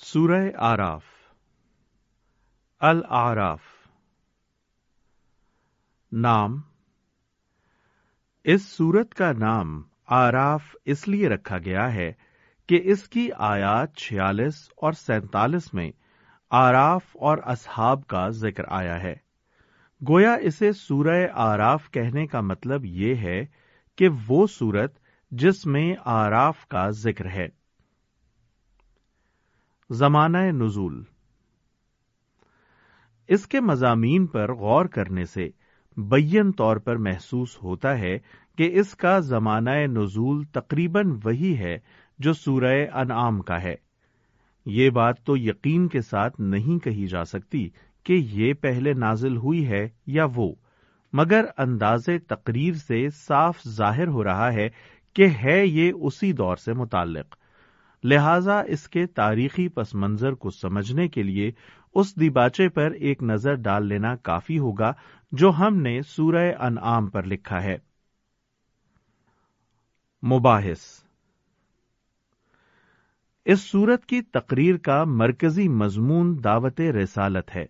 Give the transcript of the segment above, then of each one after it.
سورہ آراف۔ العراف نام۔ اس سورت کا نام آراف اس لیے رکھا گیا ہے کہ اس کی آیات چھیالیس اور سینتالیس میں آراف اور اصحاب کا ذکر آیا ہے۔ گویا اسے سورہ آراف کہنے کا مطلب یہ ہے کہ وہ سورت جس میں آراف کا ذکر ہے۔ زمانہ نزول۔ اس کے مضامین پر غور کرنے سے بین طور پر محسوس ہوتا ہے کہ اس کا زمانہ نزول تقریباً وہی ہے جو سورہ انعام کا ہے۔ یہ بات تو یقین کے ساتھ نہیں کہی جا سکتی کہ یہ پہلے نازل ہوئی ہے یا وہ، مگر انداز تقریر سے صاف ظاہر ہو رہا ہے کہ ہے یہ اسی دور سے متعلق۔ لہذا اس کے تاریخی پس منظر کو سمجھنے کے لیے اس دیباچے پر ایک نظر ڈال لینا کافی ہوگا جو ہم نے سورہ انعام پر لکھا ہے۔ مباحث۔ اس صورت کی تقریر کا مرکزی مضمون دعوت رسالت ہے۔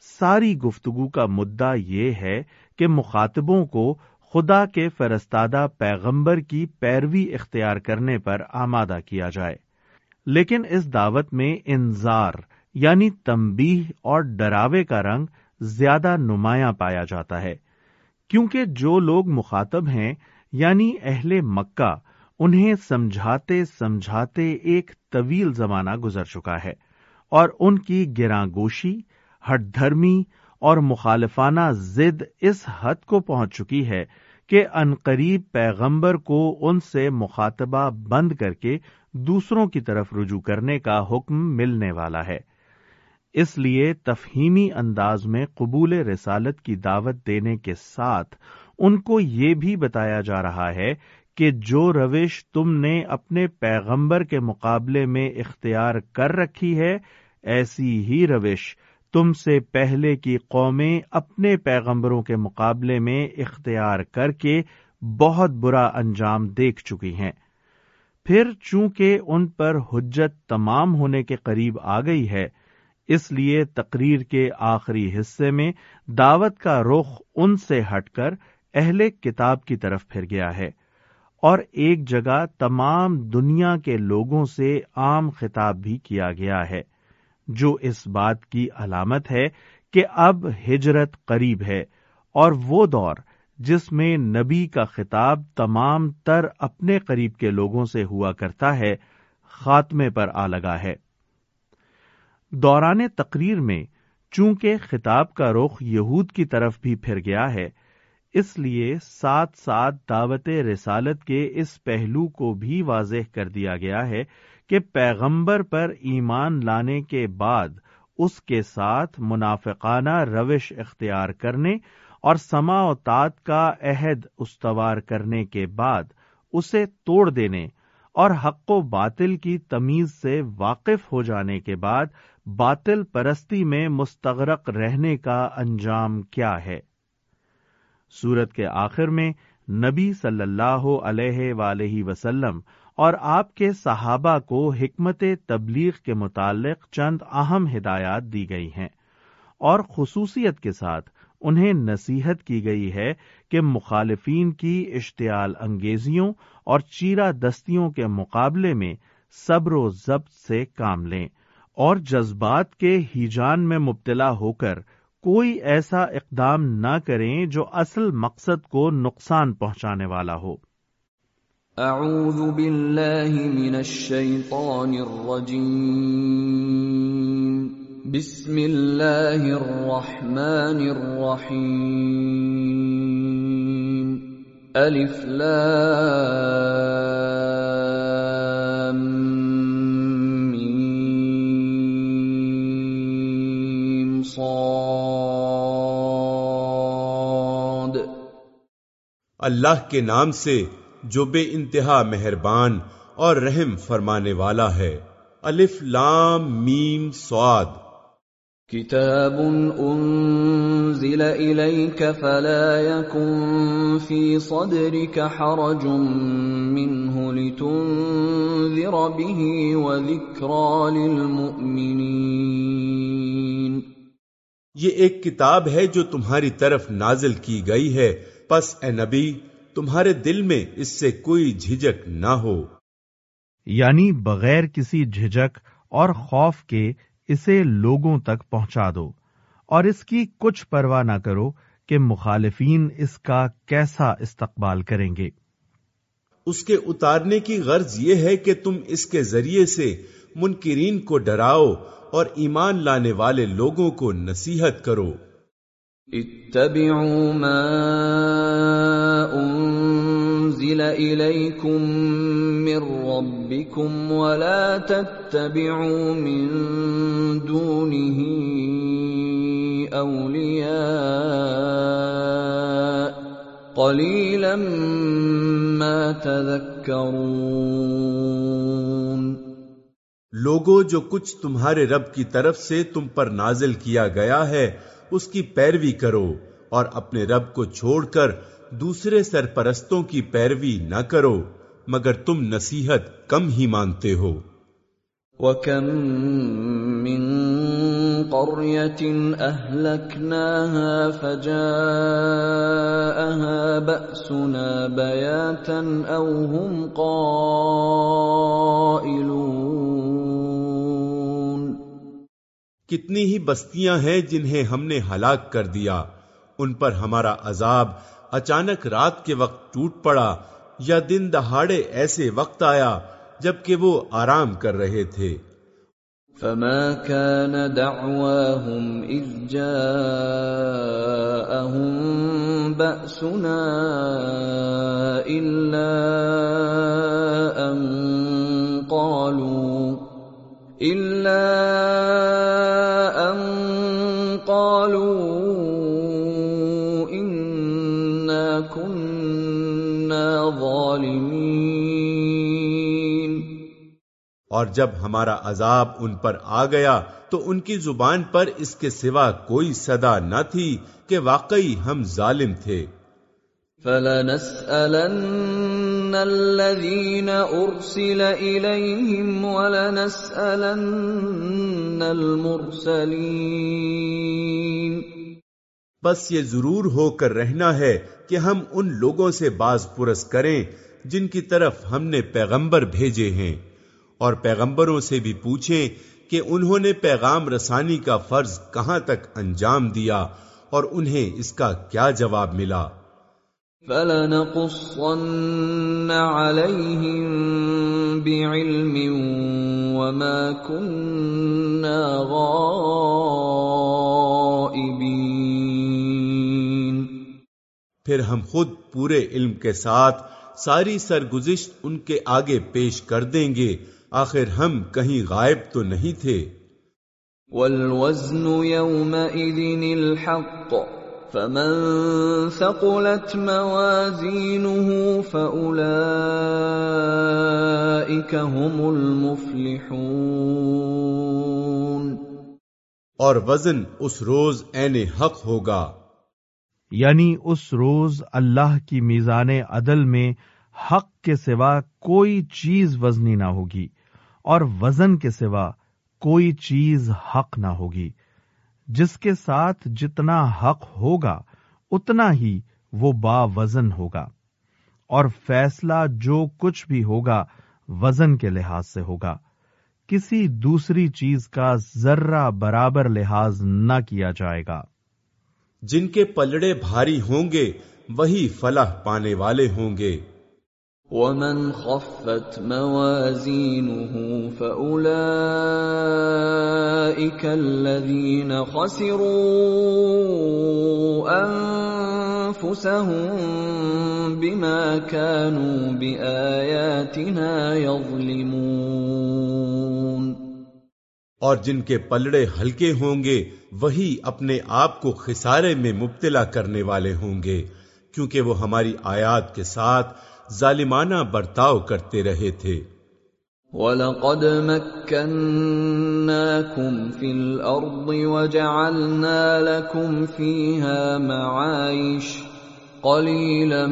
ساری گفتگو کا مدعا یہ ہے کہ مخاطبوں کو خدا کے فرستادہ پیغمبر کی پیروی اختیار کرنے پر آمادہ کیا جائے۔ لیکن اس دعوت میں انذار یعنی تمبیح اور ڈراوے کا رنگ زیادہ نمایاں پایا جاتا ہے، کیونکہ جو لوگ مخاطب ہیں یعنی اہل مکہ، انہیں سمجھاتے سمجھاتے ایک طویل زمانہ گزر چکا ہے اور ان کی گراں گوشی ہٹ دھرمی اور مخالفانہ زد اس حد کو پہنچ چکی ہے کہ انقریب پیغمبر کو ان سے مخاطبہ بند کر کے دوسروں کی طرف رجوع کرنے کا حکم ملنے والا ہے۔ اس لیے تفہیمی انداز میں قبول رسالت کی دعوت دینے کے ساتھ ان کو یہ بھی بتایا جا رہا ہے کہ جو روش تم نے اپنے پیغمبر کے مقابلے میں اختیار کر رکھی ہے، ایسی ہی روش تم سے پہلے کی قومیں اپنے پیغمبروں کے مقابلے میں اختیار کر کے بہت برا انجام دیکھ چکی ہیں۔ پھر چونکہ ان پر حجت تمام ہونے کے قریب آ گئی ہے، اس لیے تقریر کے آخری حصے میں دعوت کا رخ ان سے ہٹ کر اہل کتاب کی طرف پھر گیا ہے۔ اور ایک جگہ تمام دنیا کے لوگوں سے عام خطاب بھی کیا گیا ہے۔ جو اس بات کی علامت ہے کہ اب ہجرت قریب ہے اور وہ دور جس میں نبی کا خطاب تمام تر اپنے قریب کے لوگوں سے ہوا کرتا ہے، خاتمے پر آ لگا ہے۔ دوران تقریر میں چونکہ خطاب کا رخ یہود کی طرف بھی پھر گیا ہے، اس لیے ساتھ ساتھ دعوت رسالت کے اس پہلو کو بھی واضح کر دیا گیا ہے کہ پیغمبر پر ایمان لانے کے بعد اس کے ساتھ منافقانہ روش اختیار کرنے اور سما و تات کا عہد استوار کرنے کے بعد اسے توڑ دینے اور حق و باطل کی تمیز سے واقف ہو جانے کے بعد باطل پرستی میں مستغرق رہنے کا انجام کیا ہے۔ سورت کے آخر میں نبی صلی اللہ علیہ ولیہ وسلم اور آپ کے صحابہ کو حکمت تبلیغ کے متعلق چند اہم ہدایات دی گئی ہیں اور خصوصیت کے ساتھ انہیں نصیحت کی گئی ہے کہ مخالفین کی اشتعال انگیزیوں اور چیرا دستیوں کے مقابلے میں صبر و ضبط سے کام لیں اور جذبات کے ہیجان میں مبتلا ہو کر کوئی ایسا اقدام نہ کریں جو اصل مقصد کو نقصان پہنچانے والا ہو۔ اعوذ باللہ من الشیطان الرجیم بسم اللہ الرحمن الرحیم الف لام میم صاد. اللہ کے نام سے جو بے انتہا مہربان اور رحم فرمانے والا ہے۔ الف لام میم سواد۔ كتاب أنزل إليك فلا يكن في صدرك حرج منه لتنذر به وذكرى للمؤمنين یہ ایک کتاب ہے جو تمہاری طرف نازل کی گئی ہے۔ پس اے نبی تمہارے دل میں اس سے کوئی جھجک نہ ہو۔ یعنی بغیر کسی جھجک اور خوف کے اسے لوگوں تک پہنچا دو۔ اور اس کی کچھ پرواہ نہ کرو کہ مخالفین اس کا کیسا استقبال کریں گے۔ اس کے اتارنے کی غرض یہ ہے کہ تم اس کے ذریعے سے منکرین کو ڈراؤ اور ایمان لانے والے لوگوں کو نصیحت کرو۔ اتبعوا ما انزل اليكم من ربكم ولا تتبعوا من دونه اولياء قليلا ما تذكرون لوگوں جو کچھ تمہارے رب کی طرف سے تم پر نازل کیا گیا ہے اس کی پیروی کرو اور اپنے رب کو چھوڑ کر دوسرے سرپرستوں کی پیروی نہ کرو، مگر تم نصیحت کم ہی مانتے ہو۔ وكم من قرية أهلكناها فجاءها بأسنا بياتا أو هم قائلون کتنی ہی بستیاں ہیں جنہیں ہم نے ہلاک کر دیا۔ ان پر ہمارا عذاب اچانک رات کے وقت ٹوٹ پڑا یا دن دہاڑے ایسے وقت آیا جبکہ وہ آرام کر رہے تھے۔ فما كان دعواهم إذ جاءهم بأسنا إلا أن قالوا إلا اور جب ہمارا عذاب ان پر آ گیا تو ان کی زبان پر اس کے سوا کوئی صدا نہ تھی کہ واقعی ہم ظالم تھے۔ فلنسألن الذين أرسل إليهم ولنسألن المرسلين۔ بس یہ ضرور ہو کر رہنا ہے کہ ہم ان لوگوں سے باز پرس کریں جن کی طرف ہم نے پیغمبر بھیجے ہیں۔ اور پیغمبروں سے بھی پوچھیں کہ انہوں نے پیغام رسانی کا فرض کہاں تک انجام دیا اور انہیں اس کا کیا جواب ملا۔ فلنقصن عليهم بعلم وما كنا غائبين۔ پھر ہم خود پورے علم کے ساتھ ساری سرگزشت ان کے آگے پیش کر دیں گے۔ آخر ہم کہیں غائب تو نہیں تھے۔ والوزن يومئذ الحق فمن ثقلت موازينه فأولئك هم المفلحون۔ اور وزن اس روز عین حق ہوگا۔ یعنی اس روز اللہ کی میزان عدل میں حق کے سوا کوئی چیز وزنی نہ ہوگی۔ اور وزن کے سوا کوئی چیز حق نہ ہوگی۔ جس کے ساتھ جتنا حق ہوگا، اتنا ہی وہ با وزن ہوگا۔ اور فیصلہ جو کچھ بھی ہوگا، وزن کے لحاظ سے ہوگا۔ کسی دوسری چیز کا ذرہ برابر لحاظ نہ کیا جائے گا۔ جن کے پلڑے بھاری ہوں گے، وہی فلاح پانے والے ہوں گے۔ ومن خفت موازينه فأولئك الذين خسروا أنفسهم بما كانوا بآياتنا يظلمون۔ اور جن کے پلڑے ہلکے ہوں گے، وہی اپنے آپ کو خسارے میں مبتلا کرنے والے ہوں گے، کیونکہ وہ ہماری آیات کے ساتھ ظالمانہ برتاؤ کرتے رہے تھے۔ وَلَقَدْ مَكَّنَّاكُمْ فِي الْأَرْضِ وَجَعَلْنَا لَكُمْ فِيهَا مَعَايِشَ قَلِيلًا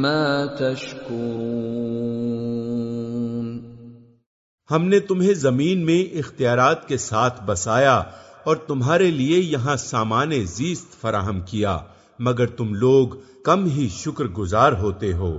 مَا تَشْكُرُونَ۔ ہم نے تمہیں زمین میں اختیارات کے ساتھ بسایا اور تمہارے لیے یہاں سامان زیست فراہم کیا مگر تم لوگ کم ہی شکر گزار ہوتے ہو۔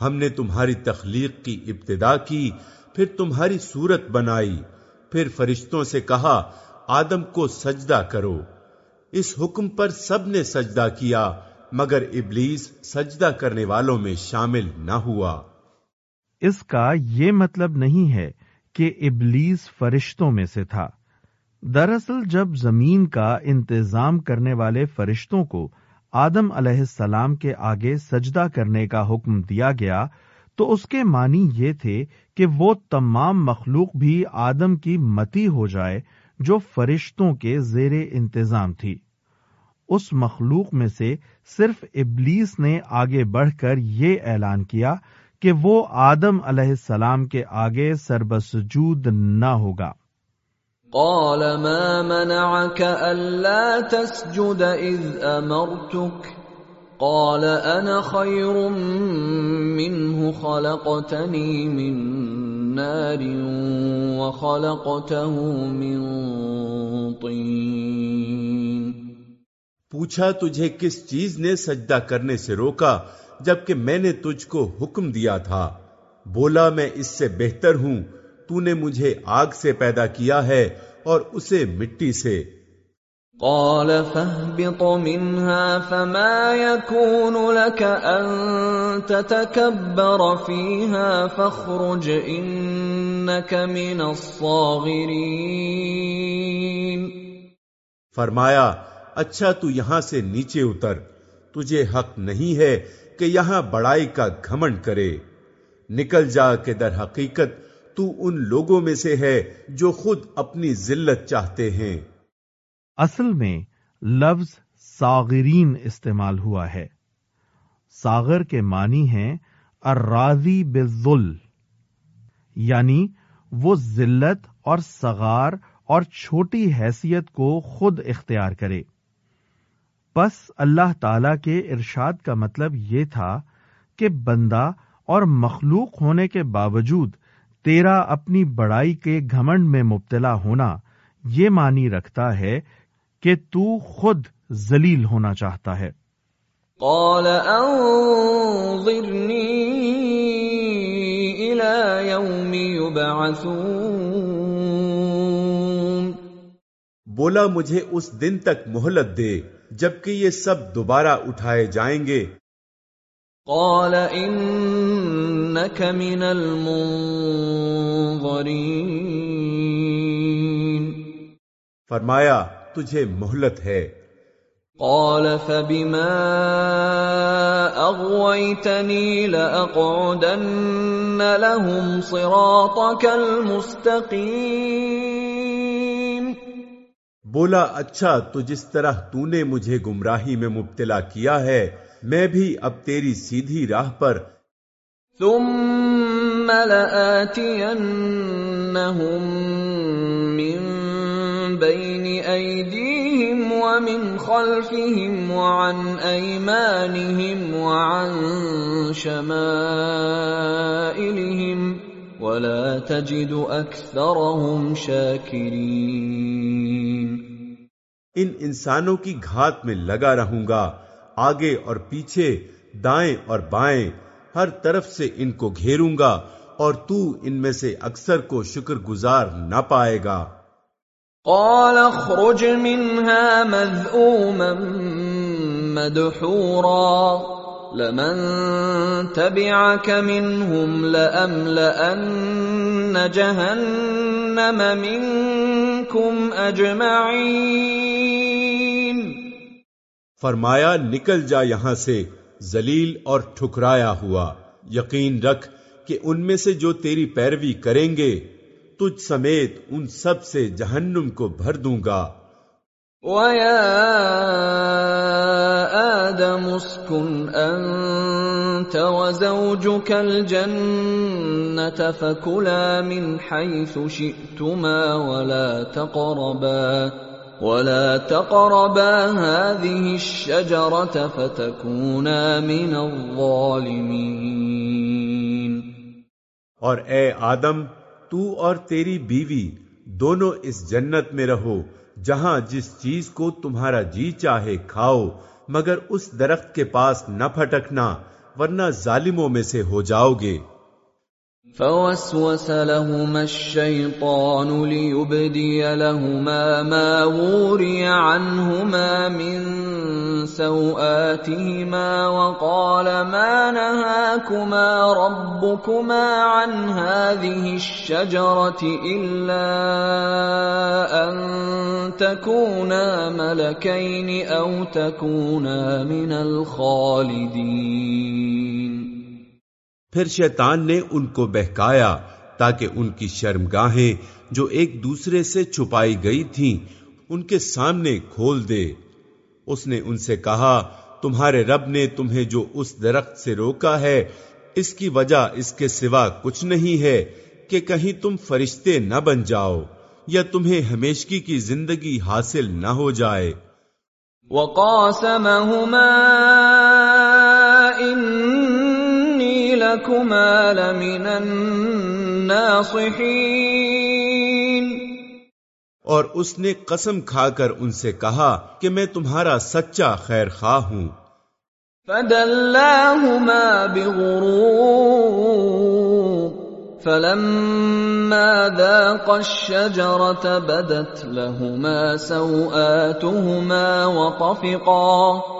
ہم نے تمہاری تخلیق کی ابتدا کی، پھر تمہاری صورت بنائی، پھر فرشتوں سے کہا، آدم کو سجدہ کرو۔ اس حکم پر سب نے سجدہ کیا، مگر ابلیس سجدہ کرنے والوں میں شامل نہ ہوا۔ اس کا یہ مطلب نہیں ہے کہ ابلیس فرشتوں میں سے تھا۔ دراصل جب زمین کا انتظام کرنے والے فرشتوں کو آدم علیہ السلام کے آگے سجدہ کرنے کا حکم دیا گیا تو اس کے معنی یہ تھے کہ وہ تمام مخلوق بھی آدم کی متی ہو جائے جو فرشتوں کے زیر انتظام تھی۔ اس مخلوق میں سے صرف ابلیس نے آگے بڑھ کر یہ اعلان کیا کہ وہ آدم علیہ السلام کے آگے سربسجود نہ ہوگا۔ قال ما منعك ألا تسجد إذ أمرتك؟ قال أنا خير منه خلقتني من نار وخلقته من طين. پوچھا تجھے کس چیز نے سجدہ کرنے سے روکا جبکہ میں نے تجھ کو حکم دیا تھا؟ بولا میں اس سے بہتر ہوں تو نے مجھے آگ سے پیدا کیا ہے اور اسے مٹی سے قال فاهبط منها فما يكون لك أن تتكبر فيها فاخرج إنك من الصاغرين. فرمایا اچھا تو یہاں سے نیچے اتر تجھے حق نہیں ہے کہ یہاں بڑائی کا گھمنڈ کرے۔ نکل جا کہ در حقیقت تو ان لوگوں میں سے ہے جو خود اپنی ذلت چاہتے ہیں۔ اصل میں لفظ ساغرین استعمال ہوا ہے۔ ساغر کے معنی ہیں الراضی بالذل یعنی وہ ذلت اور صغار اور چھوٹی حیثیت کو خود اختیار کرے۔ بس اللہ تعالی کے ارشاد کا مطلب یہ تھا کہ بندہ اور مخلوق ہونے کے باوجود تیرا اپنی بڑائی کے گھمنڈ میں مبتلا ہونا یہ معنی رکھتا ہے کہ تو خود ذلیل ہونا چاہتا ہے۔ قال انظرني الى يوم يبعثون بولا مجھے اس دن تک مہلت دے جبکہ یہ سب دوبارہ اٹھائے جائیں گے۔ قال انك من المنظرين. فرمایا تجھے مہلت ہے۔ قال فبما اغويتني لاقعدن لهم صراطك المستقيم. بولا اچھا تو جس طرح تو نے مجھے گمراہی میں مبتلا کیا ہے میں بھی اب تیری سیدھی راہ پر ثم لآتينهم من بين أيديهم ومن خلفهم وعن أيمانهم وعن شمائلهم ولا تجد أكثرهم شاكرين ان انسانوں کی گھات میں لگا رہوں گا، آگے اور پیچھے، دائیں اور بائیں ہر طرف سے ان کو گھیروں گا اور تو ان میں سے اکثر کو شکر گزار نہ پائے گا۔ قال اخرج منها مذءوما مدحورا لمن تبعك منهم لأملأن جهنم جهنم منكم اجمعين فرمایا نکل جا یہاں سے۔ ذلیل اور ٹھکرایا ہوا۔ یقین رکھ کہ ان میں سے جو تیری پیروی کریں گے، تجھ سمیت ان سب سے جہنم کو بھر دوں گا۔ وَيَا آدَمُ اسْكُنْ أَنْتَ وَزَوْجُكَ الْجَنَّةَ فَكُلَا مِنْ حَيْثُ شِئْتُمَا وَلَا تَقْرَبَا۔ وَلَا تَقْرَبَا هَذِهِ الشَّجَرَةَ فَتَكُونَا مِنَ الظَّالِمِينَ۔ اور اے آدم، تو اور تیری بیوی دونوں اس جنت میں رہو، جہاں جس چیز کو تمہارا جی چاہے کھاؤ، مگر اس درخت کے پاس نہ پھٹکنا، ورنہ ظالموں میں سے ہو جاؤ گے۔ فوسوس لهما الشيطان ليبدي لهما ما وري عنهما من سوآتهما وقال ما نهاكما ربكما عن هذه الشجرة إلا أن تكونا ملكين أو تكونا من الخالدين پھر شیطان نے ان کو بہکایا تاکہ ان کی شرمگاہیں جو ایک دوسرے سے چھپائی گئی تھیں ان کے سامنے کھول دے۔ اس نے ان سے کہا، تمہارے رب نے تمہیں جو اس درخت سے روکا ہے، اس کی وجہ اس کے سوا کچھ نہیں ہے کہ کہیں تم فرشتے نہ بن جاؤ یا تمہیں ہمیشگی کی زندگی حاصل نہ ہو جائے۔ وقاسمهما إني لكما لمن الناصحين۔ اور اس نے قسم کھا کر ان سے کہا کہ میں تمہارا سچا خیر خواہ ہوں۔ فدلاهما بغرور۔ فلما ذاقا الشجرة بدت لهما سوآتهما وطفقا۔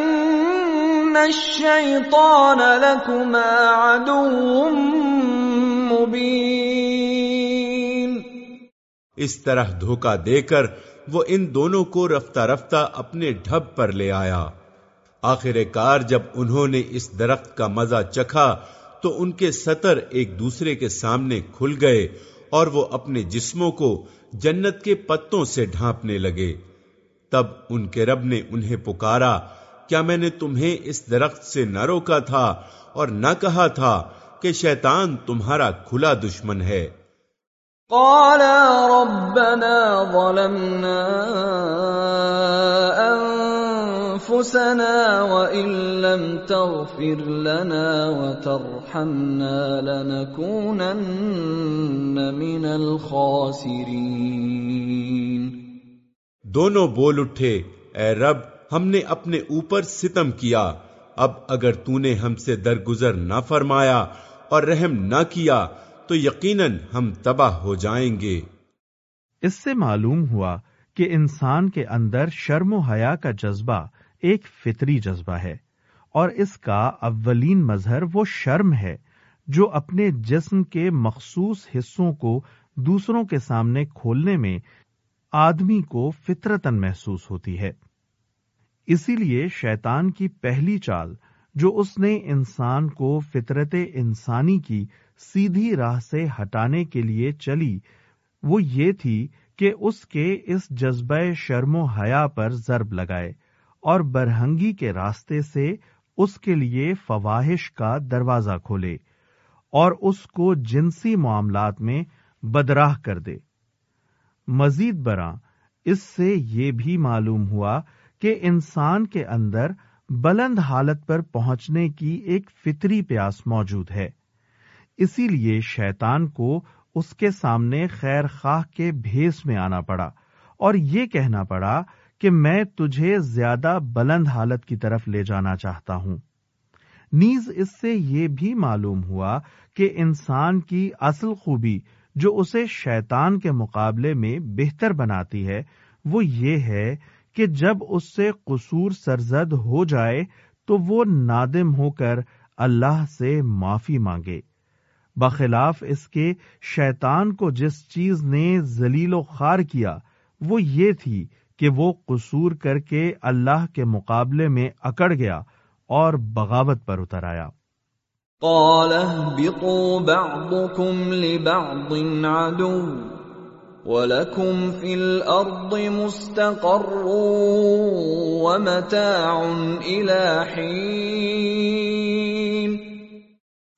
الشيطان لكما عدو مبين. اس طرح دھوکا دے کر وہ ان دونوں کو رفتہ رفتہ اپنے ڈھب پر لے آیا۔ آخر کار جب انہوں نے اس درخت کا مزہ چکھا تو ان کے سطر ایک دوسرے کے سامنے کھل گئے اور وہ اپنے جسموں کو جنت کے پتوں سے ڈھانپنے لگے۔ تب ان کے رب نے انہیں پکارا کیا میں نے تمہیں اس درخت سے نہ روکا تھا اور نہ کہا تھا کہ شیطان تمہارا کھلا دشمن ہے؟ قالا ربنا ظلمنا انفسنا وان لم تغفر لنا وترحمنا لنكونن من الخاسرين. دونوں بول اٹھے اے رب ہم نے اپنے اوپر ستم کیا۔ اب اگر تو نے ہم سے درگزر نہ فرمایا اور رحم نہ کیا، تو یقیناً ہم تباہ ہو جائیں گے۔ اس سے معلوم ہوا کہ انسان کے اندر شرم و حیا کا جذبہ ایک فطری جذبہ ہے، اور اس کا اولین مظہر وہ شرم ہے جو اپنے جسم کے مخصوص حصوں کو دوسروں کے سامنے کھولنے میں آدمی کو فطرتن محسوس ہوتی ہے۔ اسی لیے شیطان کی پہلی چال جو اس نے انسان کو فطرت انسانی کی سیدھی راہ سے ہٹانے کے لیے چلی، وہ یہ تھی کہ اس کے اس جذبہ شرم و حیا پر ضرب لگائے اور برہنگی کے راستے سے اس کے لیے فواہش کا دروازہ کھولے اور اس کو جنسی معاملات میں بدراہ کر دے۔ مزید برآں اس سے یہ بھی معلوم ہوا کہ انسان کے اندر بلند حالت پر پہنچنے کی ایک فطری پیاس موجود ہے۔ اسی لیے شیطان کو اس کے سامنے خیر خواہ کے بھیس میں آنا پڑا اور یہ کہنا پڑا کہ میں تجھے زیادہ بلند حالت کی طرف لے جانا چاہتا ہوں۔ نیز اس سے یہ بھی معلوم ہوا کہ انسان کی اصل خوبی جو اسے شیطان کے مقابلے میں بہتر بناتی ہے وہ یہ ہے کہ جب اس سے قصور سرزد ہو جائے تو وہ نادم ہو کر اللہ سے معافی مانگے۔ بخلاف اس کے شیطان کو جس چیز نے ذلیل و خار کیا، وہ یہ تھی کہ وہ قصور کر کے اللہ کے مقابلے میں اکڑ گیا اور بغاوت پر اتر آیا۔ قال اهبطوا بعضكم لبعض عدو۔ ولكم في الارض مستقر ومتاع الى حين۔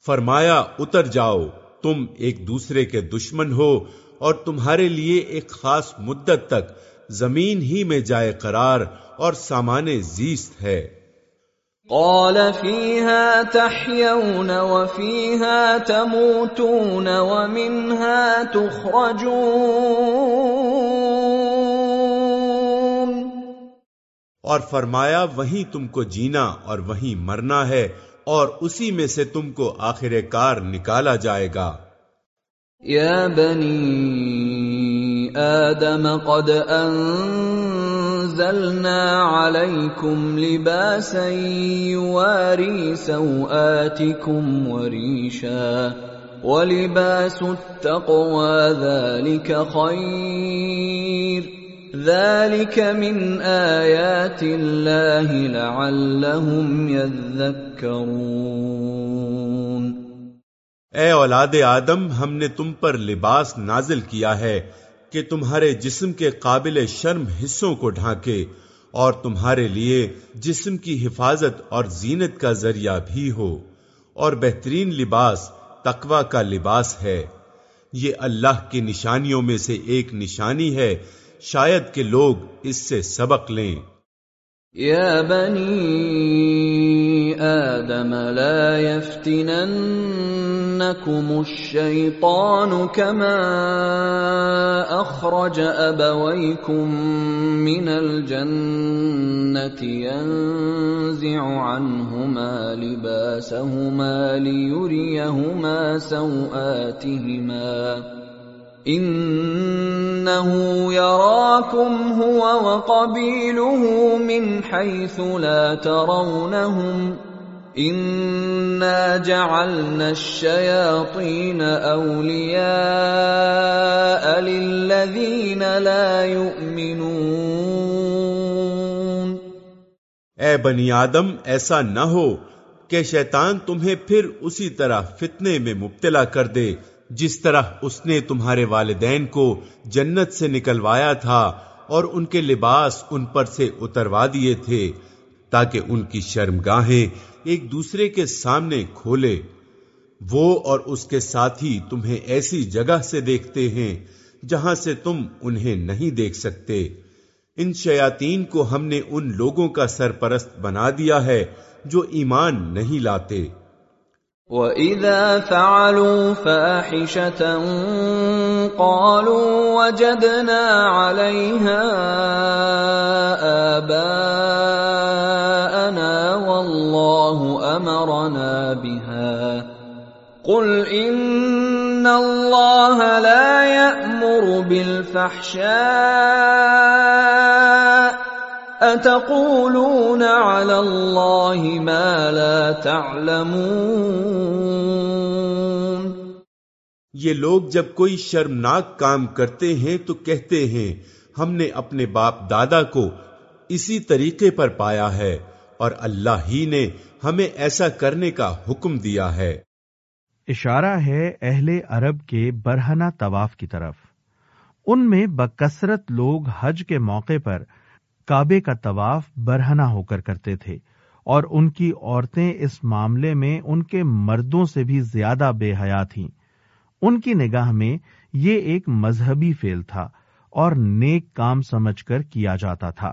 فرمایا، اتر جاؤ، تم ایک دوسرے کے دشمن ہو اور تمہارے لیے ایک خاص مدت تک زمین ہی میں جائے قرار اور سامان زیست ہے۔ قال فيها تحيون وفيها تموتون ومنها تخرجون. اور فرمایا وہیں تم کو جینا اور وہیں مرنا ہے اور اسی میں سے تم کو آخر کار نکالا جائے گا۔ يا بني آدم قد أنزلنا عليكم لباسا يواري سوآتكم وريشا ولباس التقوى ذلك خير. ذلك من آيات الله لعلهم يذكرون. اے اولاد آدم، ہم نے تم پر لباس نازل کیا ہے۔ کہ تمہارے جسم کے قابل شرم حصوں کو ڈھانکے اور تمہارے لیے جسم کی حفاظت اور زینت کا ذریعہ بھی ہو اور بہترین لباس تقوا کا لباس ہے۔ یہ اللہ کی نشانیوں میں سے ایک نشانی ہے۔ شاید کہ لوگ اس سے سبق لیں۔ يا بني آدم لا يفتننكم الشيطان كما أخرج أبويكم من الجنة ينزع عنهما لباسهما ليريهما سوآتهما انه يراكم هو وقبيله من حيث لا ترونهم انا جعلنا الشياطين اولياء للذين لا يؤمنون۔ اے بنی آدم، ایسا نہ ہو کہ شیطان تمہیں پھر اسی طرح فتنے میں مبتلا کر دے، جس طرح اس نے تمہارے والدین کو جنت سے نکلوایا تھا اور ان کے لباس ان پر سے اتروا دیے تھے، تاکہ ان کی شرم گاہیں ایک دوسرے کے سامنے کھولے، وہ اور اس کے ساتھی تمہیں ایسی جگہ سے دیکھتے ہیں جہاں سے تم انہیں نہیں دیکھ سکتے۔ ان شیاتین کو ہم نے ان لوگوں کا سرپرست بنا دیا ہے جو ایمان نہیں لاتے۔ وَإِذَا فَعَلُوا فَاحِشَةً قَالُوا وَجَدْنَا عَلَيْهَا آبَاءَنَا وَاللَّهُ أَمَرَنَا بِهَا. قُلْ إِنَّ اللَّهَ لَا يَأْمُرُ بِالْفَحْشَاءِ. اتقولون على الله ما لا تعلمون؟ یہ لوگ جب کوئی شرمناک کام کرتے ہیں تو کہتے ہیں، ہم نے اپنے باپ دادا کو اسی طریقے پر پایا ہے۔ اور اللہ ہی نے ہمیں ایسا کرنے کا حکم دیا ہے۔ اشارہ ہے اہل عرب کے برہنہ طواف کی طرف۔ ان میں بکثرت لوگ حج کے موقع پر کعبے کا طواف برہنا ہو کر کرتے تھے اور ان کی عورتیں اس معاملے میں ان کے مردوں سے بھی زیادہ بے حیا تھیں۔ ان کی نگاہ میں یہ ایک مذہبی فیل تھا اور نیک کام سمجھ کر کیا جاتا تھا۔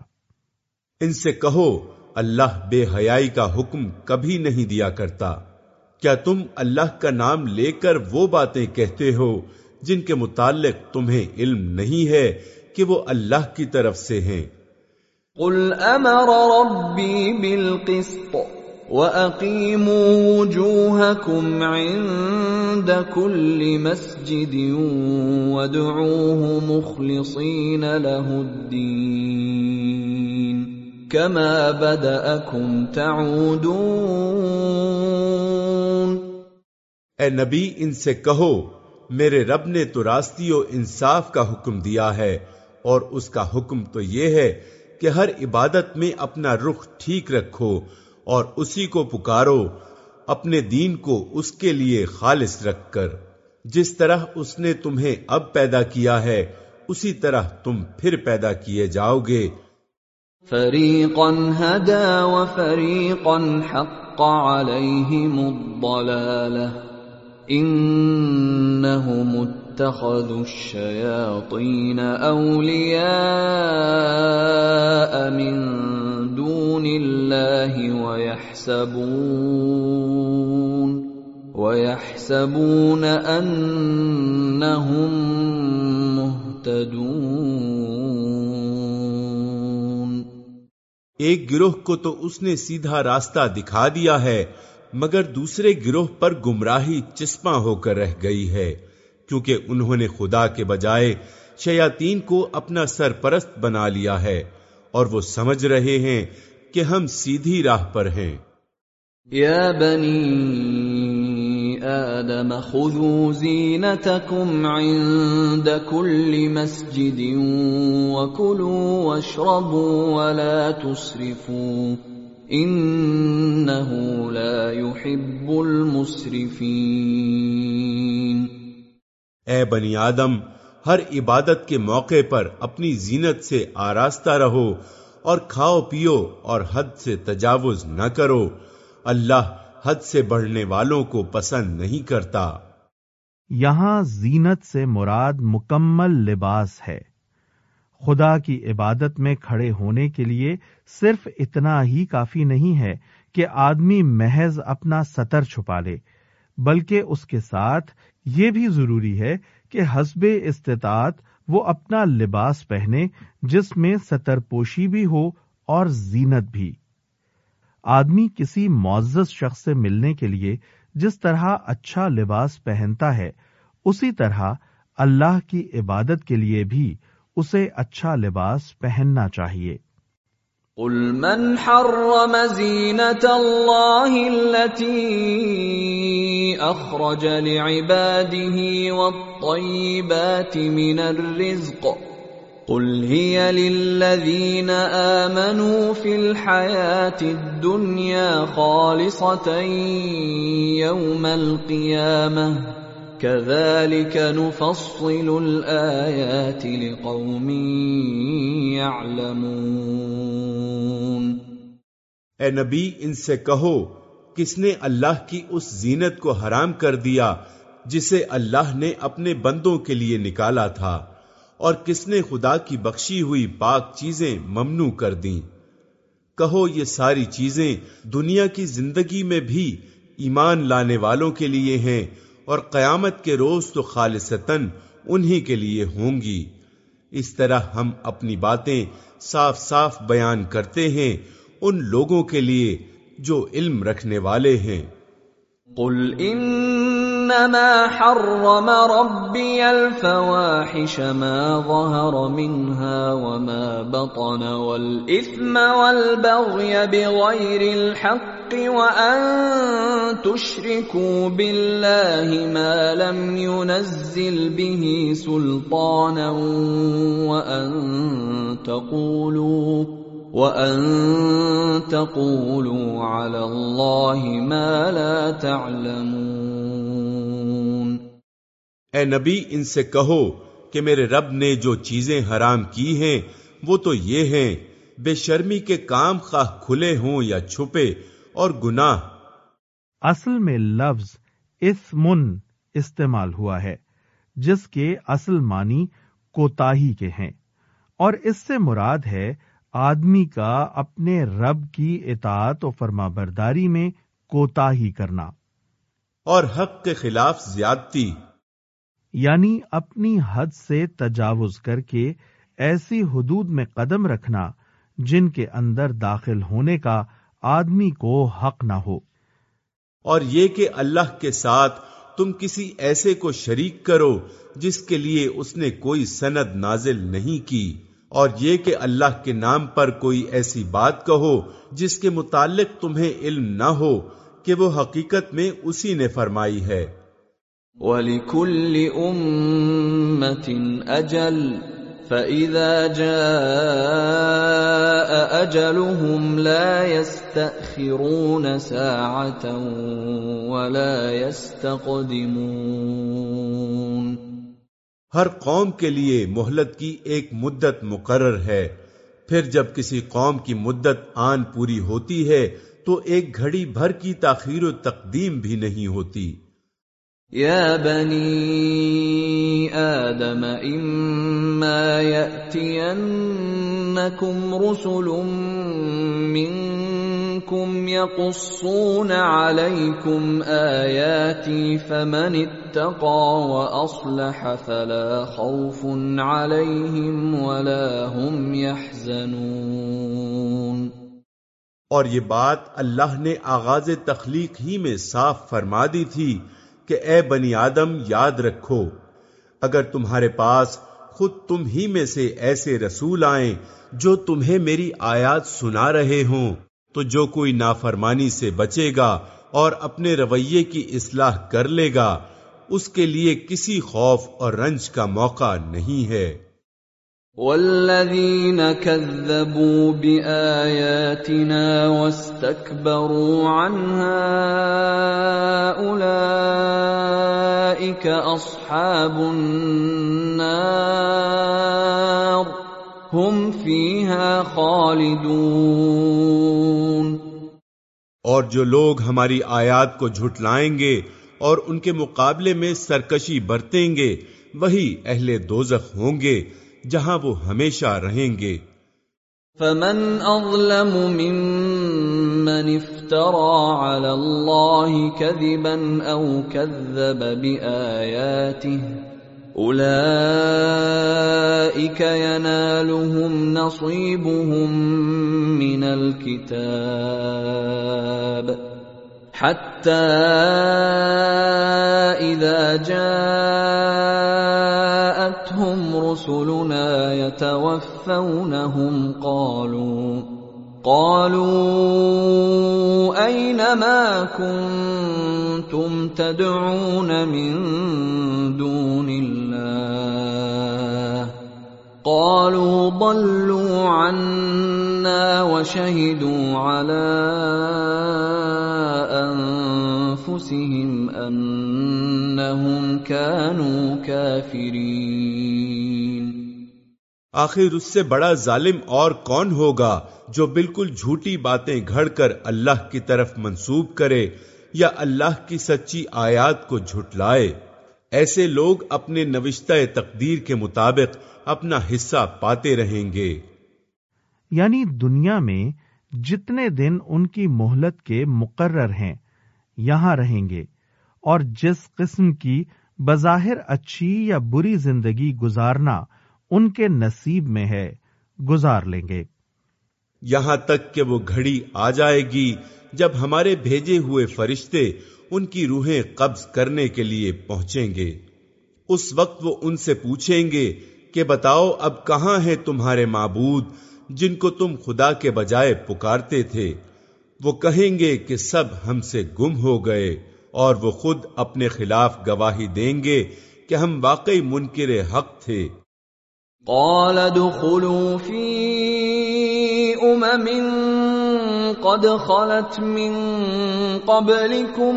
ان سے کہو اللہ بے حیائی کا حکم کبھی نہیں دیا کرتا۔ کیا تم اللہ کا نام لے کر وہ باتیں کہتے ہو جن کے متعلق تمہیں علم نہیں ہے کہ وہ اللہ کی طرف سے ہیں؟ قل امر ربي بالقسط واقيموا وجوهكم عند كل مسجد وادعوه مخلصين له الدين۔ كما بداكم تعودون اے نبی، ان سے کہو، میرے رب نے تو راستی و انصاف کا حکم دیا ہے، اور اس کا حکم تو یہ ہے کہ ہر عبادت میں اپنا رخ ٹھیک رکھو اور اسی کو پکارو، اپنے دین کو اس کے لیے خالص رکھ کر۔ جس طرح اس نے تمہیں اب پیدا کیا ہے، اسی طرح تم پھر پیدا کیے جاؤ گے۔ فریقا هدى وفریقا حق عليهم الضلاله انهم اتخذوا الشياطين اولياء من دون الله ويحسبون ويحسبون انهم مهتدون ایک گروہ کو تو اس نے سیدھا راستہ دکھا دیا ہے، مگر دوسرے گروہ پر گمراہی چسپاں ہو کر رہ گئی ہے، کیونکہ انہوں نے خدا کے بجائے شیاتین کو اپنا سرپرست بنا لیا ہے، اور وہ سمجھ رہے ہیں کہ ہم سیدھی راہ پر ہیں۔ یا بنی آدم، خذوا زینتکم عند كل مسجد وکلوا واشربوا ولا تسرفوا انہو لا يحب المسرفین۔ اے بنی آدم، ہر عبادت کے موقع پر اپنی زینت سے آراستہ رہو اور کھاؤ پیو اور حد سے تجاوز نہ کرو۔ اللہ حد سے بڑھنے والوں کو پسند نہیں کرتا۔ یہاں زینت سے مراد مکمل لباس ہے۔ خدا کی عبادت میں کھڑے ہونے کے لیے صرف اتنا ہی کافی نہیں ہے کہ آدمی محض اپنا سطر چھپا لے، بلکہ اس کے ساتھ یہ بھی ضروری ہے کہ حسب استطاعت وہ اپنا لباس پہنے، جس میں سطر پوشی بھی ہو اور زینت بھی۔ آدمی کسی معزز شخص سے ملنے کے لیے جس طرح اچھا لباس پہنتا ہے، اسی طرح اللہ کی عبادت کے لیے بھی اسے اچھا لباس پہننا چاہیے۔ قل من حرم زینة الله التي اخرج لعباده والطيبات من الرزق قل هي للذين آمنوا في الحياة الدنيا خالصة يوم القيامة كذلك نفصل الآيات لقوم يعلمون اے نبی، ان سے کہو، کس نے اللہ کی اس زینت کو حرام کر دیا جسے اللہ نے اپنے بندوں کے لیے نکالا تھا؟ اور کس نے خدا کی بخشی ہوئی پاک چیزیں ممنوع کر دیں۔ کہو یہ ساری چیزیں دنیا کی زندگی میں بھی ایمان لانے والوں کے لیے ہیں اور قیامت کے روز تو خالصتاً انہی کے لیے ہوں گی۔ اس طرح ہم اپنی باتیں صاف صاف بیان کرتے ہیں ان لوگوں کے لیے جو علم رکھنے والے ہیں۔ قل انما حرم ربي الفواحش ما ظهر منها وما بطن والاثم والبغي بغير الحق وان تشركوا بالله ما لم ينزل به سلطانا وان تقولوا وَأَن تَقُولُوا عَلَى اللَّهِ مَا لَا تَعْلَمُونَ اے نبی ان سے کہو کہ میرے رب نے جو چیزیں حرام کی ہیں وہ تو یہ ہیں بے شرمی کے کام خواہ کھلے ہوں یا چھپے اور گناہ۔ اصل میں لفظ اسمن استعمال ہوا ہے جس کے اصل معنی کوتاہی کے ہیں۔ اور اس سے مراد ہے آدمی کا اپنے رب کی اطاعت و فرما برداری میں کوتا ہی کرنا۔ اور حق کے خلاف زیادتی۔ یعنی اپنی حد سے تجاوز کر کے ایسی حدود میں قدم رکھنا جن کے اندر داخل ہونے کا آدمی کو حق نہ ہو۔ اور یہ کہ اللہ کے ساتھ تم کسی ایسے کو شریک کرو جس کے لیے اس نے کوئی سند نازل نہیں کی، اور یہ کہ اللہ کے نام پر کوئی ایسی بات کہو جس کے متعلق تمہیں علم نہ ہو کہ وہ حقیقت میں اسی نے فرمائی ہے۔ وَلِكُلِّ أُمَّةٍ أَجَلٍ، فَإِذَا جَاءَ أَجَلُهُمْ لَا يَسْتَأْخِرُونَ سَاعَةً وَلَا يَسْتَقْدِمُونَ. ہر قوم کے لیے مہلت کی ایک مدت مقرر ہے۔ پھر جب کسی قوم کی مدت آن پوری ہوتی ہے، تو ایک گھڑی بھر کی تاخیر و تقدیم بھی نہیں ہوتی۔ يا بني آدم، إما يأتينكم رسل منكم يقصون عليكم آياتي فمن اتقى وأصلح فلا خوف عليهم ولا هم يحزنون۔ اور یہ بات اللہ نے آغاز تخلیق ہی میں صاف فرما دی تھی۔ کہ اے بنی آدم، یاد رکھو، اگر تمہارے پاس خود تم ہی میں سے ایسے رسول آئیں جو تمہیں میری آیات سنا رہے ہوں، تو جو کوئی نافرمانی سے بچے گا اور اپنے رویے کی اصلاح کر لے گا، اس کے لیے کسی خوف اور رنج کا موقع نہیں ہے۔ والذين كذبوا باياتنا واستكبروا عنها اولئك اصحاب النار هم فيها خالدون اور جو لوگ ہماری آیات کو جھٹلائیں گے اور ان کے مقابلے میں سرکشی برتیں گے، وہی اہل دوزخ ہوں گے۔ جہاں وہ ہمیشہ رہیں گے۔ فمن اظلم ممن افترى على الله كذبا او كذب باياته اولئك ينالهم نصيبهم من الكتاب حتى إذا جاءتهم رسلنا يتوفونهم قالوا قالوا أين ما كنتم تدعون من دون الله؟ قالوا ضلوا عنا وشهدوا على انفسهم انهم كانوا كافرين. آخر اس سے بڑا ظالم اور کون ہوگا جو بالکل جھوٹی باتیں گھڑ کر اللہ کی طرف منسوب کرے یا اللہ کی سچی آیات کو جھٹلائے؟ ایسے لوگ اپنے نوشتہ تقدیر کے مطابق اپنا حصہ پاتے رہیں گے۔ یعنی دنیا میں جتنے دن ان کی مہلت کے مقرر ہیں یہاں رہیں گے۔ اور جس قسم کی بظاہر اچھی یا بری زندگی گزارنا ان کے نصیب میں ہے گزار لیں گے۔ یہاں تک کہ وہ گھڑی آ جائے گی جب ہمارے بھیجے ہوئے فرشتے ان کی روحیں قبض کرنے کے لیے پہنچیں گے۔ اس وقت وہ ان سے پوچھیں گے کہ بتاؤ اب کہاں ہیں تمہارے معبود جن کو تم خدا کے بجائے پکارتے تھے؟ وہ کہیں گے کہ سب ہم سے گم ہو گئے اور وہ خود اپنے خلاف گواہی دیں گے کہ ہم واقعی منکر حق تھے۔ قال دخلوا في امم قد خلت من قبلكم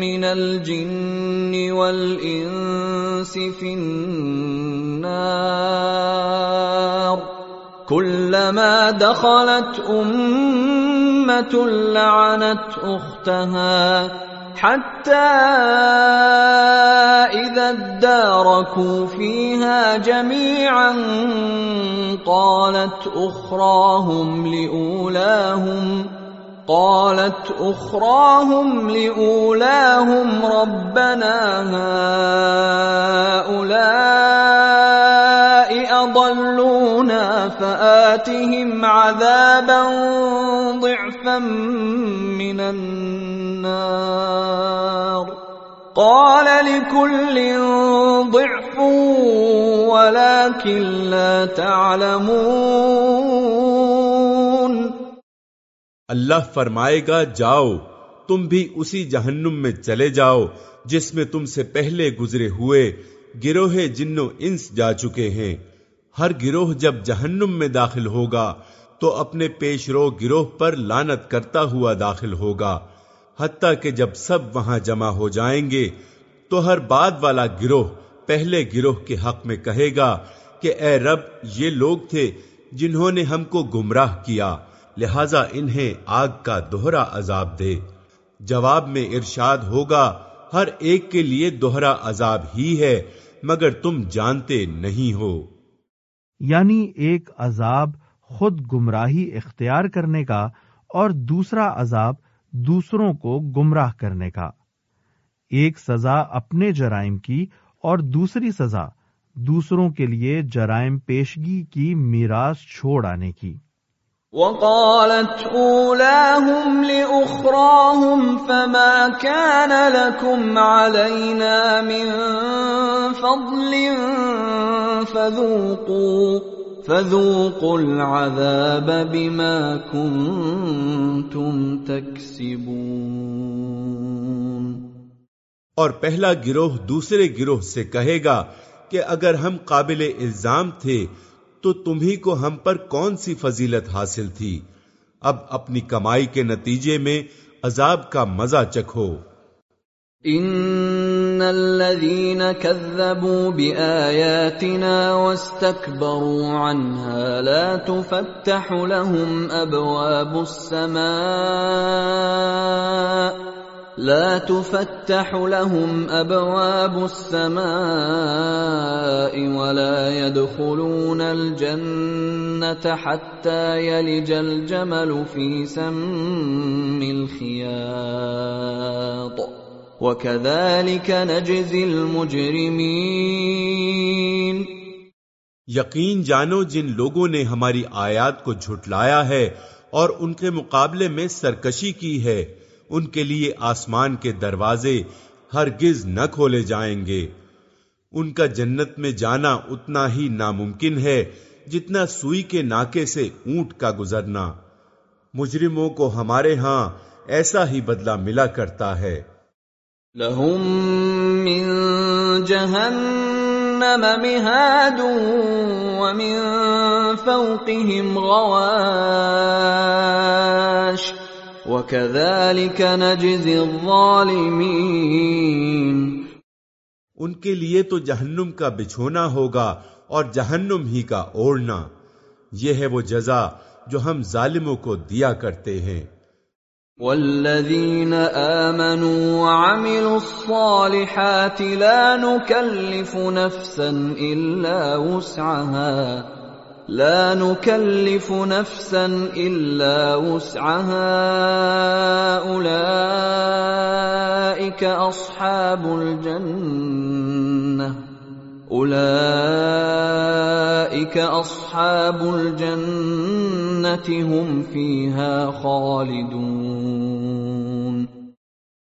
من الجن والانس في النار كلما دخلت امه لعنت اختها حتى اذا اداركوا فيها جميعا قالت اخراهم لاولاهم قالت اخراهم لاولاهم ربنا هؤلاء أضلونا فآتهم عذابا ضعفا من النار قال لكل ضعف ولكن لا تعلمون اللہ فرمائے گا، جاؤ، تم بھی اسی جہنم میں چلے جاؤ، جس میں تم سے پہلے گزرے ہوئے گروہ جنو انس جا چکے ہیں۔ ہر گروہ جب جہنم میں داخل ہوگا، تو اپنے پیش رو گروہ پر لانت کرتا ہوا داخل ہوگا۔ حتیٰ کہ جب سب وہاں جمع ہو جائیں گے، تو ہر بعد والا گروہ پہلے گروہ کے حق میں کہے گا کہ اے رب، یہ لوگ تھے جنہوں نے ہم کو گمراہ کیا، لہذا انہیں آگ کا دوہرا عذاب دے۔ جواب میں ارشاد ہوگا، ہر ایک کے لیے دوہرا عذاب ہی ہے۔ مگر تم جانتے نہیں ہو۔ یعنی ایک عذاب خود گمراہی اختیار کرنے کا اور دوسرا عذاب دوسروں کو گمراہ کرنے کا۔ ایک سزا اپنے جرائم کی اور دوسری سزا دوسروں کے لیے جرائم پیشگی کی میراث چھوڑ آنے کی۔ وقالت أولاهم لأخراهم فما كان لكم علينا من فضل فذوقوا فذوقوا العذاب بما كنتم تكسبون اور پہلا گروہ دوسرے گروہ سے کہے گا کہ اگر ہم قابل الزام تھے تو تمہیں کو ہم پر کون سی فضیلت حاصل تھی؟ اب اپنی کمائی کے نتیجے میں عذاب کا مزہ چکھو۔ ان الذين كذبوا باياتنا واستكبروا عنها لا تفتح لهم ابواب السماء لا تفتح لهم ابواب السماء ولا يدخلون الجنه حتى يلج الجمل في سم الخياط. وكذلك نجزي المجرمين. یقین جانو جن لوگوں نے ہماری آیات کو جھٹلایا ہے اور ان کے مقابلے میں سرکشی کی ہے۔ ان کے لیے آسمان کے دروازے ہرگز نہ کھولے جائیں گے۔ ان کا جنت میں جانا اتنا ہی ناممکن ہے جتنا سوئی کے ناکے سے اونٹ کا گزرنا۔ مجرموں کو ہمارے ہاں ایسا ہی بدلہ ملا کرتا ہے۔ لهم من جهنم مهاد ومن فوقهم غواش وكذلك نجزي الظالمين۔ ان کے لیے تو جہنم کا بچھونا ہوگا اور جہنم ہی کا اوڑھنا۔ یہ ہے وہ جزا جو ہم ظالموں کو دیا کرتے ہیں۔ والذين آمنوا وعملوا الصالحات لا نكلف نفسا إلا وسعها۔ لا نكلف نفسا إلا وسعها. أولئك أصحاب الجنة. أولئك أصحاب الجنة هم فيها خالدون.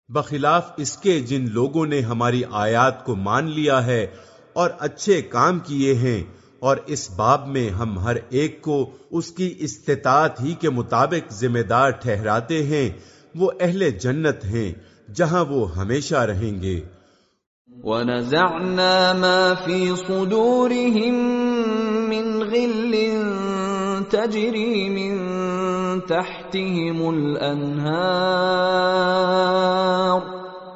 بخلاف اس کے جن لوگوں نے ہماری آیات کو مان لیا ہے اور اچھے کام کیے ہیں اور اس باب میں ہم ہر ایک کو اس کی استطاعت ہی کے مطابق ذمہ دار ٹھہراتے ہیں، وہ اہل جنت ہیں جہاں وہ ہمیشہ رہیں گے۔ ونزعنا ما في صدورهم من غل تجري من تحتهم الأنهار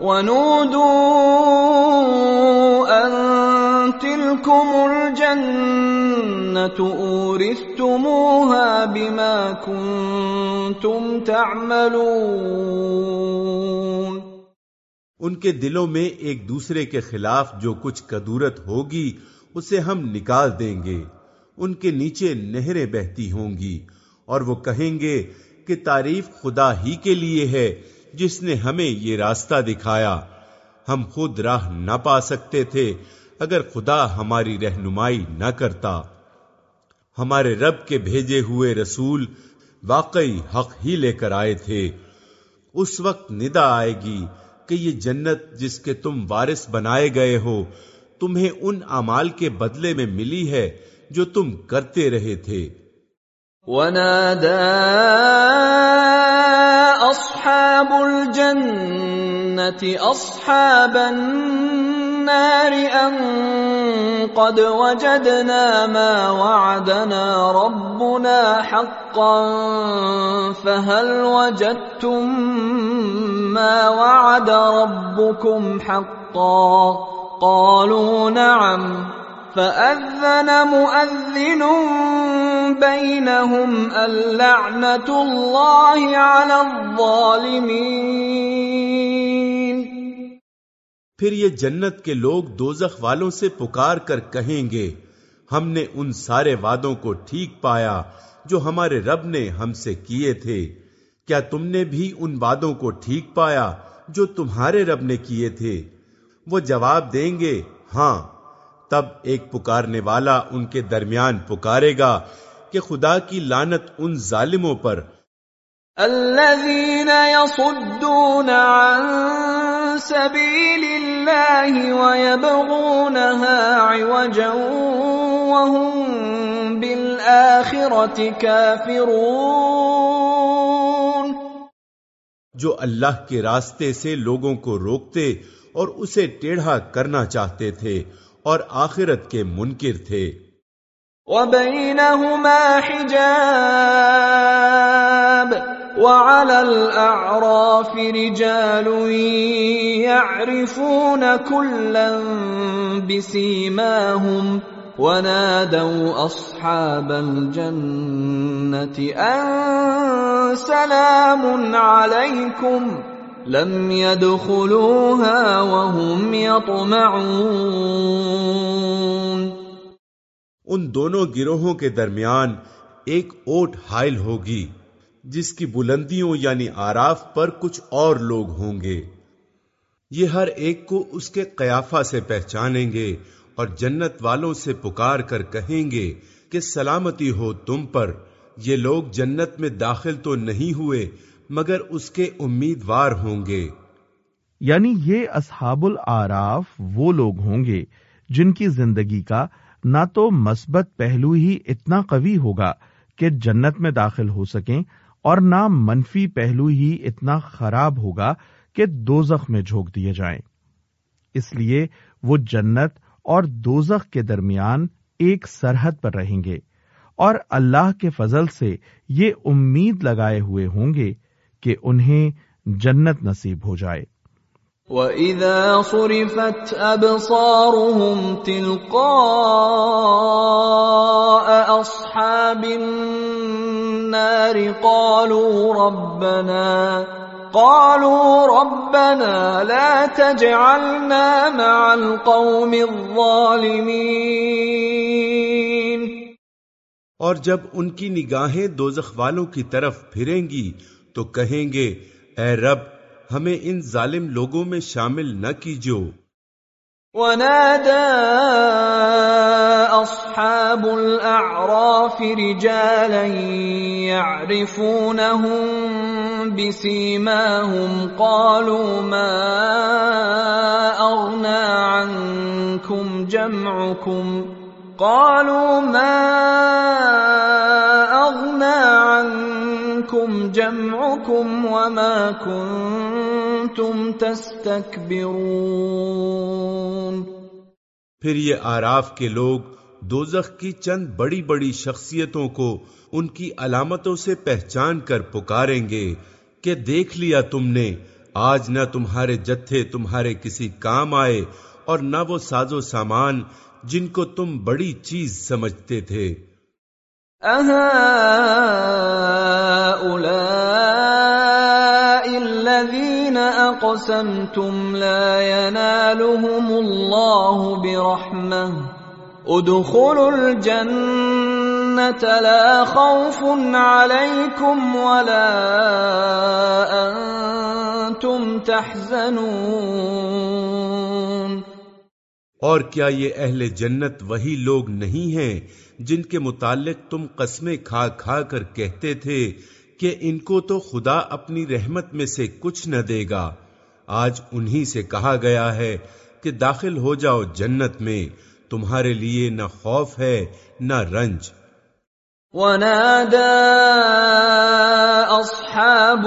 ونودوا أن تلكم الجنة أورثتموها بما كنتم تعملون ان کے دلوں میں ایک دوسرے کے خلاف جو کچھ کدورت ہوگی، اسے ہم نکال دیں گے۔ ان کے نیچے نہریں بہتی ہوں گی اور وہ کہیں گے کہ تعریف خدا ہی کے لیے ہے۔ جس نے ہمیں یہ راستہ دکھایا۔ ہم خود راہ نہ پا سکتے تھے اگر خدا ہماری رہنمائی نہ کرتا۔ ہمارے رب کے بھیجے ہوئے رسول واقعی حق ہی لے کر آئے تھے۔ اس وقت ندا آئے گی کہ یہ جنت جس کے تم وارث بنائے گئے ہو، تمہیں ان امال کے بدلے میں ملی ہے جو تم کرتے رہے تھے۔ ونادى أصحاب الجنة أصحاب النار أن قد وجدنا ما وعدنا ربنا حقا فهل وجدتم ما وعد ربكم حقا؟ قالوا نعم. فأذن مؤذن بينهم اللعنة الله على الظالمين پھر یہ جنت کے لوگ دوزخ والوں سے پکار کر کہیں گے، ہم نے ان سارے وعدوں کو ٹھیک پایا جو ہمارے رب نے ہم سے کیے تھے۔ کیا تم نے بھی ان وعدوں کو ٹھیک پایا جو تمہارے رب نے کیے تھے؟ وہ جواب دیں گے ہاں۔ تب ایک پکارنے والا ان کے درمیان پکارے گا کہ خدا کی لانت ان ظالموں پر۔ الذين يصدون عن سبيل الله ويبغونها عوجا وهم بالآخرة كافرون۔ جو اللہ کے راستے سے لوگوں کو روکتے اور اسے ٹیڑھا کرنا چاہتے تھے۔ اور آخرت کے منکر تھے۔ وبينهما حجاب وعلى الأعراف رجال يعرفون كلا بسيماهم ونادوا أصحاب الجنة أن سلام عليكم لم يدخلوها وهم يطمعون۔ ان دونوں گروہوں کے درمیان ایک اوٹ حائل ہوگی، جس کی بلندیوں یعنی آراف پر کچھ اور لوگ ہوں گے۔ یہ ہر ایک کو اس کے قیافہ سے پہچانیں گے اور جنت والوں سے پکار کر کہیں گے کہ سلامتی ہو تم پر، یہ لوگ جنت میں داخل تو نہیں ہوئے مگر اس کے امیدوار ہوں گے۔ یعنی یہ اصحاب العراف وہ لوگ ہوں گے جن کی زندگی کا نہ تو مثبت پہلو ہی اتنا قوی ہوگا کہ جنت میں داخل ہو سکیں اور نہ منفی پہلو ہی اتنا خراب ہوگا کہ دوزخ میں جھونک دیے جائیں۔ اس لیے وہ جنت اور دوزخ کے درمیان ایک سرحد پر رہیں گے اور اللہ کے فضل سے یہ امید لگائے ہوئے ہوں گے کہ انہیں جنت نصیب ہو جائے۔ وَإِذَا صُرِفَتْ أَبْصَارُهُمْ تِلْقَاءَ أَصْحَابِ النَّارِ قَالُوا رَبَّنَا قَالُوا رَبَّنَا لَا تَجْعَلْنَا مَعَ الْقَوْمِ الظَّالِمِينَ۔ اور جب ان کی نگاہیں دوزخ والوں کی طرف پھریں گی تو کہیں گے، اے رب، ہمیں ان ظالم لوگوں میں شامل نہ کیجو۔ ونادى أصحاب الأعراف رجالا يعرفونهم بسيماهم قالوا ما أغنى عنكم جمعكم؟ قالوا ما أغنى عنكم جمعكم وما كنتم تستكبرون پھر یہ آراف کے لوگ دوزخ کی چند بڑی بڑی شخصیتوں کو ان کی علامتوں سے پہچان کر پکاریں گے کہ دیکھ لیا تم نے، آج نہ تمہارے جتھے تمہارے کسی کام آئے اور نہ وہ ساز و سامان جن کو تم بڑی چیز سمجھتے تھے۔ الذين أقسمتم لا ينالهم الله برحمة. ادخلوا الجنة لا خوف عليكم ولا أنتم تحزنون. اور کیا یہ اہل جنت وہی لوگ نہیں ہیں جن کے متعلق تم قسمیں کھا کھا کر کہتے تھے کہ ان کو تو خدا اپنی رحمت میں سے کچھ نہ دے گا۔ آج انہی سے کہا گیا ہے کہ داخل ہو جاؤ جنت میں، تمہارے لیے نہ خوف ہے، نہ رنج۔ ونادى أصحاب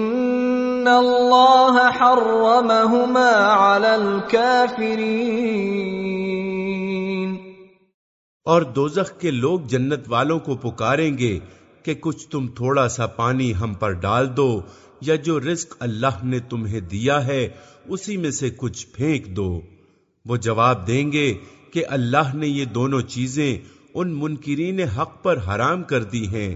إن الله حرمهما على الكافرين اور دوزخ کے لوگ جنت والوں کو پکاریں گے کہ کچھ تم تھوڑا سا پانی ہم پر ڈال دو یا جو رزق اللہ نے تمہیں دیا ہے، اسی میں سے کچھ پھینک دو۔ وہ جواب دیں گے کہ اللہ نے یہ دونوں چیزیں ان منکرین حق پر حرام کر دی ہیں۔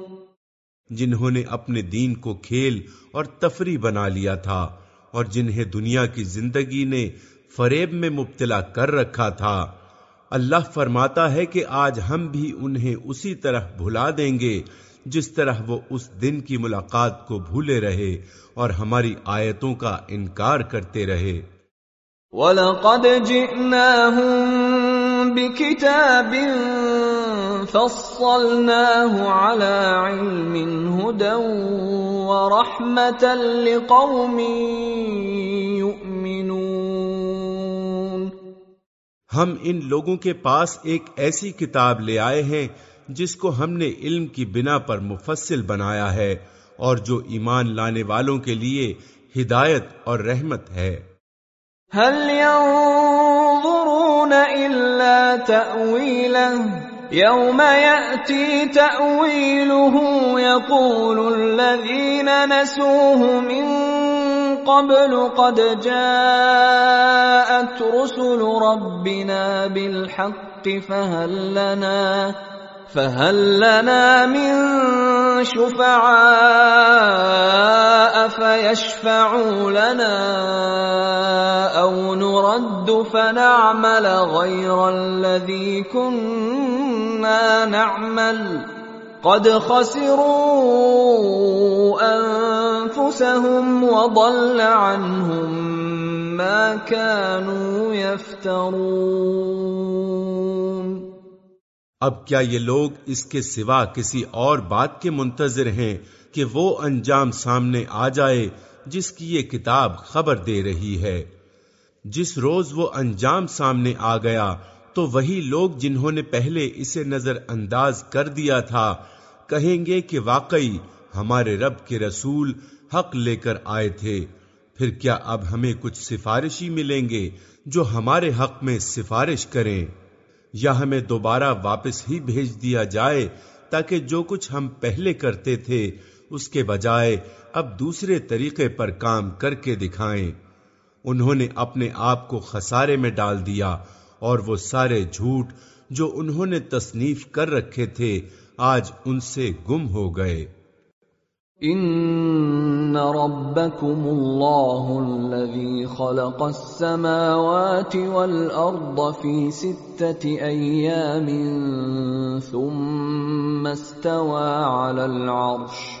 جنہوں نے اپنے دین کو کھیل اور تفریح بنا لیا تھا اور جنہیں دنیا کی زندگی نے فریب میں مبتلا کر رکھا تھا۔ اللہ فرماتا ہے کہ آج ہم بھی انہیں اسی طرح بھلا دیں گے جس طرح وہ اس دن کی ملاقات کو بھولے رہے اور ہماری آیتوں کا انکار کرتے رہے۔ وَلَقَدْ جِئْنَاهُمْ بِكِتَابٍ فَصَّلْنَاهُ عَلَى عِلْمٍ هُدًى وَرَحْمَةً لِقَوْمٍ يُؤْمِنُونَ. ہم ان لوگوں کے پاس ایک ایسی کتاب لے آئے ہیں جس کو ہم نے علم کی بنا پر مفصل بنایا ہے اور جو ایمان لانے والوں کے لیے ہدایت اور رحمت ہے۔ هل ينظرون إلا تأويله؟ يوم يأتي تأويله يقول الذين نسوه من قبل قد جاءت رسل ربنا بالحق فهل لنا فهل لنا من شفعاء فيشفعوا لنا أو نرد فنعمل غير الذي كنا نعمل قد خسروا أنفسهم وضل عنهم ما كانوا يفترون اب کیا یہ لوگ اس کے سوا کسی اور بات کے منتظر ہیں کہ وہ انجام سامنے آ جائے جس کی یہ کتاب خبر دے رہی ہے؟ جس روز وہ انجام سامنے آ گیا تو وہی لوگ جنہوں نے پہلے اسے نظر انداز کر دیا تھا کہیں گے کہ واقعی ہمارے رب کے رسول حق لے کر آئے تھے۔ پھر کیا اب ہمیں کچھ سفارشی ملیں گے جو ہمارے حق میں سفارش کریں؟ یا ہمیں دوبارہ واپس ہی بھیج دیا جائے تاکہ جو کچھ ہم پہلے کرتے تھے، اس کے بجائے اب دوسرے طریقے پر کام کر کے دکھائیں۔ انہوں نے اپنے آپ کو خسارے میں ڈال دیا اور وہ سارے جھوٹ جو انہوں نے تصنیف کر رکھے تھے، آج ان سے گم ہو گئے۔ ان ربكم الله الذي خلق السماوات والارض في سته ايام ثم استوى على العرش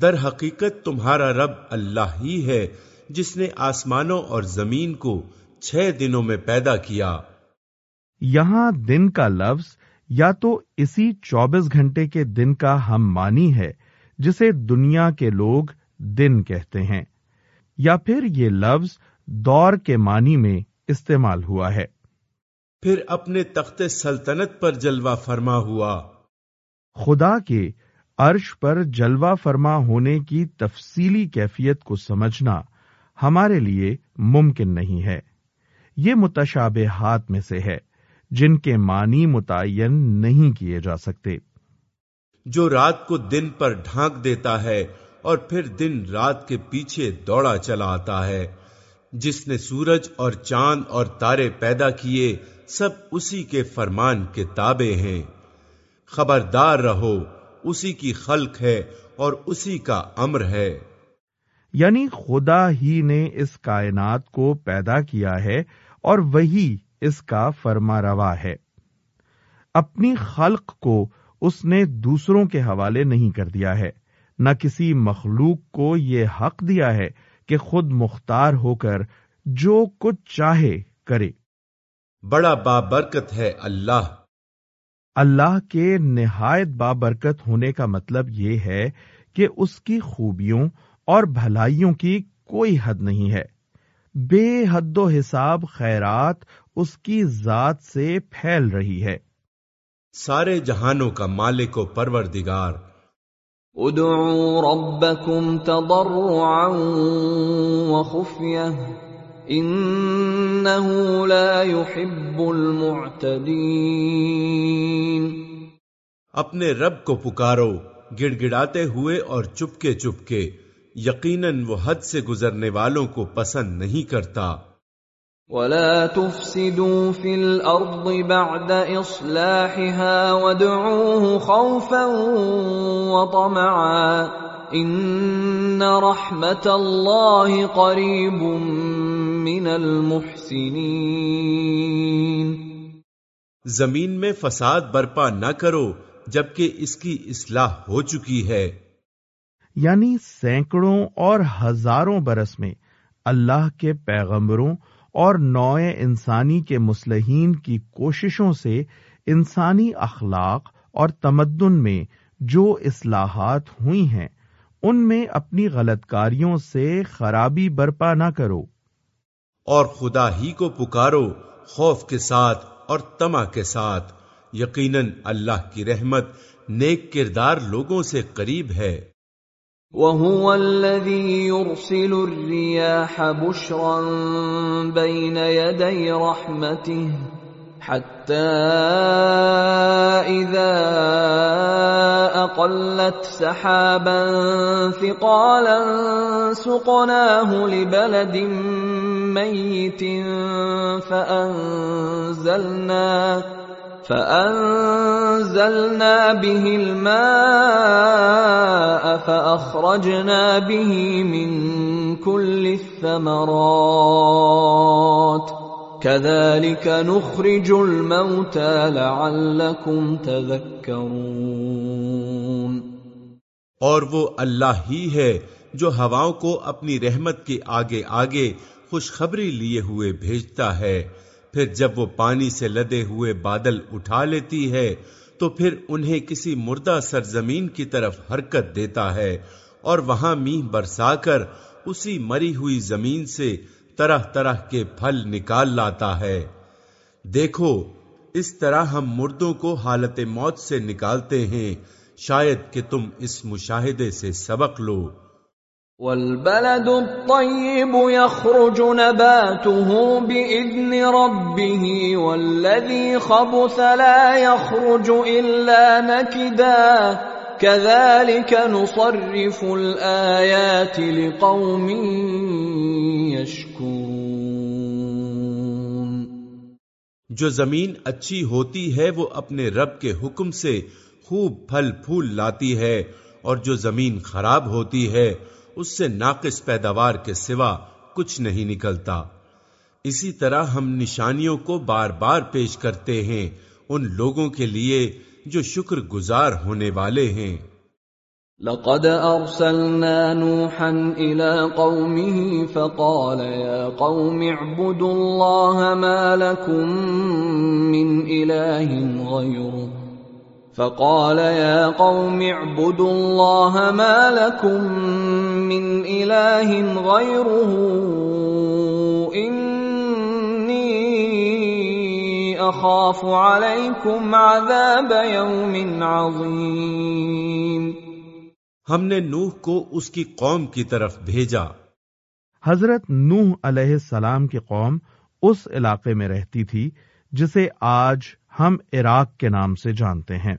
در حقیقت تمہارا رب اللہ ہی ہے جس نے آسمانوں اور زمین کو چھ دنوں میں پیدا کیا۔ یہاں دن کا لفظ یا تو اسی چوبیس گھنٹے کے دن کا ہم مانی ہے جسے دنیا کے لوگ دن کہتے ہیں یا پھر یہ لفظ دور کے معنی میں استعمال ہوا ہے۔ پھر اپنے تخت سلطنت پر جلوہ فرما ہوا۔ خدا کے عرش پر جلوہ فرما ہونے کی تفصیلی کیفیت کو سمجھنا ہمارے لیے ممکن نہیں ہے۔ یہ متشابہ ہاتھ میں سے ہے، جن کے معنی متعین نہیں کیے جا سکتے۔ جو رات کو دن پر ڈھانک دیتا ہے اور پھر دن رات کے پیچھے دوڑا چلا آتا ہے۔ جس نے سورج اور چاند اور تارے پیدا کیے، سب اسی کے فرمان کے تابع ہیں۔ خبردار رہو اسی کی خلق ہے اور اسی کا امر ہے۔ یعنی خدا ہی نے اس کائنات کو پیدا کیا ہے اور وہی اس کا فرما روا ہے۔ اپنی خلق کو اس نے دوسروں کے حوالے نہیں کر دیا ہے۔ نہ کسی مخلوق کو یہ حق دیا ہے کہ خود مختار ہو کر جو کچھ چاہے کرے۔ بڑا بابرکت ہے اللہ۔ اللہ کے نہایت بابرکت ہونے کا مطلب یہ ہے کہ اس کی خوبیوں اور بھلائیوں کی کوئی حد نہیں ہے۔ بے حد و حساب خیرات اس کی ذات سے پھیل رہی ہے۔ سارے جہانوں کا مالک و پروردگار۔ ادعوا ربکم تضرعا وخفیہ انہو لا يحب المعتدین اپنے رب کو پکارو گڑ گڑاتے ہوئے اور چپکے چپکے۔ یقیناً وہ حد سے گزرنے والوں کو پسند نہیں کرتا۔ ولا تفسدوا في الارض بعد اصلاحها وادعوه خوفا وطمعا۔ ان رحمت اللہ قریب من المحسنین۔ زمین میں فساد برپا نہ کرو جبکہ اس کی اصلاح ہو چکی ہے۔ یعنی سینکڑوں اور ہزاروں برس میں اللہ کے پیغمبروں اور نوع انسانی کے مسلحین کی کوششوں سے انسانی اخلاق اور تمدن میں جو اصلاحات ہوئی ہیں ان میں اپنی غلط کاریوں سے خرابی برپا نہ کرو۔ اور خدا ہی کو پکارو خوف کے ساتھ اور تما کے ساتھ۔ یقیناً اللہ کی رحمت نیک کردار لوگوں سے قریب ہے۔ وَهُوَ الَّذِي يُرْسِلُ الرِّيَاحَ بُشْرًا بَيْنَ يَدَيْ رَحْمَتِهِ حتى إذا أقلت سحابا ثقالا سقناه لبلد ميت فأنزلنا فأنزلنا به الماء فأخرجنا به من كل الثمرات كذلك نخرج الموتى لعلكم تذكرون اور وہ اللہ ہی ہے جو ہواؤں کو اپنی رحمت کے آگے آگے خوشخبری لیے ہوئے بھیجتا ہے۔ پھر جب وہ پانی سے لدے ہوئے بادل اٹھا لیتی ہے، تو پھر انہیں کسی مردہ سرزمین کی طرف حرکت دیتا ہے اور وہاں میہ برسا کر اسی مری ہوئی زمین سے طرح طرح کے پھل نکال لاتا ہے۔ دیکھو، اس طرح ہم مردوں کو حالت موت سے نکالتے ہیں۔ شاید کہ تم اس مشاہدے سے سبق لو۔ والبلد الطيب يخرج نباته بإذن ربه والذي خبث لا يخرج إلا نكداً كذلك نصرف الآيات لقوم يشكرون جو زمین اچھی ہوتی ہے وہ اپنے رب کے حکم سے خوب پھل پھول لاتی ہے اور جو زمین خراب ہوتی ہے اس سے ناقص پیداوار کے سوا کچھ نہیں نکلتا۔ اسی طرح ہم نشانیوں کو بار بار پیش کرتے ہیں ان لوگوں کے لیے جو شکر گزار ہونے والے ہیں۔ لقد ارسلنا نوحا الى قومه فقال يا قوم اعبدوا الله ما لكم من اله غيره۔ فقال يا قوم اعبدوا الله ما لكم من اله غيره اني اخاف عليكم عذاب يوم عظيم ہم نے نوح کو اس کی قوم کی طرف بھیجا۔ حضرت نوح علیہ السلام کی قوم اس علاقے میں رہتی تھی جسے آج ہم عراق کے نام سے جانتے ہیں۔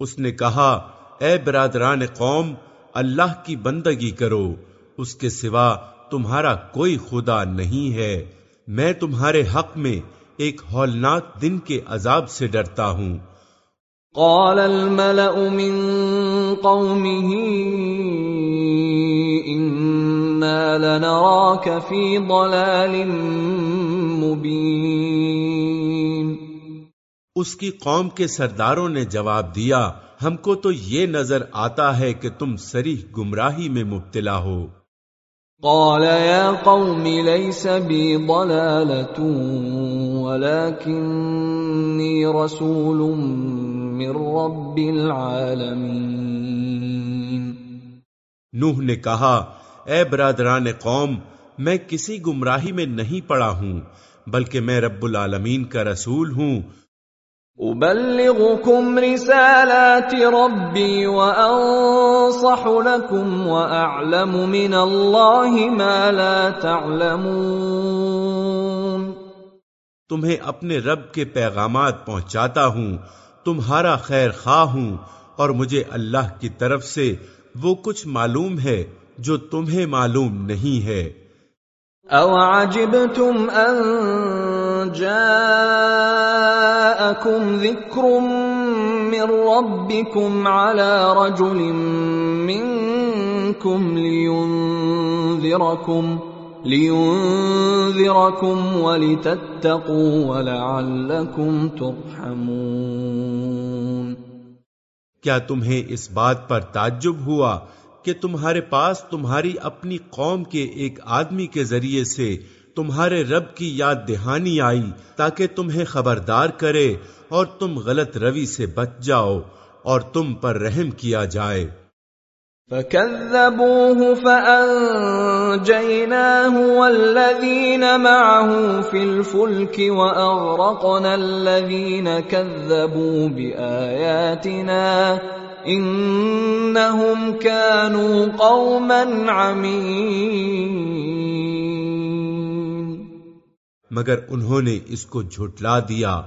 اس نے کہا اے برادران قوم اللہ کی بندگی کرو۔ اس کے سوا تمہارا کوئی خدا نہیں ہے۔ میں تمہارے حق میں ایک ہولناک دن کے عذاب سے ڈرتا ہوں۔ قال الملأ من قومه إنا لنراك في ضلال مبين. اس کی قوم کے سرداروں نے جواب دیا ہم کو تو یہ نظر آتا ہے کہ تم سریح گمراہی میں مبتلا ہو۔ قال يا قوم ليس بي ضلالة ولكني رسول من رب العالمين۔ نوح نے کہا اے برادران قوم میں کسی گمراہی میں نہیں پڑا ہوں بلکہ میں رب العالمین کا رسول ہوں۔ ابلغكم رسالات ربي وانصح لكم واعلم من الله ما لا تعلمون تمہیں اپنے رب کے پیغامات پہنچاتا ہوں تمہارا خیر خواہ ہوں اور مجھے اللہ کی طرف سے وہ کچھ معلوم ہے جو تمہیں معلوم نہیں ہے۔ او عجبتم ان جاءكم ذكر من ربكم على رجل منكم لينذركم لينذركم ولتتقوا ولعلكم ترحمون۔ کیا تمہیں اس بات پر تعجب ہوا کہ تمہارے پاس تمہاری اپنی قوم کے ایک آدمی کے ذریعے سے تمہارے رب کی یاد دہانی آئی تاکہ تمہیں خبردار کرے اور تم غلط روی سے بچ جاؤ اور تم پر رحم کیا جائے۔ فكذبوه فأنجيناه والذين معه في الفلك وأغرقنا الذين كذبوا بآياتنا إنهم كانوا قوما عمين۔ مگر انہوں نے اس کو جھٹلا دیا۔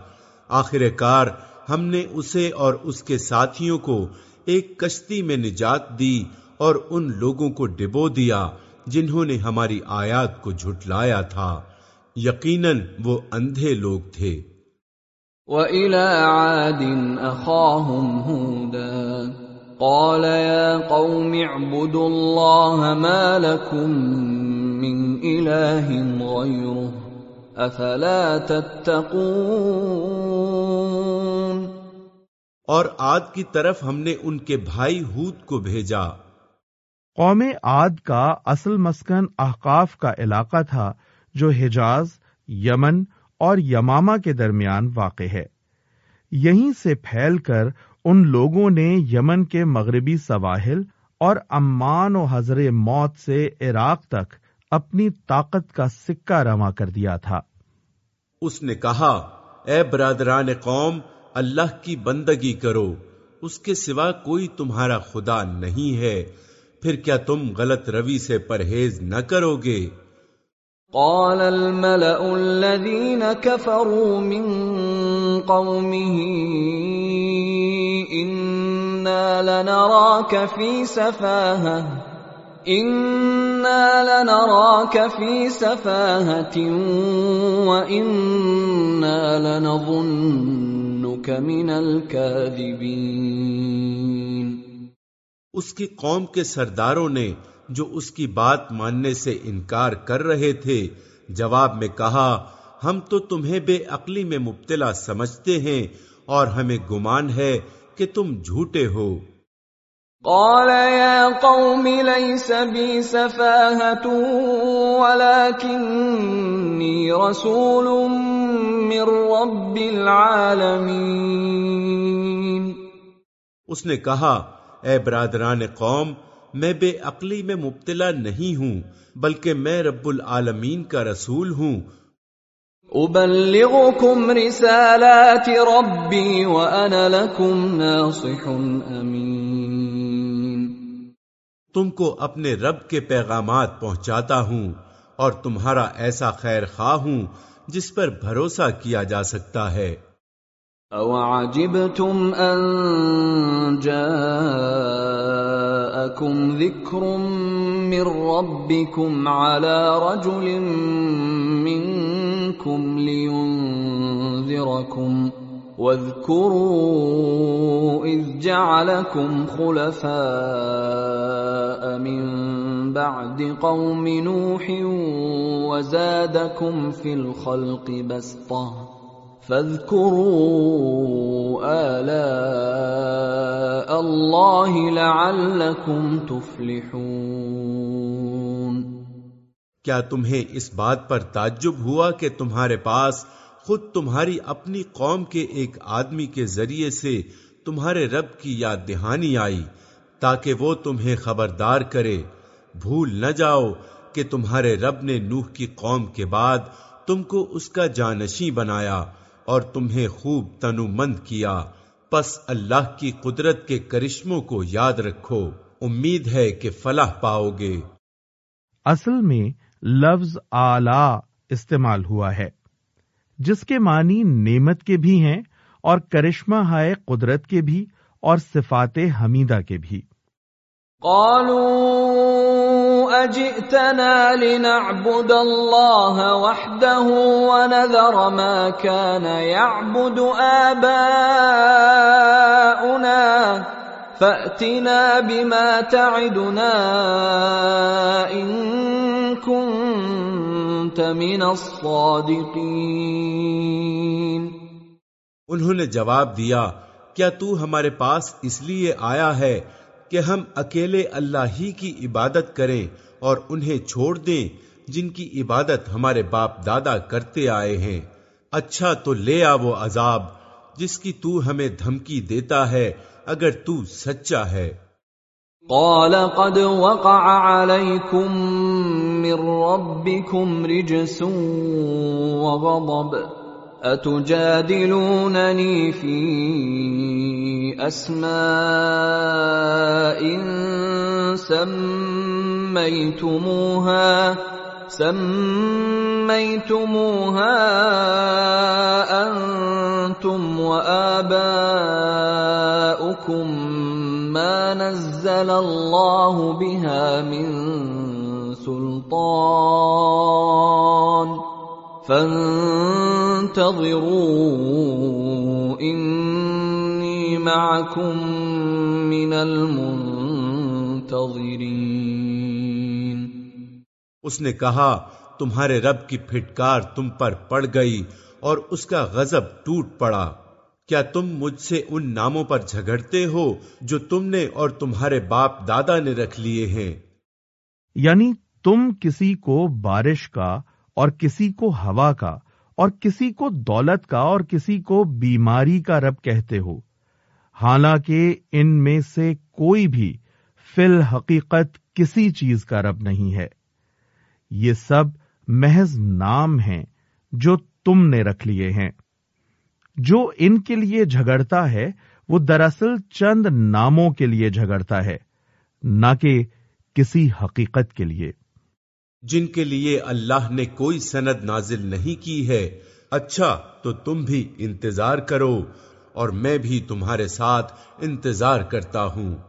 آخر کار ہم نے اسے اور اس کے ساتھیوں کو ایک کشتی میں نجات دی اور ان لوگوں کو ڈبو دیا جنہوں نے ہماری آیات کو جھٹلایا تھا۔ یقیناً وہ اندھے لوگ تھے۔ وَإِلَى عَادٍ أَخَاهُمْ هُودًا۔ قَالَ يَا قَوْمِ اعْبُدُوا اللَّهَ مَا لَكُمْ مِنْ إِلَٰهٍ غَيْرُهُ۔ أَفَلَا تَتَّقُونَ اور آد کی طرف ہم نے ان کے بھائی ہود کو بھیجا۔ قوم عاد کا اصل مسکن احقاف کا علاقہ تھا جو حجاز یمن اور یماما کے درمیان واقع ہے۔ یہیں سے پھیل کر ان لوگوں نے یمن کے مغربی سواحل اور امان و حضر موت سے عراق تک اپنی طاقت کا سکہ رواں کر دیا تھا۔ اس نے کہا، اے برادران قوم، اللہ کی بندگی کرو، اس کے سوا کوئی تمہارا خدا نہیں ہے، پھر کیا تم غلط روی سے پرہیز نہ کرو گے؟ قال الملأ الذين كفروا من قومه، إنا لنراك في سفاهة. إنا لنراك في سفاهة لنظنك من الكاذبين اس کی قوم کے سرداروں نے جو اس کی بات ماننے سے انکار کر رہے تھے، جواب میں کہا، ہم تو تمہیں بے عقلی میں مبتلا سمجھتے ہیں اور ہمیں گمان ہے کہ تم جھوٹے ہو۔ قال يا قوم ليس بي سفاهة ولكني رسول من رب العالمين. اس نے کہا اے برادران قوم میں بے عقلی میں مبتلا نہیں ہوں بلکہ میں رب العالمین کا رسول ہوں۔ ابلغكم رسالات ربي وانا لكم ناصح امين تم کو اپنے رب کے پیغامات پہنچاتا ہوں اور تمہارا ایسا خیر خواہ ہوں جس پر بھروسہ کیا جا سکتا ہے۔ او عجبتم ان جاءكم ذكر من ربكم على رجل منكم لينذركم واذكروا اذ جعلكم خلفاء من بعد قوم نوح وزادكم في الخلق بسطه فاذكروا آلاء اللہ لعلكم تفلحون کیا تمہیں اس بات پر تعجب ہوا کہ تمہارے پاس خود تمہاری اپنی قوم کے ایک آدمی کے ذریعے سے تمہارے رب کی یاد دہانی آئی تاکہ وہ تمہیں خبردار کرے۔ بھول نہ جاؤ کہ تمہارے رب نے نوح کی قوم کے بعد تم کو اس کا جانشی بنایا اور تمہیں خوب تنو مند کیا۔ پس اللہ کی قدرت کے کرشموں کو یاد رکھو۔ امید ہے کہ فلاح پاؤ گے۔ اصل میں لفظ آلہ استعمال ہوا ہے۔ جس کے معنی نعمت کے بھی ہیں اور کرشمہ ہائے قدرت کے بھی اور صفات حمیدہ کے بھی۔ قالوا اجئتنا لنعبد الله وحده ونذر ما كان يعبد آباؤنا فأتنا بما تعدنا إن كنت من الصادقين. انہوں نے جواب دیا، کیا تو ہمارے پاس اس لیے آیا ہے کہ ہم اکیلے اللہ ہی کی عبادت کریں اور انہیں چھوڑ دیں، جن کی عبادت ہمارے باپ دادا کرتے آئے ہیں؟ اچھا تو لے آ وہ عذاب جس کی تو ہمیں دھمکی دیتا ہے، اگر تو سچا ہے۔ قال قد وقع عليكم من ربكم رجس وغضب اتجادلونني في اسماء سميتموها سم سميتموها انتم واباؤكم ما نزل الله بها من سلطان فانتظروا انی معکم من المنتظرین اس نے کہا تمہارے رب کی پھٹکار تم پر پڑ گئی اور اس کا غضب ٹوٹ پڑا۔ کیا تم مجھ سے ان ناموں پر جھگڑتے ہو جو تم نے اور تمہارے باپ دادا نے رکھ لیے ہیں؟ یعنی تم کسی کو بارش کا اور کسی کو ہوا کا اور کسی کو دولت کا اور کسی کو بیماری کا رب کہتے ہو۔ حالانکہ ان میں سے کوئی بھی فی الحقیقت کسی چیز کا رب نہیں ہے۔ یہ سب محض نام ہیں جو تم نے رکھ لیے ہیں۔ جو ان کے لیے جھگڑتا ہے، وہ دراصل چند ناموں کے لیے جھگڑتا ہے، نہ کہ کسی حقیقت کے لیے۔ جن کے لیے اللہ نے کوئی سند نازل نہیں کی ہے اچھا تو تم بھی انتظار کرو اور میں بھی تمہارے ساتھ انتظار کرتا ہوں۔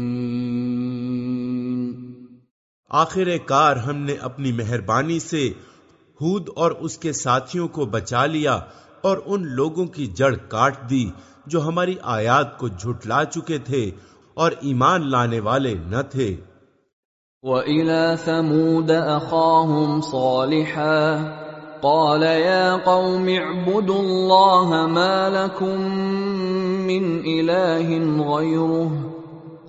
آخر کار ہم نے اپنی مہربانی سے ہود اور اس کے ساتھیوں کو بچا لیا اور ان لوگوں کی جڑ کاٹ دی جو ہماری آیات کو جھٹلا چکے تھے اور ایمان لانے والے نہ تھے۔ وَإِلَى ثَمُودَ أَخَاهُمْ صَالِحًا، قَالَ يَا قَوْمِ اعْبُدُوا اللَّهَ مَا لَكُمْ مِنْ إِلَٰهٍ غَيْرُهُ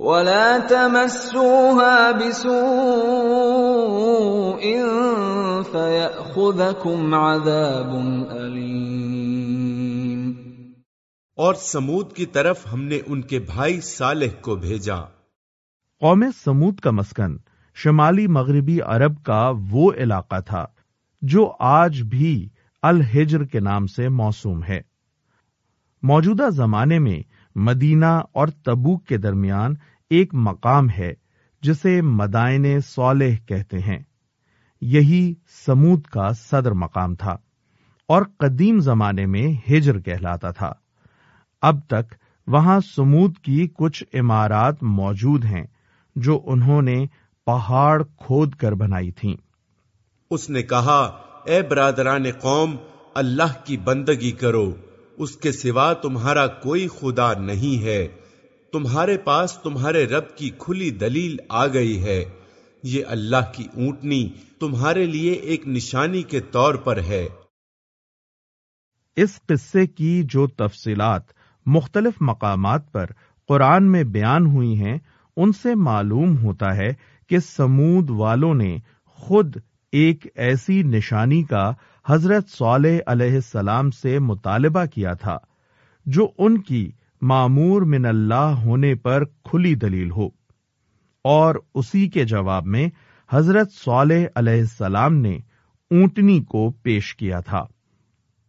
وَلَا تَمَسُّوهَا بِسُوءٍ فَيَأْخُذَكُمْ عَذَابٌ أَلِيمٌ۔ اور سمود کی طرف ہم نے ان کے بھائی صالح کو بھیجا۔ قوم سمود کا مسکن شمالی مغربی عرب کا وہ علاقہ تھا جو آج بھی الحجر کے نام سے موسوم ہے۔ موجودہ زمانے میں مدینہ اور تبوک کے درمیان ایک مقام ہے جسے مدائن صالح کہتے ہیں۔ یہی سمود کا صدر مقام تھا اور قدیم زمانے میں ہجر کہلاتا تھا۔ اب تک وہاں سمود کی کچھ عمارات موجود ہیں جو انہوں نے پہاڑ کھود کر بنائی تھیں۔ اس نے کہا، اے برادران قوم، اللہ کی بندگی کرو۔ اس کے سوا تمہارا کوئی خدا نہیں ہے۔ تمہارے پاس تمہارے رب کی کھلی دلیل آ گئی ہے۔ یہ اللہ کی اونٹنی تمہارے لیے ایک نشانی کے طور پر ہے۔ اس قصے کی جو تفصیلات مختلف مقامات پر قرآن میں بیان ہوئی ہیں، ان سے معلوم ہوتا ہے کہ سمود والوں نے خود ایک ایسی نشانی کا حضرت صالح علیہ السلام سے مطالبہ کیا تھا جو ان کی معمور من اللہ ہونے پر کھلی دلیل ہو۔ اور اسی کے جواب میں حضرت صالح علیہ السلام نے اونٹنی کو پیش کیا تھا۔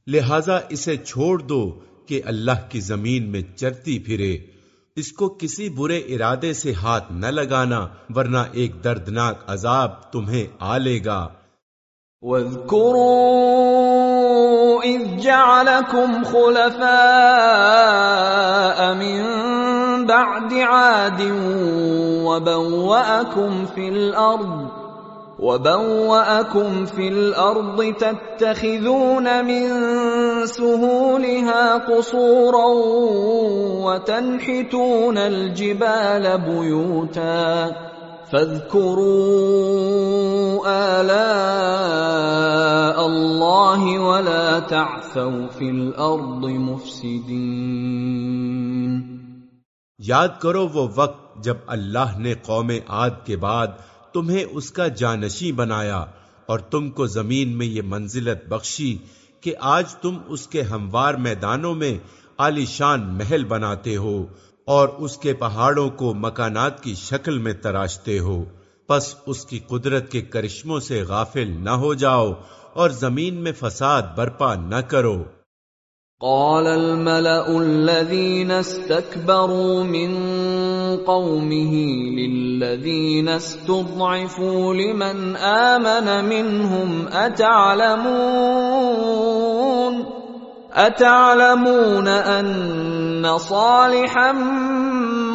لہذا اسے چھوڑ دو کہ اللہ کی زمین میں چرتی پھرے۔ اس کو کسی برے ارادے سے ہاتھ نہ لگانا ورنہ ایک دردناک عذاب تمہیں آ لے گا۔ وَاذْكُرُوا إِذْ جَعَلَكُمْ خُلَفَاءَ مِن بَعْدِ عَادٍ وَبَوَّأَكُمْ فِي الْأَرْضِ وَبَوَّأَكُمْ فِي الْأَرْضِ تَتَّخِذُونَ مِن سُهُولِهَا قُصُورًا وَتَنْحِتُونَ الْجِبَالَ بُيُوتًا فَاذْكُرُوا آلَاءَ اللَّهِ وَلَا تَعْثَوْا فِي الْأَرْضِ مُفْسِدِينَ. یاد کرو وہ وقت جب اللہ نے قوم عاد کے بعد تمہیں اس کا جانشی بنایا اور تم کو زمین میں یہ منزلت بخشی کہ آج تم اس کے ہموار میدانوں میں عالیشان محل بناتے ہو اور اس کے پہاڑوں کو مکانات کی شکل میں تراشتے ہو۔ پس اس کی قدرت کے کرشموں سے غافل نہ ہو جاؤ اور زمین میں فساد برپا نہ کرو۔ قال الملأ الذين استكبروا من قومه للذين استضعفوا لمن آمن منهم أتعلمون؟ أتعلمون أن صالحا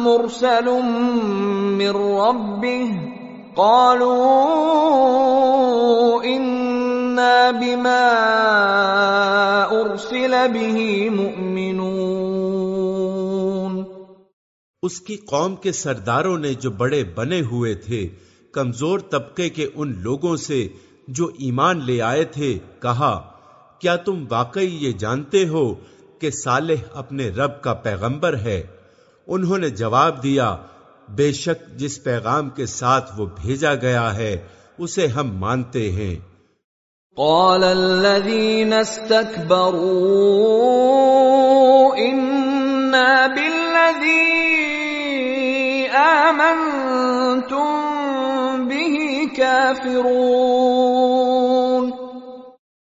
مرسل من ربه. قالوا إنا بما أرسل به مؤمنون. اس کی قوم کے سرداروں نے جو بڑے بنے ہوئے تھے، کمزور طبقے کے ان لوگوں سے جو ایمان لے آئے تھے، کہا، کیا تم واقعی یہ جانتے ہو کہ صالح اپنے رب کا پیغمبر ہے۔ انہوں نے جواب دیا بے شک جس پیغام کے ساتھ وہ بھیجا گیا ہے اسے ہم مانتے ہیں۔ قال الذين استكبروا إنا بالذي آمنتم به كافرون۔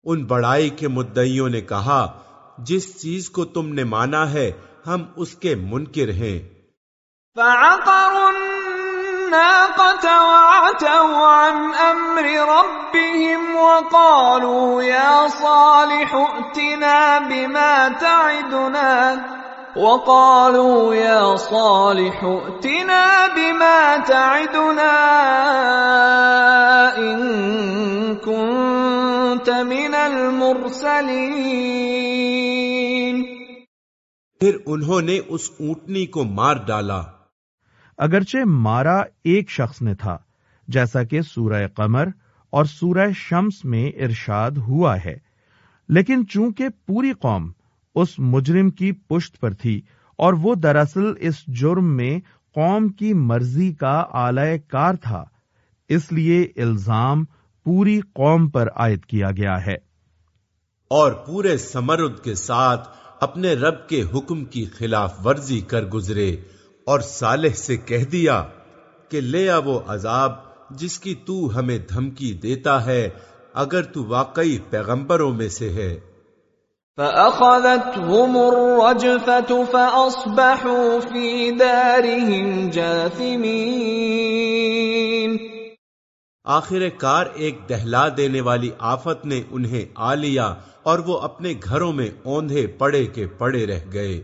ان بڑائی کے مدعیوں نے کہا جس چیز کو تم نے مانا ہے، ہم اس کے منکر ہیں۔ فعقروا الناقة وعتوا عن أمر ربهم وقالوا يا صالح ائتنا بما تعدنا۔ وقالوا يا صالح ائتنا بما تعدنا إن كنت من المرسلين. پھر انہوں نے اس اونٹنی کو مار ڈالا۔ اگرچہ مارا ایک شخص نے تھا جیسا کہ سورہ قمر اور سورہ شمس میں ارشاد ہوا ہے لیکن چونکہ پوری قوم اس مجرم کی پشت پر تھی اور وہ دراصل اس جرم میں قوم کی مرضی کا اعلی کار تھا۔ اس لیے الزام پوری قوم پر عائد کیا گیا ہے۔ اور پورے سمرد کے ساتھ اپنے رب کے حکم کی خلاف ورزی کر گزرے اور صالح سے کہہ دیا کہ لے آ وہ عذاب جس کی تو ہمیں دھمکی دیتا ہے اگر تو واقعی پیغمبروں میں سے ہے۔ فَأَخَذَتْهُمُ الرَّجْفَةُ فَأَصْبَحُوا فِي دَارِهِمْ جَاثِمِينَ آخر کار ایک دہلا دینے والی آفت نے انہیں آ لیا اور وہ اپنے گھروں میں اوندھے پڑے کے پڑے رہ گئے۔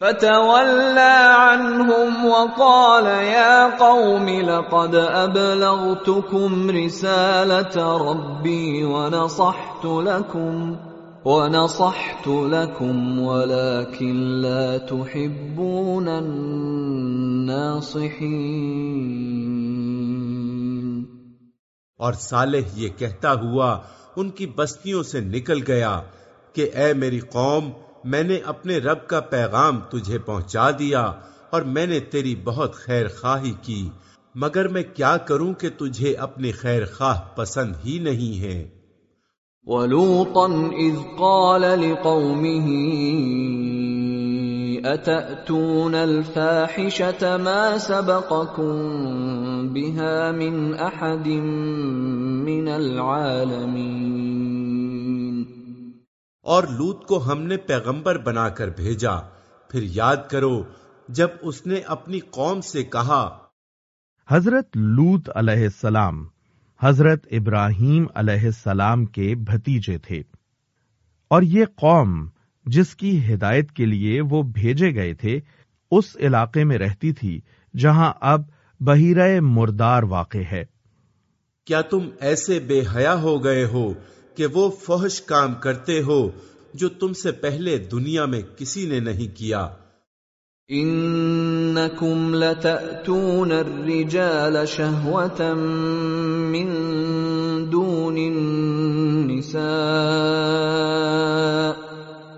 فتولى عنهم وقال يا قوم لقد أبلغتكم رسالة ربي ونصحت لكم ونصحت لكم ولكن لا تحبون الناصحين. اور صالح یہ کہتا ہوا ان کی بستیوں سے نکل گیا کہ اے میری قوم، میں نے اپنے رب کا پیغام تجھے پہنچا دیا اور میں نے تیری بہت خیر خواہی کی، مگر میں کیا کروں کہ تجھے اپنی خیر خواہ پسند ہی نہیں ہے؟ وَلُوطًا اِذْ قَالَ لِقَوْمِهِ أَتَأْتُونَ الْفَاحِشَةَ مَا سَبَقَكُمْ بِهَا مِنْ أَحَدٍ مِنَ الْعَالَمِينَ؟ اور لوت کو ہم نے پیغمبر بنا کر بھیجا۔ پھر یاد کرو جب اس نے اپنی قوم سے کہا حضرت لوت علیہ السلام حضرت ابراہیم علیہ السلام کے بھتیجے تھے۔ اور یہ قوم جس کی ہدایت کے لیے وہ بھیجے گئے تھے، اس علاقے میں رہتی تھی جہاں اب بحیرہ مردار واقع ہے۔ کیا تم ایسے بے حیا ہو گئے ہو کہ وہ فحش کام کرتے ہو جو تم سے پہلے دنیا میں کسی نے نہیں کیا؟ انکم لتأتون الرجال شہوتا من دون النساء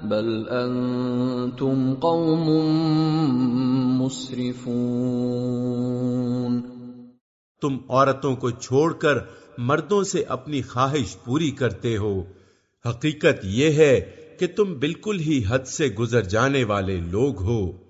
بل انتم قوم مسرفون تم عورتوں کو چھوڑ کر مردوں سے اپنی خواہش پوری کرتے ہو۔ حقیقت یہ ہے کہ تم بالکل ہی حد سے گزر جانے والے لوگ ہو۔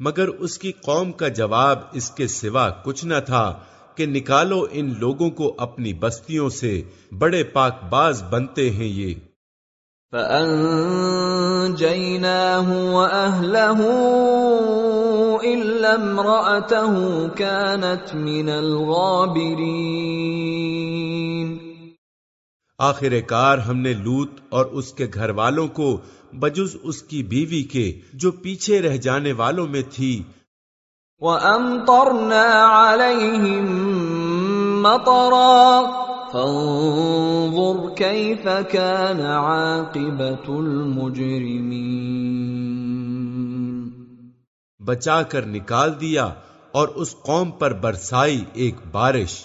مگر اس کی قوم کا جواب اس کے سوا کچھ نہ تھا کہ نکالو ان لوگوں کو اپنی بستیوں سے بڑے پاک باز بنتے ہیں یہ۔ فَأَنجَيْنَاهُ وَأَهْلَهُ إِلَّا امْرَأَتَهُ كَانَتْ مِنَ الْغَابِرِينَ۔ آخر کار ہم نے لوت اور اس کے گھر والوں کو بجز اس کی بیوی کے جو پیچھے رہ جانے والوں میں تھی۔ وَأَمْطَرْنَا عَلَيْهِمْ مَطَرًا فَانظُرْ كَيْفَ كَانَ عَاقِبَةُ الْمُجْرِمِينَ۔ بچا کر نکال دیا اور اس قوم پر برسائی ایک بارش۔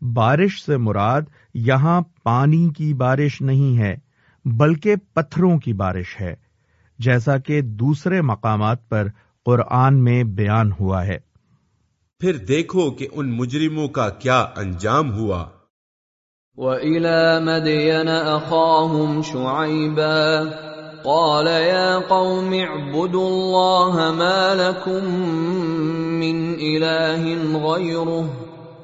بارش سے مراد یہاں پانی کی بارش نہیں ہے۔ بلکہ پتھروں کی بارش ہے جیسا کہ دوسرے مقامات پر قرآن میں بیان ہوا ہے۔ پھر دیکھو کہ ان مجرموں کا کیا انجام ہوا۔ وَإِلَى مَدْيَنَ أَخَاهُمْ شُعَيْبًا قَالَ يَا قَوْمِ اعْبُدُوا اللَّهَ مَا لَكُمْ مِنْ إِلَٰهٍ غَيْرُهُ۔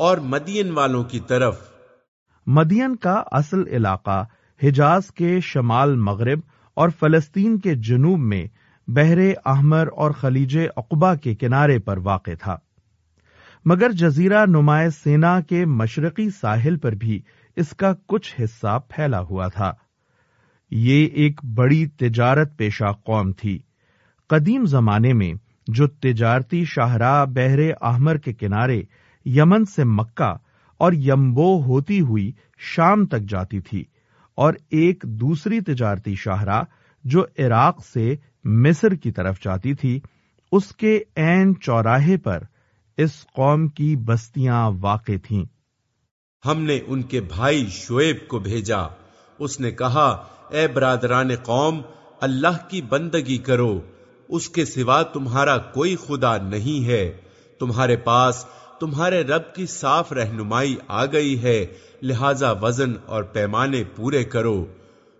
اور مدین والوں کی طرف۔ مدین کا اصل علاقہ حجاز کے شمال مغرب اور فلسطین کے جنوب میں بحر احمر اور خلیج اقبا کے کنارے پر واقع تھا۔ مگر جزیرہ نمایاں سینا کے مشرقی ساحل پر بھی اس کا کچھ حصہ پھیلا ہوا تھا۔ یہ ایک بڑی تجارت پیشہ قوم تھی۔ قدیم زمانے میں جو تجارتی شاہراہ بحر احمر کے کنارے یمن سے مکہ اور یمبو ہوتی ہوئی شام تک جاتی تھی اور ایک دوسری تجارتی شاہراہ جو عراق سے مصر کی طرف جاتی تھی، اس کے عین چوراہے پر اس قوم کی بستیاں واقع تھیں۔ ہم نے ان کے بھائی شعیب کو بھیجا۔ اس نے کہا، اے برادران قوم، اللہ کی بندگی کرو۔ اس کے سوا تمہارا کوئی خدا نہیں ہے۔ تمہارے پاس تمہارے رب کی صاف رہنمائی آ گئی ہے، لہذا وزن اور پیمانے پورے کرو۔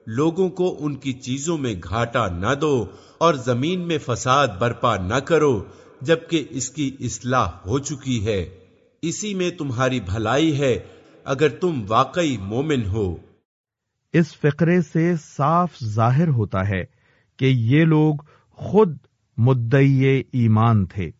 لوگوں کو ان کی چیزوں میں گھاٹا نہ دو اور زمین میں فساد برپا نہ کرو، جبکہ اس کی اصلاح ہو چکی ہے۔ اسی میں تمہاری بھلائی ہے، اگر تم واقعی مومن ہو۔ اس فقرے سے صاف ظاہر ہوتا ہے کہ یہ لوگ خود مدعی ایمان تھے۔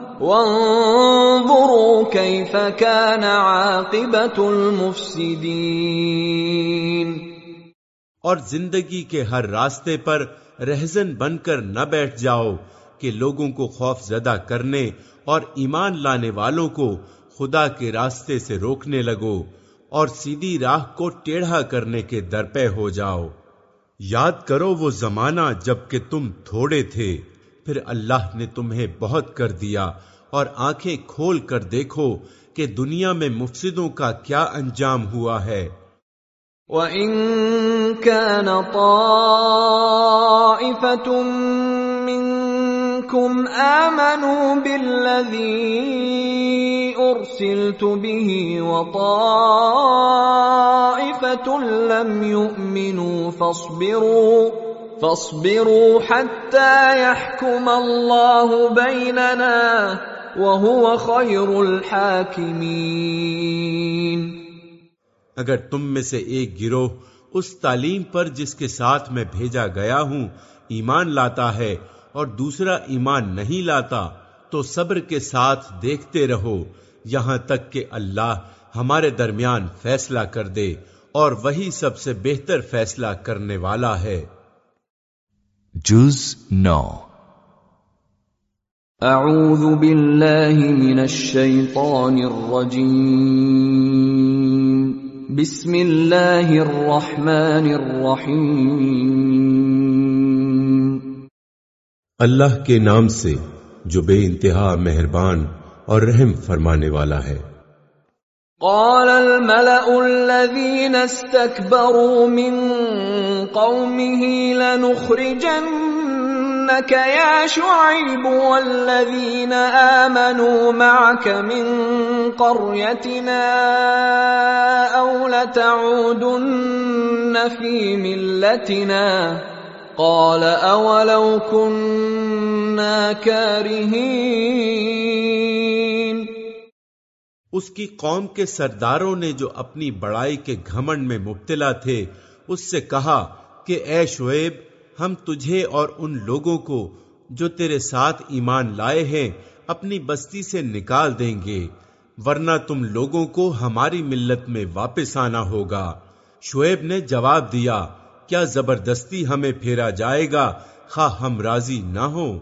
وانظروا كيف كان عاقبة المفسدين۔ اور زندگی کے ہر راستے پر رہزن بن کر نہ بیٹھ جاؤ کہ لوگوں کو خوف زدہ کرنے اور ایمان لانے والوں کو خدا کے راستے سے روکنے لگو اور سیدھی راہ کو ٹیڑھا کرنے کے درپے ہو جاؤ۔ یاد کرو وہ زمانہ جبکہ تم تھوڑے تھے، پھر اللہ نے تمہیں بہت کر دیا اور آنکھیں کھول کر دیکھو کہ دنیا میں مفسدوں کا کیا انجام ہوا ہے۔ وَإِن كَانَ طَائِفَةٌ مِّنكُمْ آمَنُوا بِالَّذِي أُرْسِلْتُ بِهِ وَطَائِفَةٌ لَّمْ يُؤْمِنُوا فَاصْبِرُوا فَاصْبِرُوا حَتَّى يَحْكُمَ اللَّهُ بَيْنَنَا وَهُوَ خَيْرُ الْحَاكِمِينَ۔ اگر تم میں سے ایک گروہ اس تعلیم پر جس کے ساتھ میں بھیجا گیا ہوں ایمان لاتا ہے اور دوسرا ایمان نہیں لاتا تو صبر کے ساتھ دیکھتے رہو یہاں تک کہ اللہ ہمارے درمیان فیصلہ کر دے اور وہی سب سے بہتر فیصلہ کرنے والا ہے۔ جز نو۔ اعوذ باللہ من الشیطان الرجیم بسم اللہ الرحمن الرحیم اللہ کے نام سے جو بے انتہا مہربان اور رحم فرمانے والا ہے۔ قال الملأ الذين استكبروا من قومه لنخرجنك يا شعيب والذين آمنوا معك من قريتنا أو لتعودن في ملتنا قال أولو كنا كارهين اس کی قوم کے سرداروں نے جو اپنی بڑائی کے گھمنڈ میں مبتلا تھے، اس سے کہا کہ اے شعیب ہم تجھے اور ان لوگوں کو جو تیرے ساتھ ایمان لائے ہیں اپنی بستی سے نکال دیں گے، ورنہ تم لوگوں کو ہماری ملت میں واپس آنا ہوگا۔ شعیب نے جواب دیا، کیا زبردستی ہمیں پھیرا جائے گا؟ خواہ ہم راضی نہ ہوں۔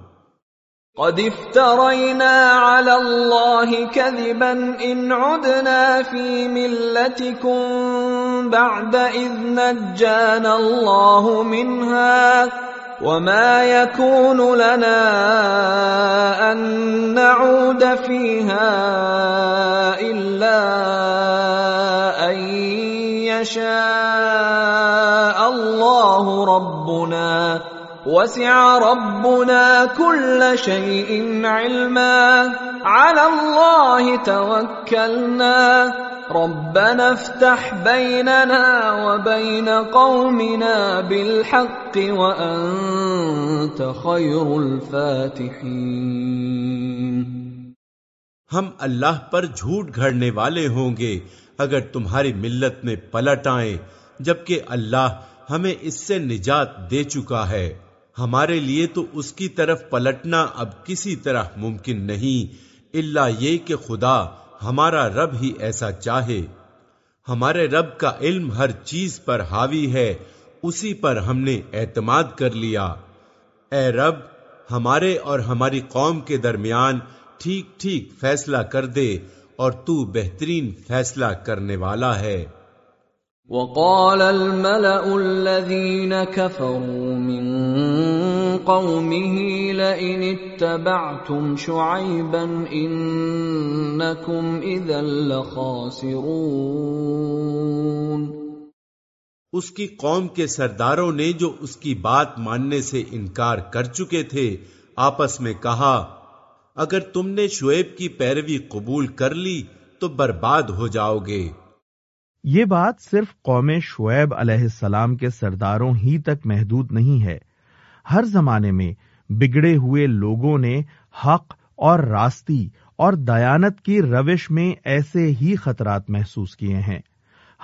قد افترينا على الله كذبا ان عدنا في ملتكم بعد اذ نجانا الله منها وما يكون لنا ان نعود فيها الا ان يشاء الله ربنا وسع ربنا كل شيء علما. على الله توكلنا. ربنا افتح بيننا وبين قومنا بالحق وانت خير الفاتحين. ہم اللہ پر جھوٹ گھڑنے والے ہوں گے اگر تمہاری ملت میں پلٹ آئیں، جبکہ اللہ ہمیں اس سے نجات دے چکا ہے۔ ہمارے لیے تو اس کی طرف پلٹنا اب کسی طرح ممکن نہیں اللہ یہ کہ خدا ہمارا رب ہی ایسا چاہے۔ ہمارے رب کا علم ہر چیز پر حاوی ہے، اسی پر ہم نے اعتماد کر لیا۔ اے رب، ہمارے اور ہماری قوم کے درمیان ٹھیک ٹھیک فیصلہ کر دے اور تو بہترین فیصلہ کرنے والا ہے۔ وقال الملأ الذين كفروا من قومه لئن اتبعتم شعيبا انكم اذا لخاسرون. اس کی قوم کے سرداروں نے جو اس کی بات ماننے سے انکار کر چکے تھے، آپس میں کہا، اگر تم نے شعیب کی پیروی قبول کر لی تو برباد ہو جاؤ گے۔ یہ بات صرف قوم شعیب علیہ السلام کے سرداروں ہی تک محدود نہیں ہے۔ ہر زمانے میں بگڑے ہوئے لوگوں نے حق اور راستی اور دیانت کی روش میں ایسے ہی خطرات محسوس کیے ہیں۔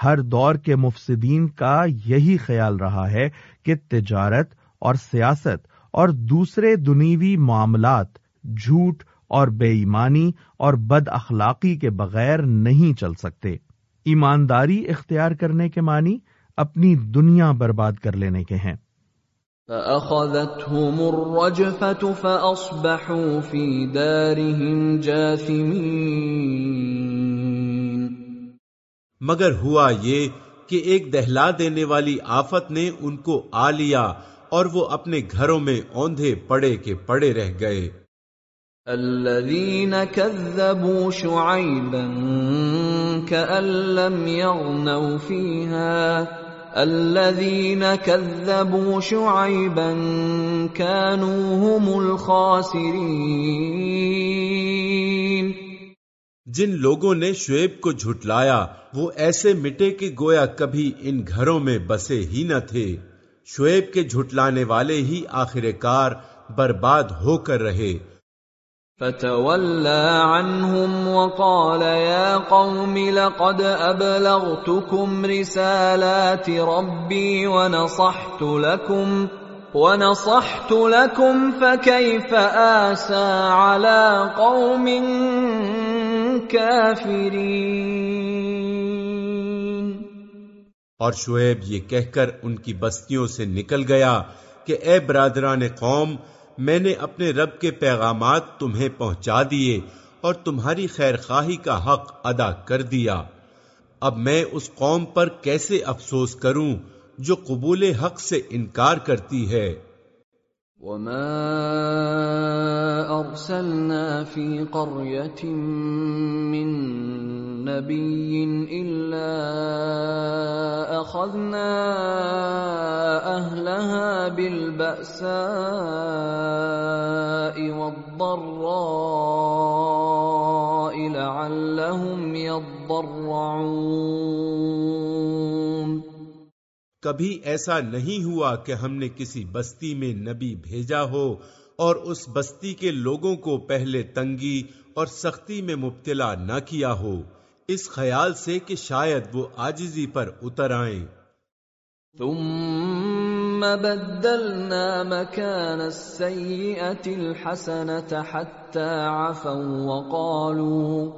ہر دور کے مفسدین کا یہی خیال رہا ہے کہ تجارت اور سیاست اور دوسرے دنیوی معاملات جھوٹ اور بے ایمانی اور بد اخلاقی کے بغیر نہیں چل سکتے۔ ایمانداری اختیار کرنے کے معنی اپنی دنیا برباد کر لینے کے ہیں۔ فَأَخَذَتْهُمُ الرَّجْفَةُ فَأَصْبَحُوا فِي دَارِهِمْ جَاثِمِينَ۔ مگر ہوا یہ کہ ایک دہلا دینے والی آفت نے ان کو آ لیا اور وہ اپنے گھروں میں اوندھے پڑے کے پڑے رہ گئے۔ الذين كذبوا شعيبا كأن لم يغنوا فيها. الذين كذبوا شعيبا كانوا هم الخاسرين. جن لوگوں نے شعیب کو جھٹلایا، وہ ایسے مٹے کہ گویا کبھی ان گھروں میں بسے ہی نہ تھے۔ شعیب کے جھٹلانے والے ہی آخر کار برباد ہو کر رہے۔ فتولى عنهم وقال يا قوم لقد ابلغتكم رسالات ربي ونصحت لكم ونصحت لكم فكيف آسى على قوم كافرين اور شعیب یہ کہہ کر ان کی بستیوں سے نکل گیا کہ اے برادران قوم میں نے اپنے رب کے پیغامات تمہیں پہنچا دیے اور تمہاری خیر خواہی کا حق ادا کر دیا۔ اب میں اس قوم پر کیسے افسوس کروں جو قبول حق سے انکار کرتی ہے؟ وما ارسلنا في قريه من نبي الا اخذنا اهلها بالباساء والضراء لعلهم يضرعون کبھی ایسا نہیں ہوا کہ ہم نے کسی بستی میں نبی بھیجا ہو اور اس بستی کے لوگوں کو پہلے تنگی اور سختی میں مبتلا نہ کیا ہو۔ اس خیال سے کہ شاید وہ آجزی پر اتر آئیں۔ ثم بدلنا مكان السيئة الحسنة حتى عفوا وقالوا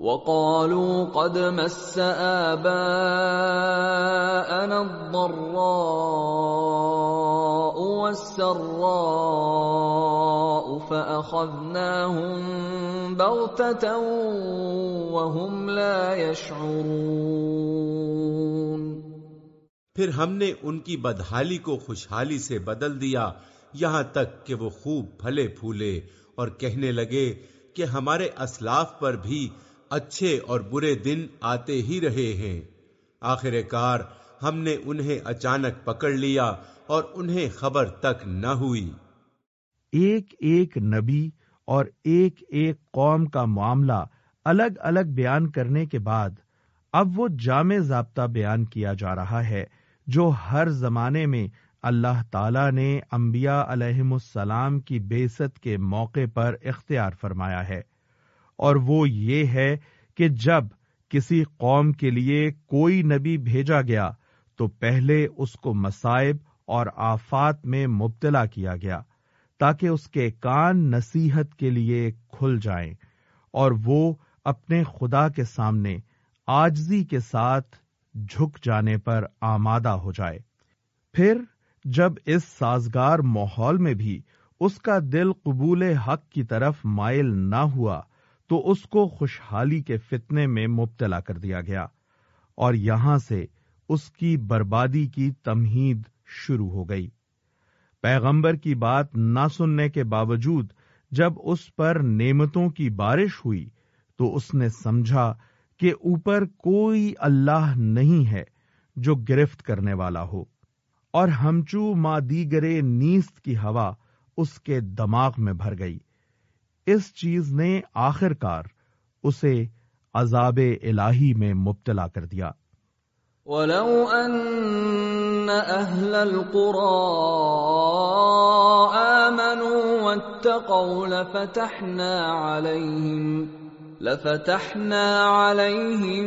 وقالوا قد مس آباءنا الضراء والسراء فأخذناهم بغتة وهم لا يشعرون. پھر ہم نے ان کی بدحالی کو خوشحالی سے بدل دیا، یہاں تک کہ وہ خوب پھلے پھولے اور کہنے لگے کہ ہمارے اسلاف پر بھی اچھے اور برے دن آتے ہی رہے ہیں۔ آخر کار ہم نے انہیں اچانک پکڑ لیا اور انہیں خبر تک نہ ہوئی۔ ایک ایک نبی اور ایک ایک قوم کا معاملہ الگ الگ بیان کرنے کے بعد اب وہ جامع ضابطہ بیان کیا جا رہا ہے، جو ہر زمانے میں اللہ تعالی نے انبیاء علیہم السلام کی بیست کے موقع پر اختیار فرمایا ہے۔ اور وہ یہ ہے کہ جب کسی قوم کے لیے کوئی نبی بھیجا گیا، تو پہلے اس کو مصائب اور آفات میں مبتلا کیا گیا، تاکہ اس کے کان نصیحت کے لیے کھل جائیں اور وہ اپنے خدا کے سامنے آجزی کے ساتھ جھک جانے پر آمادہ ہو جائے۔ پھر جب اس سازگار ماحول میں بھی اس کا دل قبول حق کی طرف مائل نہ ہوا تو اس کو خوشحالی کے فتنے میں مبتلا کر دیا گیا اور یہاں سے اس کی بربادی کی تمہید شروع ہو گئی۔ پیغمبر کی بات نہ سننے کے باوجود جب اس پر نعمتوں کی بارش ہوئی تو اس نے سمجھا کہ اوپر کوئی اللہ نہیں ہے جو گرفت کرنے والا ہو اور ہمچو مادیگرے نیست کی ہوا اس کے دماغ میں بھر گئی۔ اس چیز نے آخر کار اسے عذاب الہی میں مبتلا کر دیا۔ ولو ان اهل القرى امنوا واتقوا لفتحنا عليهم لفتحنا عليهم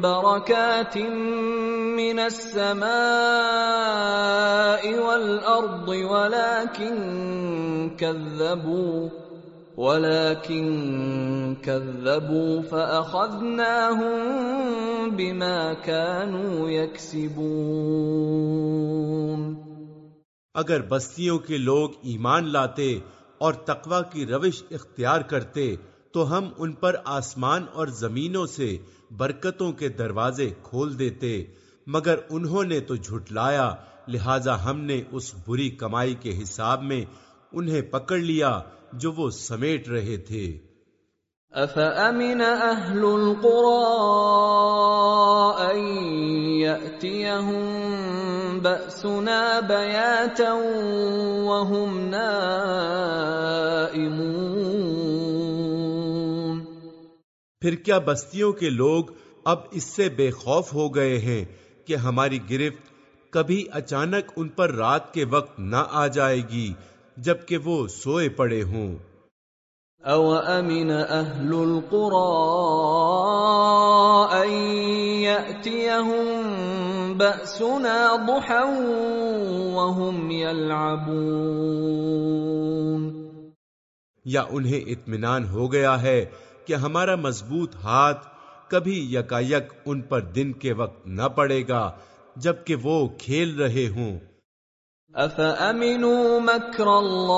بركات من السماء والارض ولكن كذبوا ولكن كذبوا فاخذناهم بما كانوا يكسبون۔ اگر بستیوں کے لوگ ایمان لاتے اور تقوی کی روش اختیار کرتے، تو ہم ان پر آسمان اور زمینوں سے برکتوں کے دروازے کھول دیتے، مگر انہوں نے تو جھٹلایا، لہذا ہم نے اس بری کمائی کے حساب میں انہیں پکڑ لیا جو وہ سمیٹ رہے تھے۔ افامن اهل القرى ان ياتيهم باسنا بياتا وهم نائمون۔ پھر کیا بستیوں کے لوگ اب اس سے بے خوف ہو گئے ہیں کہ ہماری گرفت کبھی اچانک ان پر رات کے وقت نہ آ جائے گی؟ جبکہ وہ سوئے پڑے ہوں۔ او امن القرى ان ياتيهم باسنا ضحى وهم يلعبون یا انہیں اطمینان ہو گیا ہے کہ ہمارا مضبوط ہاتھ کبھی یکایک ان پر دن کے وقت نہ پڑے گا جبکہ وہ کھیل رہے ہوں۔ افامنوا مكر الله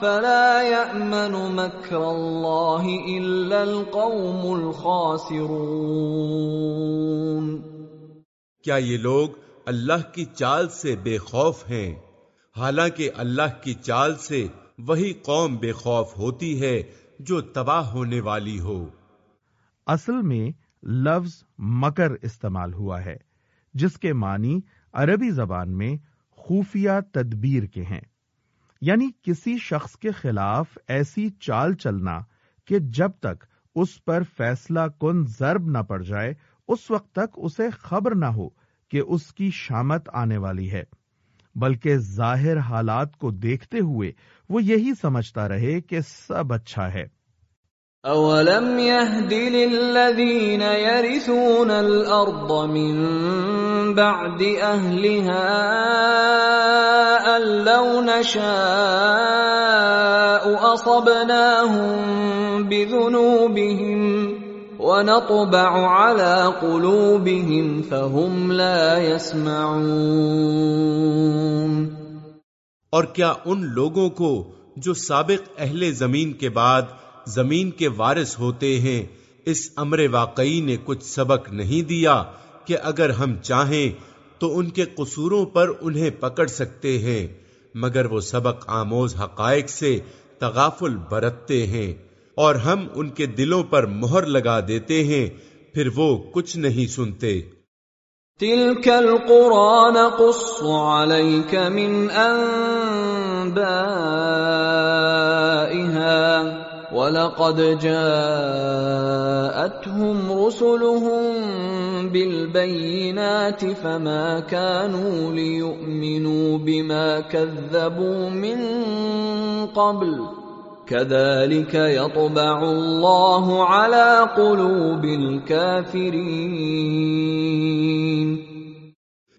فلا يامن مكر الله الا القوم الخاسرون کیا یہ لوگ اللہ کی چال سے بے خوف ہیں؟ حالانکہ اللہ کی چال سے وہی قوم بے خوف ہوتی ہے جو تباہ ہونے والی ہو۔ اصل میں لفظ مکر استعمال ہوا ہے۔ جس کے معنی عربی زبان میں خفیہ تدبیر کے ہیں۔ یعنی کسی شخص کے خلاف ایسی چال چلنا کہ جب تک اس پر فیصلہ کن ضرب نہ پڑ جائے، اس وقت تک اسے خبر نہ ہو کہ اس کی شامت آنے والی ہے۔ بلکہ ظاہر حالات کو دیکھتے ہوئے وہ یہی سمجھتا رہے کہ سب اچھا ہے۔ اولم يهد للذين يرثون الارض من بعد اهلها ان لو نشاء اصبناهم بذنوبهم ونطبع على قلوبهم فهم لا يسمعون اور کیا ان لوگوں کو جو سابق اہل زمین کے بعد زمین کے وارث ہوتے ہیں۔ اس امر واقعی نے کچھ سبق نہیں دیا کہ اگر ہم چاہیں تو ان کے قصوروں پر انہیں پکڑ سکتے ہیں، مگر وہ سبق آموز حقائق سے تغافل برتتے ہیں اور ہم ان کے دلوں پر مہر لگا دیتے ہیں، پھر وہ کچھ نہیں سنتے۔ تلك القرى نقص عليك من أنبائها۔ ولقد جاءتهم رسلهم بالبينات فما كانوا ليؤمنوا بما كذبوا من قبل كذلك يطبع الله على قلوب الكافرين۔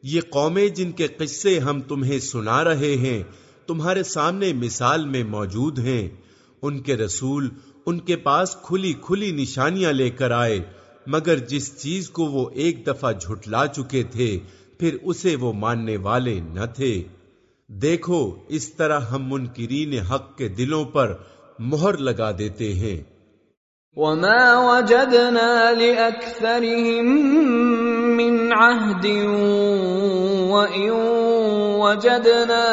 یہ قومیں جن کے قصے ہم تمہیں سنا رہے ہیں، تمہارے سامنے مثال میں موجود ہیں۔ ان کے رسول ان کے پاس کھلی کھلی نشانیاں لے کر آئے، مگر جس چیز کو وہ ایک دفعہ جھٹلا چکے تھے، پھر اسے وہ ماننے والے نہ تھے۔ دیکھو، اس طرح ہم منکرین حق کے دلوں پر مہر لگا دیتے ہیں۔ وما وجدنا لأكثرهم من عهد وإن وجدنا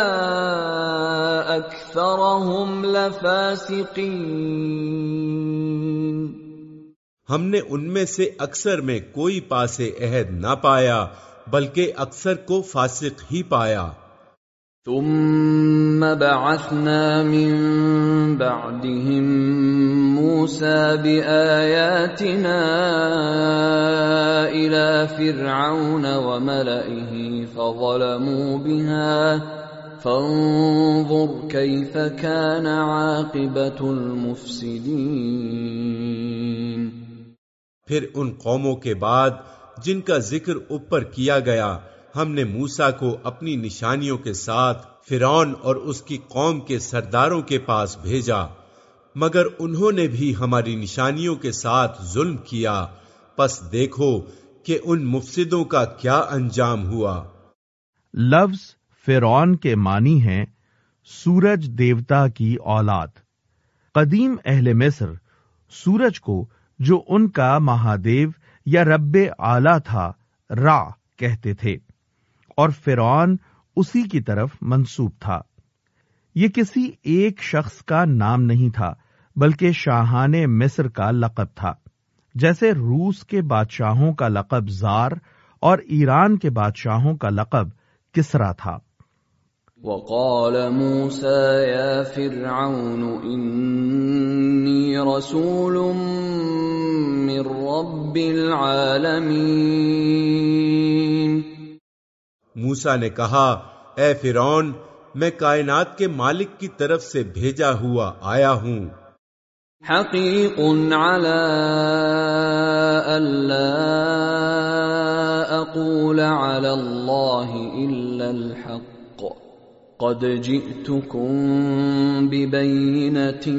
اکثرهم لفاسقین ہم نے ان میں سے اکثر میں کوئی پاس عہد نہ پایا، بلکہ اکثر کو فاسق ہی پایا۔ ثم بعثنا من بعدهم موسى بآياتنا إلى فرعون وملئه فظلموا بها فانظر كيف كان عاقبة المفسدين پھر ان قوموں کے بعد جن کا ذکر اوپر کیا گیا ہم نے موسا کو اپنی نشانیوں کے ساتھ فرون اور اس کی قوم کے سرداروں کے پاس بھیجا، مگر انہوں نے بھی ہماری نشانیوں کے ساتھ ظلم کیا۔ پس دیکھو کہ ان مفسدوں کا کیا انجام ہوا۔ لفظ فرعون کے معنی ہیں سورج دیوتا کی اولاد۔ قدیم اہل مصر سورج کو جو ان کا مہادیو یا رب آلہ تھا را کہتے تھے۔ اور فرعون اسی کی طرف منسوب تھا۔ یہ کسی ایک شخص کا نام نہیں تھا، بلکہ شاہان مصر کا لقب تھا۔ جیسے روس کے بادشاہوں کا لقب زار اور ایران کے بادشاہوں کا لقب کسرا تھا۔ وقال موسى يا فرعون إني رسول من رب العالمين۔ موسا نے کہا، اے فرون میں کائنات کے مالک کی طرف سے بھیجا ہوا آیا ہوں۔ حقیق على اللہ اقول على اللہ الا الحق۔ قد جئتكم ببينة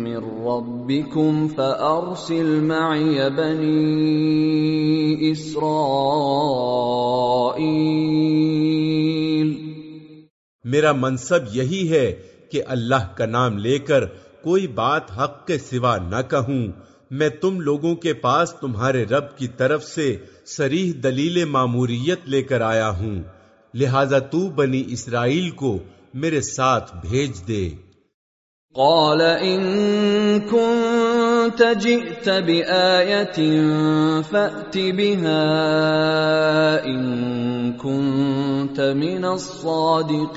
من ربكم فأرسل معي بني إسرائيل. میرا منصب یہی ہے کہ اللہ کا نام لے کر کوئی بات حق کے سوا نہ کہوں۔ میں تم لوگوں کے پاس تمہارے رب کی طرف سے سریح دلیل معموریت لے کر آیا ہوں۔ لہذا تو بنی اسرائیل کو میرے ساتھ بھیج دے۔ قال ان كنت جئت بآية فأت بها ان كنت من الصادقين۔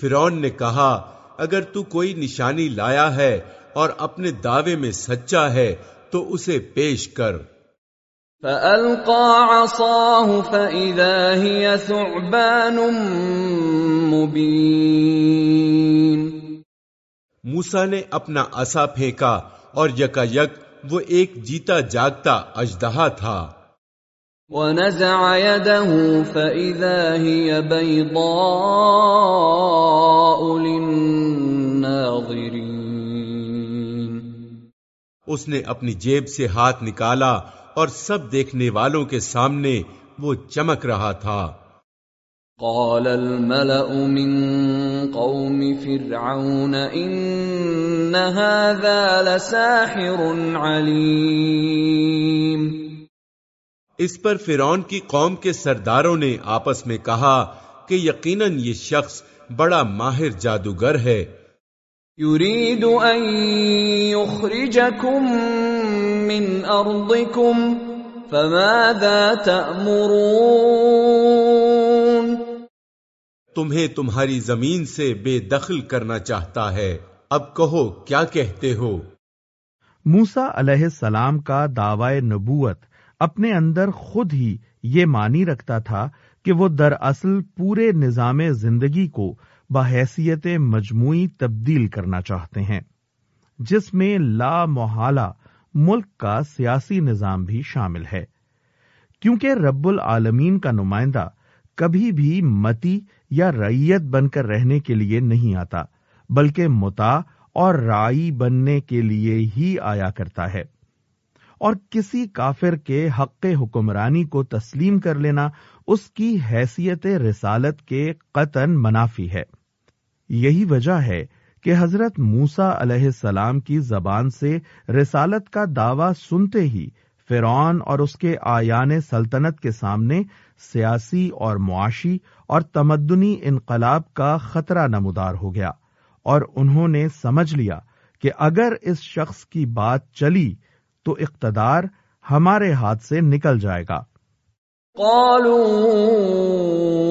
فرعون نے کہا اگر تو کوئی نشانی لایا ہے اور اپنے دعوے میں سچا ہے تو اسے پیش کر۔ فألقى عصاه فإذا هي ثعبان مبين موسا نے اپنا عصا پھینکا اور یکا یک وہ ایک جیتا جاگتا اجدہا تھا۔ ونزع يده فإذا هي بيضاء للناظرين اس نے اپنی جیب سے ہاتھ نکالا اور سب دیکھنے والوں کے سامنے وہ چمک رہا تھا۔ قال الملأ من قوم فرعون إن هذا لساحر عليم۔ اس پر فرعون کی قوم کے سرداروں نے آپس میں کہا کہ یقیناً یہ شخص بڑا ماہر جادوگر ہے۔ يريد أن يخرجكم من أرضكم فماذا تأمرون؟ تمہیں تمہاری زمین سے بے دخل کرنا چاہتا ہے۔ اب کہو کیا کہتے ہو؟ موسا علیہ السلام کا دعوی نبوت اپنے اندر خود ہی یہ مانی رکھتا تھا کہ وہ دراصل پورے نظام زندگی کو بحیثیت مجموعی تبدیل کرنا چاہتے ہیں جس میں لا محالہ ملک کا سیاسی نظام بھی شامل ہے۔ کیونکہ رب العالمین کا نمائندہ کبھی بھی متی یا ریت بن کر رہنے کے لیے نہیں آتا، بلکہ متا اور رائی بننے کے لیے ہی آیا کرتا ہے۔ اور کسی کافر کے حق حکمرانی کو تسلیم کر لینا اس کی حیثیت رسالت کے قطن منافی ہے۔ یہی وجہ ہے کہ حضرت موسا علیہ السلام کی زبان سے رسالت کا دعوی سنتے ہی فرعون اور اس کے آیان سلطنت کے سامنے سیاسی اور معاشی اور تمدنی انقلاب کا خطرہ نمودار ہو گیا اور انہوں نے سمجھ لیا کہ اگر اس شخص کی بات چلی تو اقتدار ہمارے ہاتھ سے نکل جائے گا۔ قالوا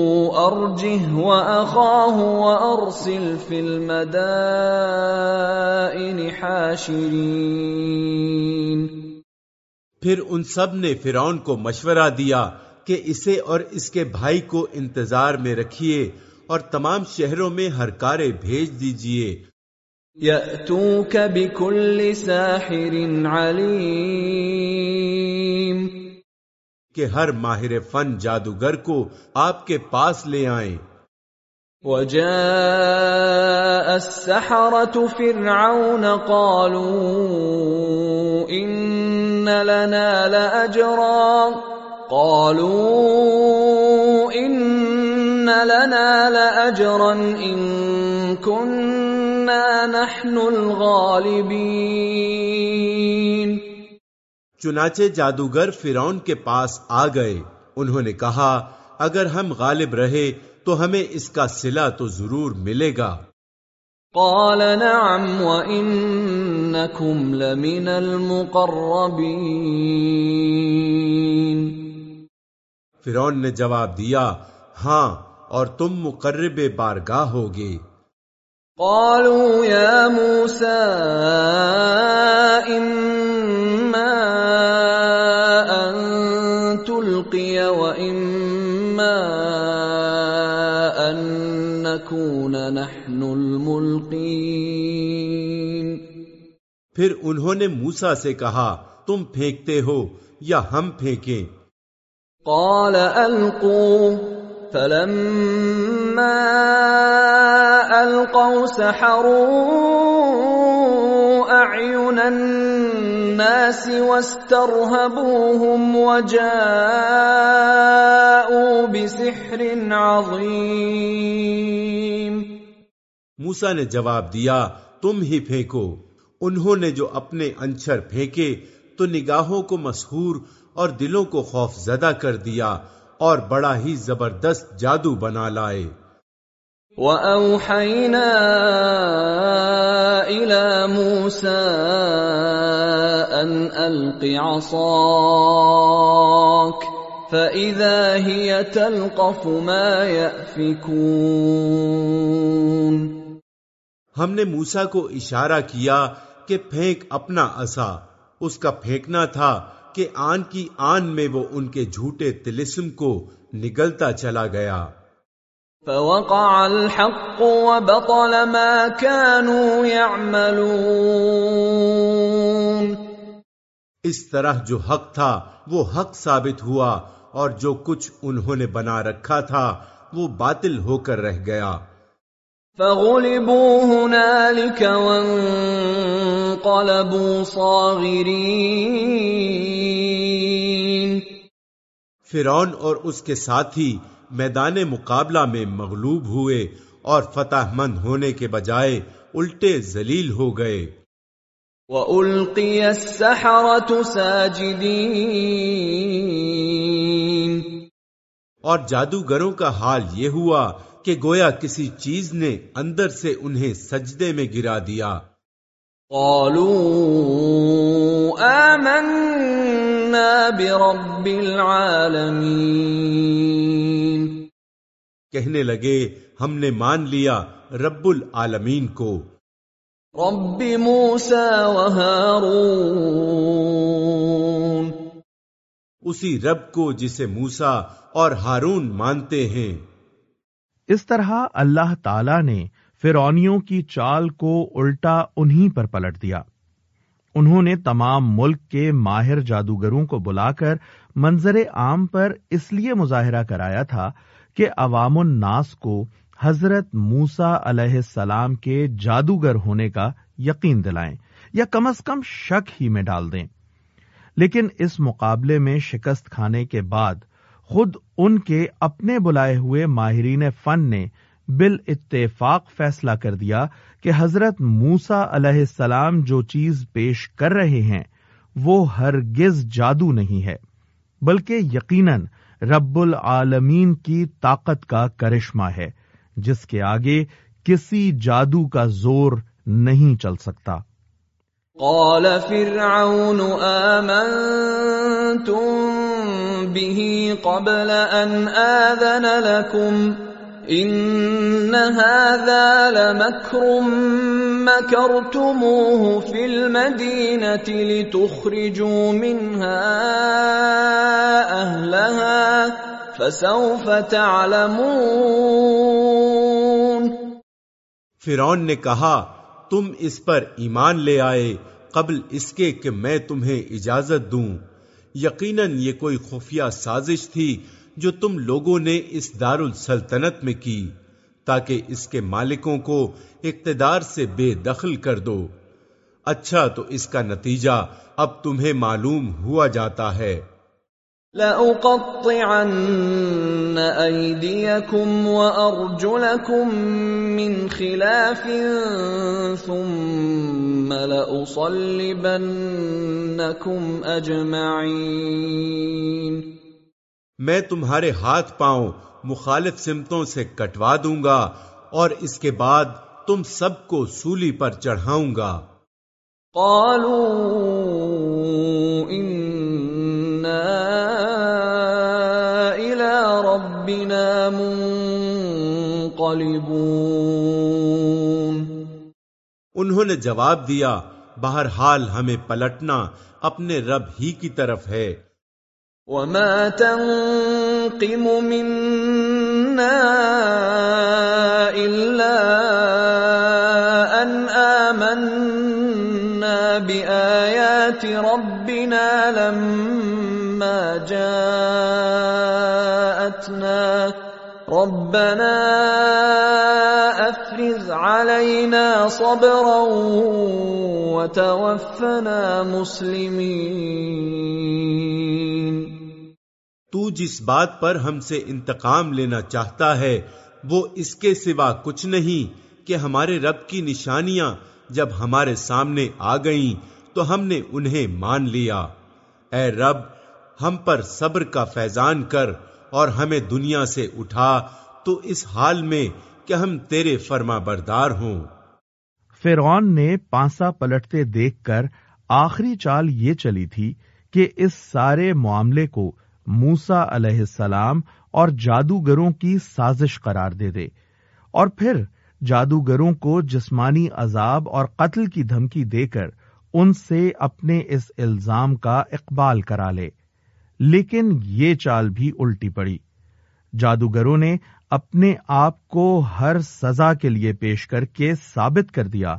ارجه واخاه وارسل في المدائن حاشرين. پھر ان سب نے فرعون کو مشورہ دیا کہ اسے اور اس کے بھائی کو انتظار میں رکھیے اور تمام شہروں میں ہر کارے بھیج دیجیے۔ ياتوك بكل ساحر عليم کہ ہر ماہر فن جادوگر کو آپ کے پاس لے آئیں۔ وجاء السحرة فرعون قالوا إن لنا لأجرا۔ قالوا إن لنا لأجرا إن كنا نحن الغالبين۔ چنانچہ جادوگر فرعون کے پاس آ گئے۔ انہوں نے کہا اگر ہم غالب رہے تو ہمیں اس کا صلہ تو ضرور ملے گا۔ قال نعم وإنكم لمن المقربين۔ فرعون نے جواب دیا ہاں اور تم مقرب بارگاہ ہوگے۔ قالوا يا موسى وإما أن نكون نحن الملقين۔ پھر انہوں نے موسا سے کہا تم پھینکتے ہو یا ہم پھینکیں؟ قال ألقوا۔ فلما ألقوا سحروا أعين الناس واسترهبوهم وجاءوا بسحر عظيم۔ موسا نے جواب دیا، تم ہی پھینکو۔ انہوں نے جو اپنے انچر پھینکے، تو نگاہوں کو مسحور اور دلوں کو خوف زدہ کر دیا اور بڑا ہی زبردست جادو بنا لائے۔ وَأَوْحَيْنَا إِلَى مُوسَىٰ أَنْ أَلْقِ عَصَاكَ فَإِذَا هِيَ تَلْقَفُ مَا يَأْفِكُونَ ہم نے موسا کو اشارہ کیا کہ پھینک اپنا عصا۔ اس کا پھینکنا تھا کہ آن کی آن میں وہ ان کے جھوٹے تلسم کو نگلتا چلا گیا۔ فوقع الحق وبطل ما كانوا يعملون۔ اس طرح جو حق تھا وہ حق ثابت ہوا اور جو کچھ انہوں نے بنا رکھا تھا وہ باطل ہو کر رہ گیا۔ فغلبوا هنالك وانقلبوا صاغرين۔ فرعون اور اس کے ساتھی میدان مقابلہ میں مغلوب ہوئے اور فتح مند ہونے کے بجائے الٹے ذلیل ہو گئے۔ وَأُلْقِيَ السَّحَرَةُ سَاجِدِينَ۔ اور جادوگروں کا حال یہ ہوا کہ گویا کسی چیز نے اندر سے انہیں سجدے میں گرا دیا۔ قالوا آمنا برب العالمین کہنے لگے ہم نے مان لیا رب العالمین کو۔ رب موسى وهارون اسی رب کو جسے موسا اور ہارون مانتے ہیں۔ اس طرح اللہ تعالی نے فرونیوں کی چال کو الٹا انہی پر پلٹ دیا۔ انہوں نے تمام ملک کے ماہر جادوگروں کو بلا کر منظر عام پر اس لیے مظاہرہ کرایا تھا کہ عوام الناس کو حضرت موسا علیہ السلام کے جادوگر ہونے کا یقین دلائیں یا کم از کم شک ہی میں ڈال دیں۔ لیکن اس مقابلے میں شکست کھانے کے بعد خود ان کے اپنے بلائے ہوئے ماہرین فن نے بال اتفاق فیصلہ کر دیا کہ حضرت موسا علیہ السلام جو چیز پیش کر رہے ہیں وہ ہرگز جادو نہیں ہے، بلکہ یقیناً رب العالمین کی طاقت کا کرشمہ ہے، جس کے آگے کسی جادو کا زور نہیں چل سکتا۔ قال فرعون، آمنتم به قبل ان آذن لكم؟ إن هذا لمكر مكرتموه في المدينة لتخرجوا منها أهلها فسوف تعلمون فرعون نے کہا، تم اس پر ایمان لے آئے قبل اس کے کہ میں تمہیں اجازت دوں۔ یقیناً یہ کوئی خفیہ سازش تھی جو تم لوگوں نے اس دار السلطنت میں کی، تاکہ اس کے مالکوں کو اقتدار سے بے دخل کر دو۔ اچھا تو اس کا نتیجہ اب تمہیں معلوم ہوا جاتا ہے۔ لأقطعن أيديكم وأرجلكم من خلاف، ثم لأصلبنكم أجمعين۔ میں تمہارے ہاتھ پاؤں مخالف سمتوں سے کٹوا دوں گا اور اس کے بعد تم سب کو سولی پر چڑھاؤں گا۔ قالوا إنا إلى ربنا منقلبون۔ انہوں نے جواب دیا بہرحال ہمیں پلٹنا اپنے رب ہی کی طرف ہے۔ وما تنقم منا إلا أن آمنا بآيات ربنا لما جاءتنا ربنا علينا صبرا وتوفنا مسلمين۔ تو جس بات پر ہم سے انتقام لینا چاہتا ہے، وہ اس کے سوا کچھ نہیں کہ ہمارے رب کی نشانیاں جب ہمارے سامنے آ گئیں تو ہم نے انہیں مان لیا۔ اے رب، ہم پر صبر کا فیضان کر اور ہمیں دنیا سے اٹھا تو اس حال میں کہ ہم تیرے فرما بردار ہوں۔ فرعون نے پانسا پلٹتے دیکھ کر آخری چال یہ چلی تھی کہ اس سارے معاملے کو موسا علیہ السلام اور جادوگروں کی سازش قرار دے دے۔ اور پھر جادوگروں کو جسمانی عذاب اور قتل کی دھمکی دے کر ان سے اپنے اس الزام کا اقبال کرا لے۔ لیکن یہ چال بھی الٹی پڑی۔ جادوگروں نے اپنے آپ کو ہر سزا کے لیے پیش کر کے ثابت کر دیا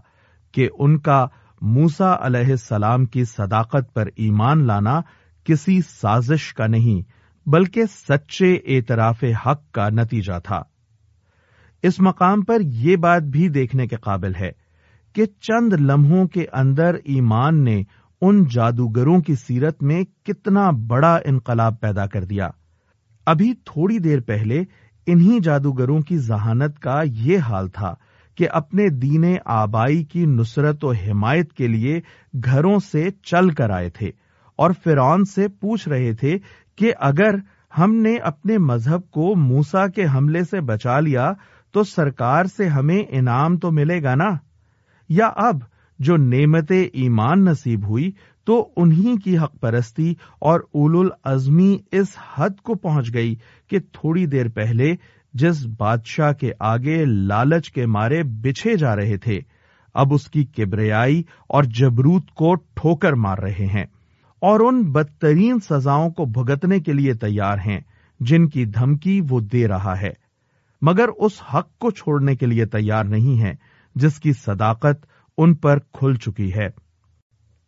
کہ ان کا موسا علیہ السلام کی صداقت پر ایمان لانا کسی سازش کا نہیں، بلکہ سچے اعتراف حق کا نتیجہ تھا۔ اس مقام پر یہ بات بھی دیکھنے کے قابل ہے کہ چند لمحوں کے اندر ایمان نے ان جادوگروں کی سیرت میں کتنا بڑا انقلاب پیدا کر دیا۔ ابھی تھوڑی دیر پہلے انہی جادوگروں کی ذہانت کا یہ حال تھا کہ اپنے دین آبائی کی نصرت و حمایت کے لیے گھروں سے چل کر آئے تھے اور فرعون سے پوچھ رہے تھے کہ اگر ہم نے اپنے مذہب کو موسا کے حملے سے بچا لیا تو سرکار سے ہمیں انعام تو ملے گا نا؟ یا اب جو نعمت ایمان نصیب ہوئی تو انہی کی حق پرستی اور اول العزمی اس حد کو پہنچ گئی کہ تھوڑی دیر پہلے جس بادشاہ کے آگے لالچ کے مارے بچھے جا رہے تھے، اب اس کی کبریائی اور جبروت کو ٹھوکر مار رہے ہیں اور ان بدترین سزاؤں کو بھگتنے کے لیے تیار ہیں، جن کی دھمکی وہ دے رہا ہے۔ مگر اس حق کو چھوڑنے کے لیے تیار نہیں ہے جس کی صداقت ان پر کھل چکی ہے۔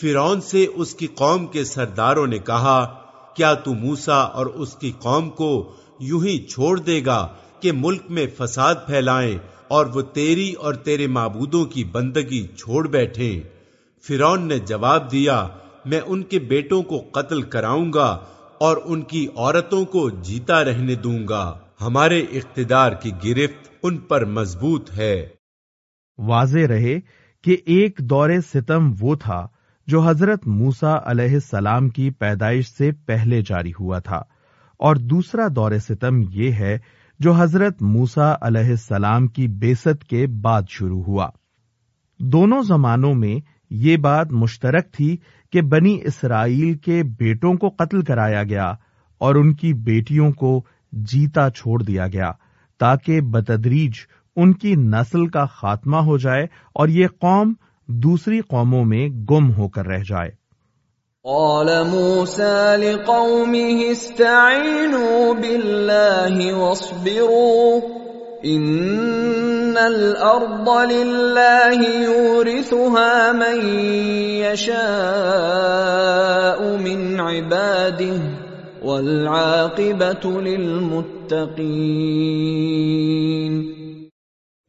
فرون سے اس کی قوم کے سرداروں نے کہا، کیا تو موسا اور اس کی قوم کو یوں ہی چھوڑ دے گا کہ ملک میں فساد پھیلائیں اور وہ تیری اور تیرے معبودوں کی بندگی چھوڑ بیٹھے فرون نے جواب دیا، میں ان کے بیٹوں کو قتل کراؤں گا اور ان کی عورتوں کو جیتا رہنے دوں گا۔ ہمارے اقتدار کی گرفت ان پر مضبوط ہے۔ واضح رہے کہ ایک دور ستم وہ تھا جو حضرت موسا علیہ السلام کی پیدائش سے پہلے جاری ہوا تھا۔ اور دوسرا دور ستم یہ ہے جو حضرت موسا علیہ السلام کی بیست کے بعد شروع ہوا۔ دونوں زمانوں میں یہ بات مشترک تھی کہ بنی اسرائیل کے بیٹوں کو قتل کرایا گیا اور ان کی بیٹیوں کو جیتا چھوڑ دیا گیا تاکہ بتدریج ان کی نسل کا خاتمہ ہو جائے اور یہ قوم دوسری قوموں میں گم ہو کر رہ جائے۔ قال موسى لقومه استعينوا بالله واصبروا ان الارض لله يورثها من يشاء من عباده والعاقبه للمتقين۔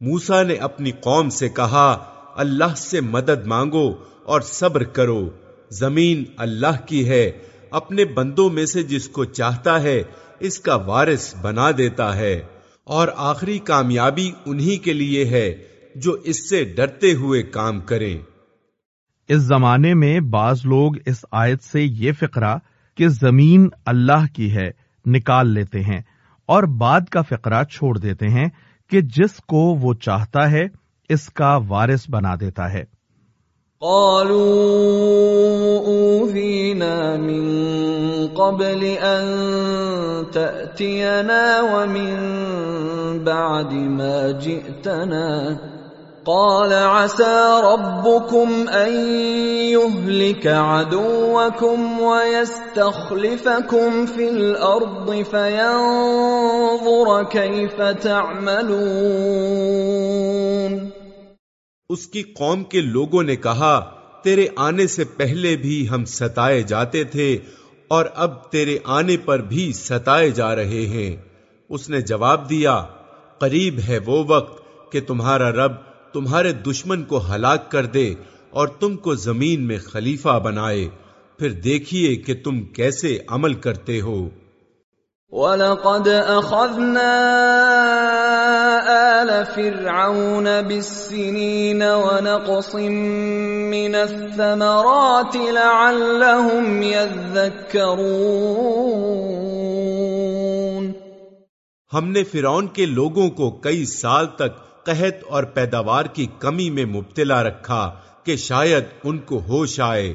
موسا نے اپنی قوم سے کہا اللہ سے مدد مانگو اور صبر کرو۔ زمین اللہ کی ہے، اپنے بندوں میں سے جس کو چاہتا ہے، اس کا وارث بنا دیتا ہے۔ اور آخری کامیابی انہی کے لیے ہے، جو اس سے ڈرتے ہوئے کام کریں۔ اس زمانے میں بعض لوگ اس آیت سے یہ فقرہ کہ زمین اللہ کی ہے نکال لیتے ہیں اور بعد کا فقرہ چھوڑ دیتے ہیں کہ جس کو وہ چاہتا ہے اس کا وارث بنا دیتا ہے۔ قالوا اوذينا من قبل ان تاتينا ومن بعد ما جئتنا۔ قال عسى ربكم ان يهلك عدوكم ويستخلفكم في الارض فينظر كيف تعملون۔ اس کی قوم کے لوگوں نے کہا، تیرے آنے سے پہلے بھی ہم ستائے جاتے تھے اور اب تیرے آنے پر بھی ستائے جا رہے ہیں۔ اس نے جواب دیا، قریب ہے وہ وقت کہ تمہارا رب تمہارے دشمن کو ہلاک کر دے اور تم کو زمین میں خلیفہ بنائے۔ پھر دیکھیے کہ تم کیسے عمل کرتے ہو۔ وَلَقَدْ أَخَذْنَا آلَ فِرْعَوْنَ بِالسِّنِينَ وَنَقْصٍ مِّنَ الثَّمَرَاتِ لَعَلَّهُمْ يَذَّكَّرُونَ ہم نے فرعون کے لوگوں کو کئی سال تک قحط اور پیداوار کی کمی میں مبتلا رکھا کہ شاید ان کو ہوش آئے۔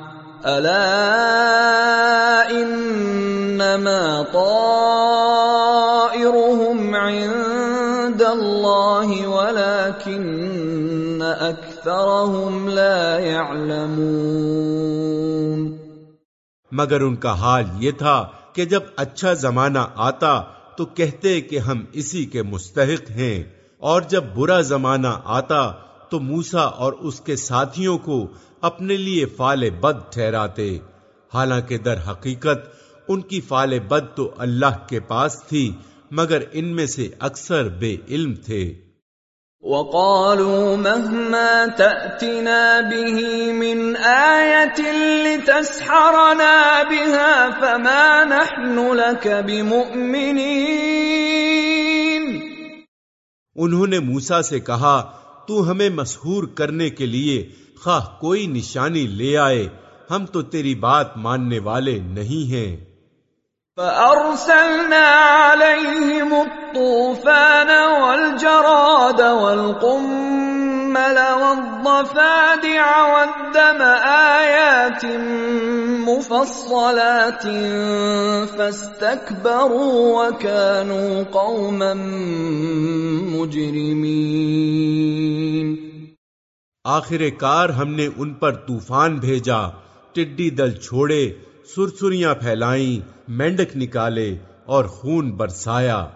أَلَا إِنَّمَا طَائِرُهُمْ عِندَ اللَّهِ وَلَكِنَّ أَكْثَرَهُمْ لَا يَعْلَمُونَ مگر ان کا حال یہ تھا کہ جب اچھا زمانہ آتا تو کہتے کہ ہم اسی کے مستحق ہیں اور جب برا زمانہ آتا تو موسا اور اس کے ساتھیوں کو اپنے لیے فال بد ٹھہراتے۔ حالانکہ در حقیقت ان کی فال بد تو اللہ کے پاس تھی مگر ان میں سے اکثر بے علم تھے۔ وَقَالُوا مَهْمَا تَأْتِنَا بِهِ مِنْ آيَةٍ لِتَسْحَرَنَا بِهَا فَمَا نَحْنُ لَكَ بِمُؤْمِنِينَ۔ انہوں نے موسا سے کہا تو ہمیں مسحور کرنے کے لیے خواہ کوئی نشانی لے آئے، ہم تو تیری بات ماننے والے نہیں ہیں۔ فَأَرْسَلْنَا عَلَيْهِمُ الطُّوفَانَ وَالْجَرَادَ وَالْقُمَّلَ وَالضَّفَادِعَ وَالدَّمَ آيَاتٍ مُفَصَّلَاتٍ فَاسْتَكْبَرُوا وَكَانُوا قَوْمًا مُجْرِمِينَ۔ آخر کار ہم نے ان پر طوفان بھیجا، ٹڈی دل چھوڑے، سرسریاں پھیلائیں، مینڈک نکالے اور خون برسایا۔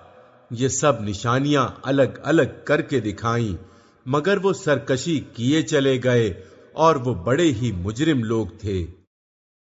یہ سب نشانیاں الگ الگ کر کے دکھائیں، مگر وہ سرکشی کیے چلے گئے اور وہ بڑے ہی مجرم لوگ تھے۔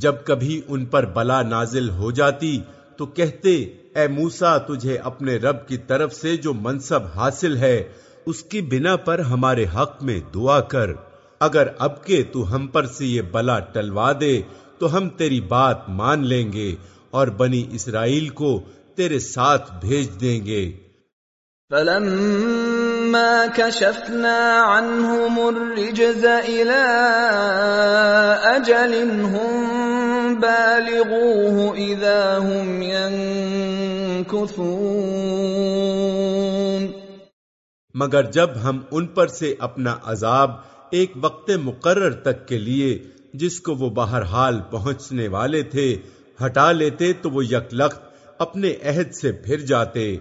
جب کبھی ان پر بلا نازل ہو جاتی تو کہتے، اے موسا تجھے اپنے رب کی طرف سے جو منصب حاصل ہے، اس کی بنا پر ہمارے حق میں دعا کر۔ اگر اب کے تو ہم پر سے یہ بلا ٹلوا دے، تو ہم تیری بات مان لیں گے اور بنی اسرائیل کو تیرے ساتھ بھیج دیں گے۔ فَلَمَّا كَشَفْنَا عَنْهُمُ الرِّجْزَ إِلَىٰ أَجَلٍ هُمْ بَالِغُوهُ إِذَا هُمْ يَنكُثُونَ مگر جب ہم ان پر سے اپنا عذاب ایک وقت مقرر تک کے لیے جس کو وہ بہرحال پہنچنے والے تھے، ہٹا لیتے تو وہ یکلخت اپنے عہد سے پھر جاتے۔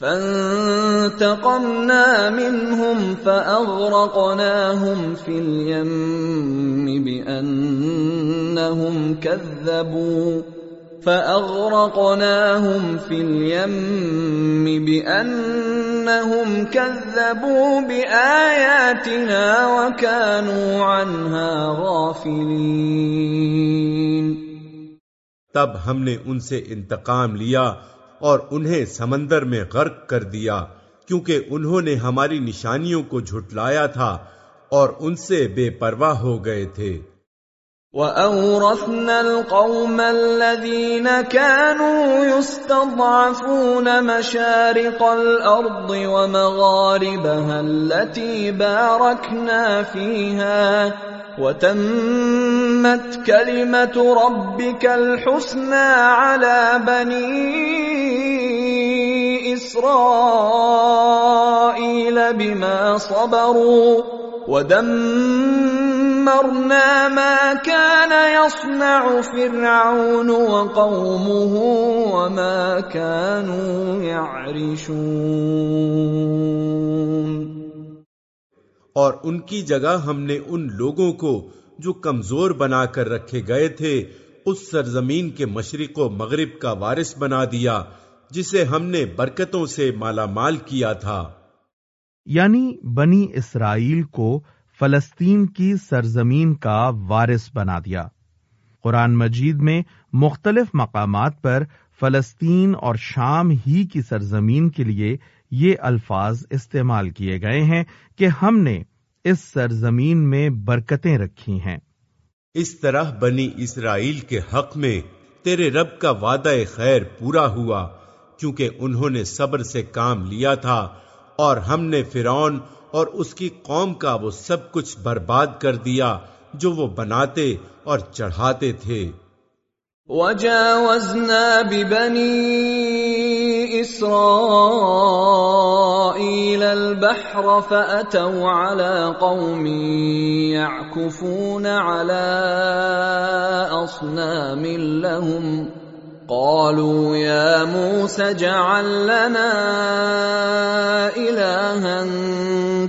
فَانْتَقَمْنَا مِنْهُمْ فَأَغْرَقْنَاهُمْ فِي الْيَمِّ بِأَنَّهُمْ كَذَّبُوا فَأَغْرَقْنَاهُمْ فِي الْيَمِّ بِأَنَّهُمْ كَذَّبُوا بِآيَاتِنَا وَكَانُوا عَنْهَا غَافِلِينَ تب ہم نے ان سے انتقام لیا اور انہیں سمندر میں غرق کر دیا، کیونکہ انہوں نے ہماری نشانیوں کو جھٹلایا تھا اور ان سے بے پرواہ ہو گئے تھے۔ وَأَوْرَثْنَا الْقَوْمَ الَّذِينَ كَانُوا يُسْتَضْعَفُونَ مَشَارِقَ الْأَرْضِ وَمَغَارِبَهَا الَّتِي بَارَكْنَا فِيهَا وَتَمَّتْ كَلِمَةُ رَبِّكَ الْحُسْنَى عَلَى بَنِي إِسْرَائِيلَ بِمَا صَبَرُوا وَدَمَّرْنَا مَا كَانَ يَصْنَعُ فِرْعَوْنُ وَقَوْمُهُ وَمَا كَانُوا يَعْرِشُونَ اور ان کی جگہ ہم نے ان لوگوں کو جو کمزور بنا کر رکھے گئے تھے اس سرزمین کے مشرق و مغرب کا وارث بنا دیا جسے ہم نے برکتوں سے مالا مال کیا تھا۔ یعنی بنی اسرائیل کو فلسطین کی سرزمین کا وارث بنا دیا۔ قرآن مجید میں مختلف مقامات پر فلسطین اور شام ہی کی سرزمین کے لیے یہ الفاظ استعمال کیے گئے ہیں کہ ہم نے اس سرزمین میں برکتیں رکھی ہیں۔ اس طرح بنی اسرائیل کے حق میں تیرے رب کا وعدہ خیر پورا ہوا کیونکہ انہوں نے صبر سے کام لیا تھا اور ہم نے فرعون اور اس کی قوم کا وہ سب کچھ برباد کر دیا جو وہ بناتے اور چڑھاتے تھے۔ وجاوزنا ببني إسرائيل البحر فأتوا على قوم يعكفون على أصنام لهم قالوا يا موسى اجعل لنا إلها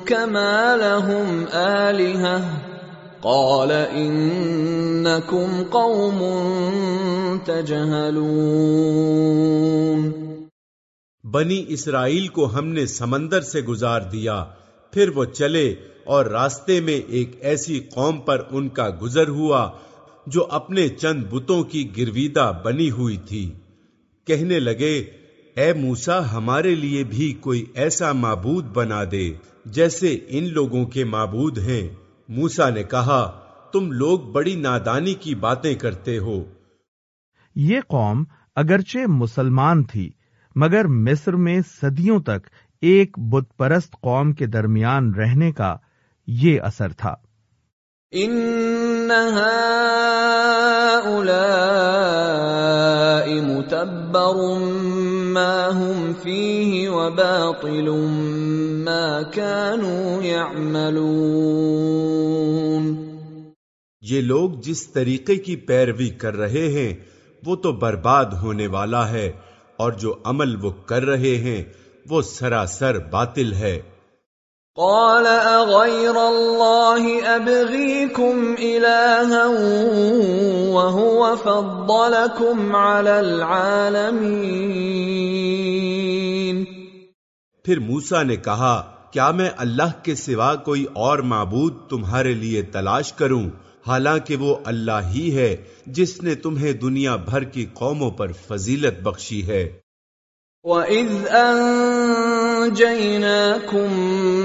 كما لهم آلهة. قال انکم قوم تجہلون بنی اسرائیل کو ہم نے سمندر سے گزار دیا، پھر وہ چلے اور راستے میں ایک ایسی قوم پر ان کا گزر ہوا جو اپنے چند بتوں کی گرویدہ بنی ہوئی تھی۔ کہنے لگے، اے موسا ہمارے لیے بھی کوئی ایسا معبود بنا دے جیسے ان لوگوں کے معبود ہیں۔ موسا نے کہا، تم لوگ بڑی نادانی کی باتیں کرتے ہو۔ یہ قوم اگرچہ مسلمان تھی، مگر مصر میں صدیوں تک ایک بت پرست قوم کے درمیان رہنے کا یہ اثر تھا۔ ان هؤلاء متبر ما هم فيه وباطل ما كانوا يعملون یہ لوگ جس طریقے کی پیروی کر رہے ہیں، وہ تو برباد ہونے والا ہے، اور جو عمل وہ کر رہے ہیں، وہ سراسر باطل ہے۔ قال اغير الله ابغيكم الها وهو فضلكم على العالمين. پھر موسا نے کہا کیا میں اللہ کے سوا کوئی اور معبود تمہارے لیے تلاش کروں؟ حالانکہ وہ اللہ ہی ہے جس نے تمہیں دنیا بھر کی قوموں پر فضیلت بخشی ہے۔ وَإِذْ أَنجَيْنَاكُمْ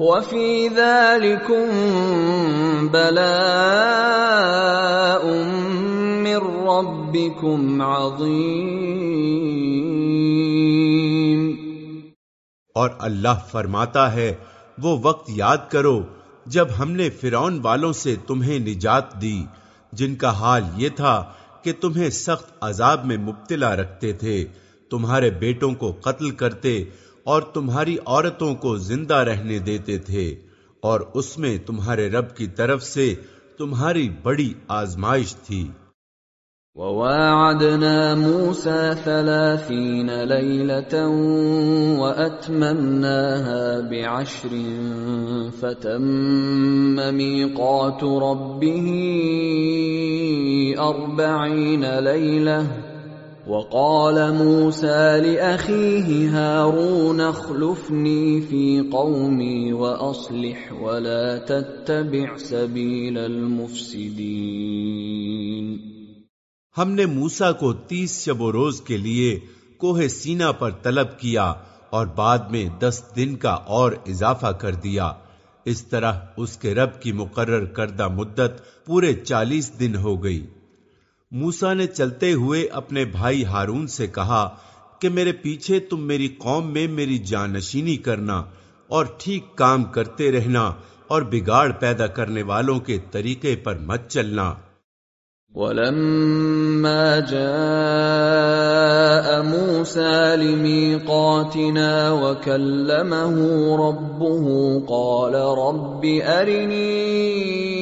وَفِي ذَلِكُمْ بَلَاءٌ من ربكم عظیم اور اللہ فرماتا ہے، وہ وقت یاد کرو جب ہم نے فرعون والوں سے تمہیں نجات دی، جن کا حال یہ تھا کہ تمہیں سخت عذاب میں مبتلا رکھتے تھے، تمہارے بیٹوں کو قتل کرتے اور تمہاری عورتوں کو زندہ رہنے دیتے تھے، اور اس میں تمہارے رب کی طرف سے تمہاری بڑی آزمائش تھی۔ وواعدنا موسى ثلاثين ليلة وأتممناها بعشر فتم ميقات ربه أربعين ليلة وقال موسى لأخيه هارون اخلفني في قومي وأصلح ولا تتبع سبيل المفسدين۔ ہم نے موسا کو تیس شب و روز کے لیے کوہ سینا پر طلب کیا اور بعد میں دس دن کا اور اضافہ کر دیا۔ اس طرح اس کے رب کی مقرر کردہ مدت پورے چالیس دن ہو گئی۔ موسا نے چلتے ہوئے اپنے بھائی ہارون سے کہا کہ میرے پیچھے تم میری قوم میں میری جانشینی کرنا اور ٹھیک کام کرتے رہنا اور بگاڑ پیدا کرنے والوں کے طریقے پر مت چلنا۔ ولما جاء موسى لميقاتنا وكلمه ربه قال رب أرني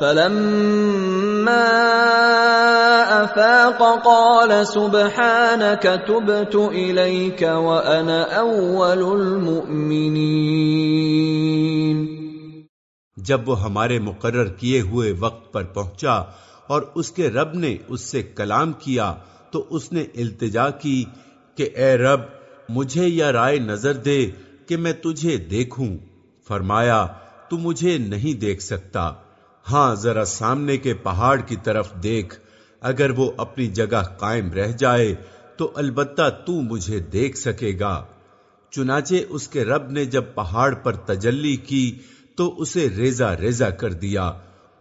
فلما افاق قال سبحانك تبت اليك وانا اول المؤمنين. جب وہ ہمارے مقرر کیے ہوئے وقت پر پہنچا اور اس کے رب نے اس سے کلام کیا، تو اس نے التجا کی کہ اے رب، مجھے یا رائے نظر دے کہ میں تجھے دیکھوں۔ فرمایا، تو مجھے نہیں دیکھ سکتا۔ ہاں ذرا سامنے کے پہاڑ کی طرف دیکھ۔ اگر وہ اپنی جگہ قائم رہ جائے، تو البتہ تو مجھے دیکھ سکے گا۔ چنانچہ اس کے رب نے جب پہاڑ پر تجلی کی، تو اسے ریزا ریزا کر دیا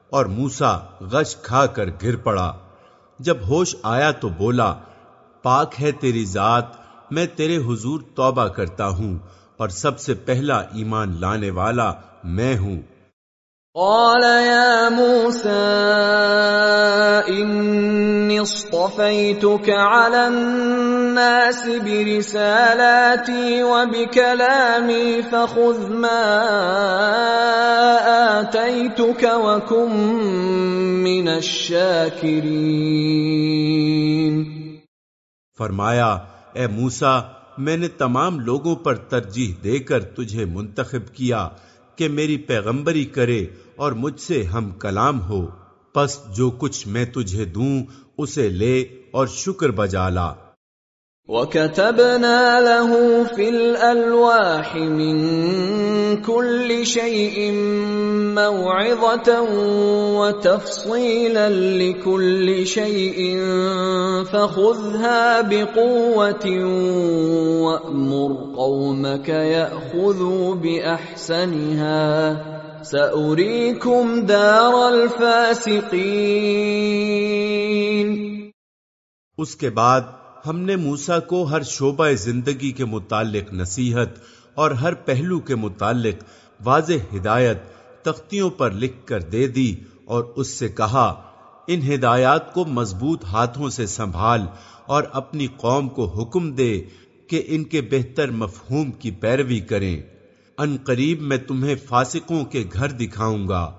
اور موسا غش کھا کر گر پڑا۔ جب ہوش آیا تو بولا، پاک ہے تیری ذات، میں تیرے حضور توبہ کرتا ہوں اور سب سے پہلا ایمان لانے والا میں ہوں۔ قال يا موسى إني اصطفيتك على الناس برسالاتي وبكلامي فخذ ما آتيتك وكن من الشاكرين. فرمایا، اے موسا میں نے تمام لوگوں پر ترجیح دے کر تجھے منتخب کیا کہ میری پیغمبری کرے اور مجھ سے ہم کلام ہو۔ پس جو کچھ میں تجھے دوں، اسے لے اور شکر بجا لا۔ وَكَتَبْنَا لَهُ فِي الْأَلْوَاحِ مِن كل شيء موعظة وتفصيلا لكل شيء فخذها بقوة وأمر قومك يأخذوا بأحسنها. سأريكم دار الفاسقين. اس کے بعد ہم نے موسا کو ہر شعبہ زندگی کے متعلق نصیحت اور ہر پہلو کے متعلق واضح ہدایت تختیوں پر لکھ کر دے دی اور اس سے کہا، ان ہدایات کو مضبوط ہاتھوں سے سنبھال اور اپنی قوم کو حکم دے کہ ان کے بہتر مفہوم کی پیروی کریں۔ ان قریب میں تمہیں فاسقوں کے گھر دکھاؤں گا۔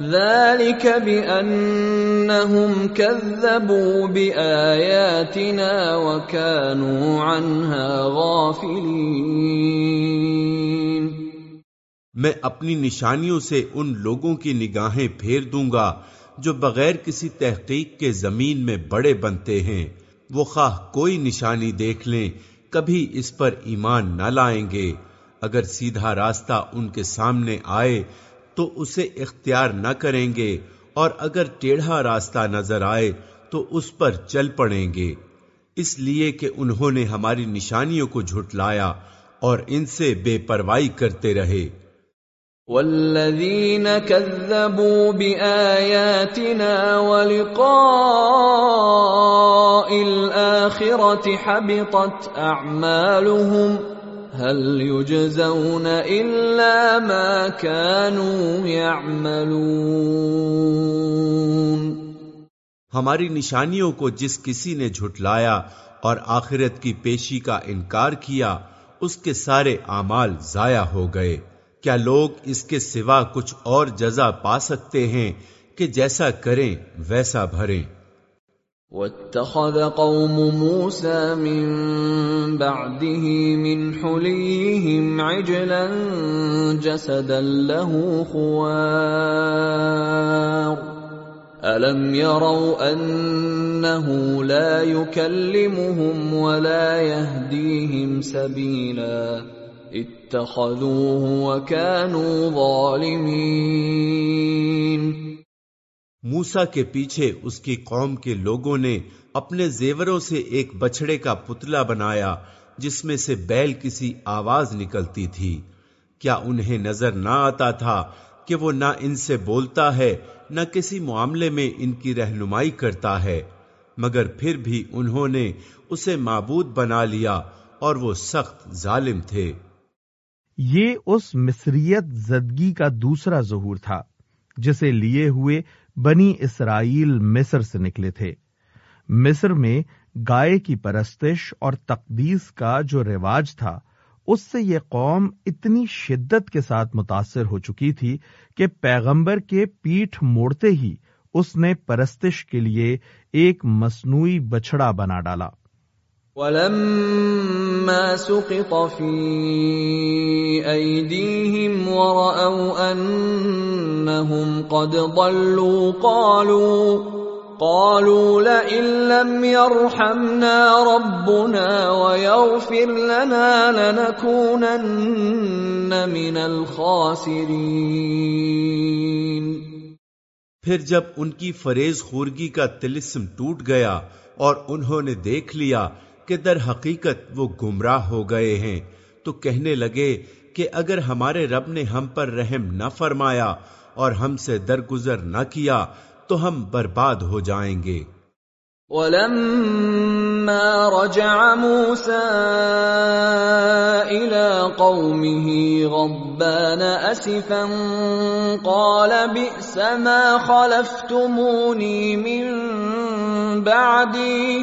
ذلك بأنهم كذبوا بآياتنا وكانوا عنها غافلين. میں اپنی نشانیوں سے ان لوگوں کی نگاہیں پھیر دوں گا جو بغیر کسی تحقیق کے زمین میں بڑے بنتے ہیں۔ وہ خواہ کوئی نشانی دیکھ لیں، کبھی اس پر ایمان نہ لائیں گے۔ اگر سیدھا راستہ ان کے سامنے آئے تو اسے اختیار نہ کریں گے، اور اگر ٹیڑھا راستہ نظر آئے تو اس پر چل پڑیں گے۔ اس لیے کہ انہوں نے ہماری نشانیوں کو جھٹلایا اور ان سے بے پرواہی کرتے رہے۔ والذین كذبوا بآیاتنا ولقاء الآخرة حبطت اعمالهم هل يجزون الا ما كانوا يعملون؟ ہماری نشانیوں کو جس کسی نے جھٹلایا اور آخرت کی پیشی کا انکار کیا، اس کے سارے اعمال ضائع ہو گئے۔ کیا لوگ اس کے سوا کچھ اور جزا پا سکتے ہیں کہ جیسا کریں ویسا بھریں؟ واتخذ قوم موسى من بعده من حليهم عجلا جسدا له خوار. الم يروا انه لا يكلمهم ولا يهديهم سبيلا. اتخذوه وكانوا ظالمين. موسا کے پیچھے اس کی قوم کے لوگوں نے اپنے زیوروں سے ایک بچڑے کا پتلا بنایا، جس میں سے بیل کسی آواز نکلتی تھی۔ کیا انہیں نظر نہ آتا تھا کہ وہ نہ ان سے بولتا ہے، نہ کسی معاملے میں ان کی رہنمائی کرتا ہے۔ مگر پھر بھی انہوں نے اسے معبود بنا لیا اور وہ سخت ظالم تھے۔ یہ اس مصریت زدگی کا دوسرا ظہور تھا، جسے لیے ہوئے بنی اسرائیل مصر سے نکلے تھے۔ مصر میں گائے کی پرستش اور تقدیس کا جو رواج تھا، اس سے یہ قوم اتنی شدت کے ساتھ متاثر ہو چکی تھی کہ پیغمبر کے پیٹھ موڑتے ہی اس نے پرستش کے لیے ایک مصنوعی بچڑا بنا ڈالا۔ ولما سقط في ايديهم ورأوا انهم قد ضلوا قالوا قالوا لئن لم يرحمنا ربنا ويغفر لنا لنكونن من الخاسرين۔ پھر جب ان کی فریز خورگی کا تلسم ٹوٹ گیا اور انہوں نے دیکھ لیا کہ در حقیقت وہ گمراہ ہو گئے ہیں، تو کہنے لگے کہ اگر ہمارے رب نے ہم پر رحم نہ فرمایا اور ہم سے درگزر نہ کیا، تو ہم برباد ہو جائیں گے۔ ولما رجع موسى الى قومه غضبان اسفا قال بئس ما خلفتموني من بعدي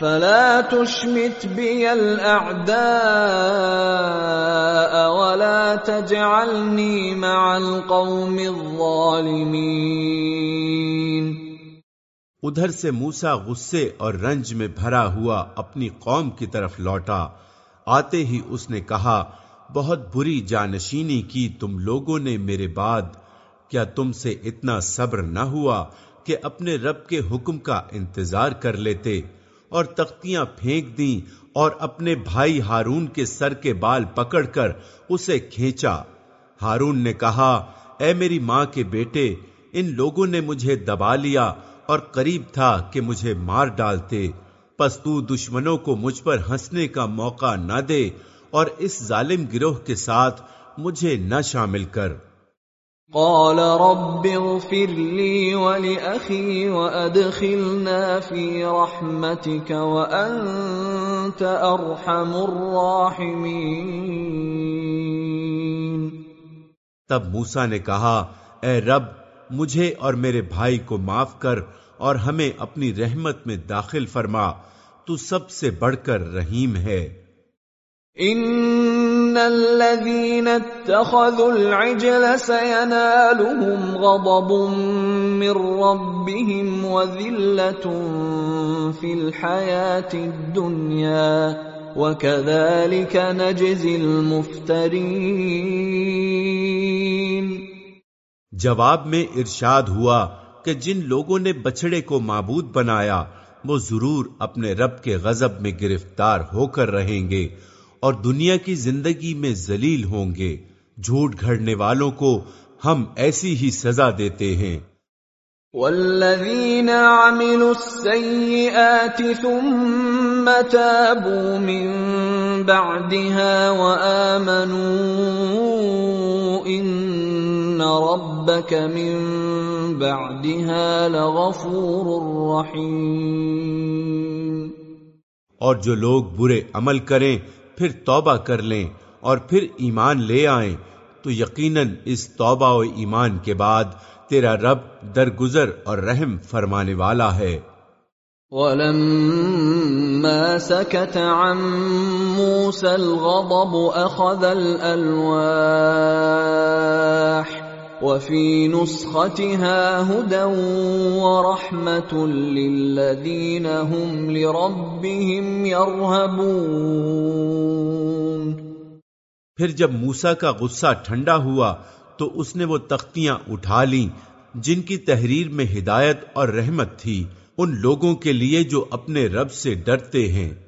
فلا تشمت بي الاعداء ولا تجعلني مع القوم الظالمين. ادھر سے موسا غصے اور رنج میں بھرا ہوا اپنی قوم کی طرف لوٹا۔ آتے ہی اس نے کہا، بہت بری جانشینی کی تم لوگوں نے میرے بعد۔ کیا تم سے اتنا صبر نہ ہوا کہ اپنے رب کے حکم کا انتظار کر لیتے؟ اور تختیاں پھینک دیں اور اپنے بھائی ہارون کے سر کے بال پکڑ کر اسے کھینچا۔ ہارون نے کہا، اے میری ماں کے بیٹے، ان لوگوں نے مجھے دبا لیا اور قریب تھا کہ مجھے مار ڈالتے۔ پس تو دشمنوں کو مجھ پر ہنسنے کا موقع نہ دے اور اس ظالم گروہ کے ساتھ مجھے نہ شامل کر۔ قال رب اغفر لي ولأخي وأدخلنا في رحمتك وأنت أرحم الراحمين. تب موسا نے کہا، اے رب، مجھے اور میرے بھائی کو معاف کر اور ہمیں اپنی رحمت میں داخل فرما، تو سب سے بڑھ کر رحیم ہے۔ ان الذين اتخذوا العجل سينالهم غضب من ربهم وذلة في الحياة الدنيا وكذلك نجزي المفترين جواب میں ارشاد ہوا کہ جن لوگوں نے بچڑے کو معبود بنایا، وہ ضرور اپنے رب کے غضب میں گرفتار ہو کر رہیں گے۔ اور دنیا کی زندگی میں ذلیل ہوں گے۔ جھوٹ گھڑنے والوں کو ہم ایسی ہی سزا دیتے ہیں۔ والذين عملوا السيئات ثم تابوا من بعدها وآمنوا إن ربك من بعدها لغفور رحيم۔ اور جو لوگ برے عمل کریں پھر توبہ کر لیں اور پھر ایمان لے آئیں، تو یقیناً اس توبہ و ایمان کے بعد تیرا رب درگزر اور رحم فرمانے والا ہے۔ وَلَمَّا سَكَتَ عَن مُوسَى الْغَضَبُ أَخَذَ الْأَلْوَاحِ وفي نسختها هدى ورحمه للذين هم لربهم يرهبون. پھر جب موسا کا غصہ ٹھنڈا ہوا تو اس نے وہ تختیاں اٹھا لیں جن کی تحریر میں ہدایت اور رحمت تھی ان لوگوں کے لیے جو اپنے رب سے ڈرتے ہیں۔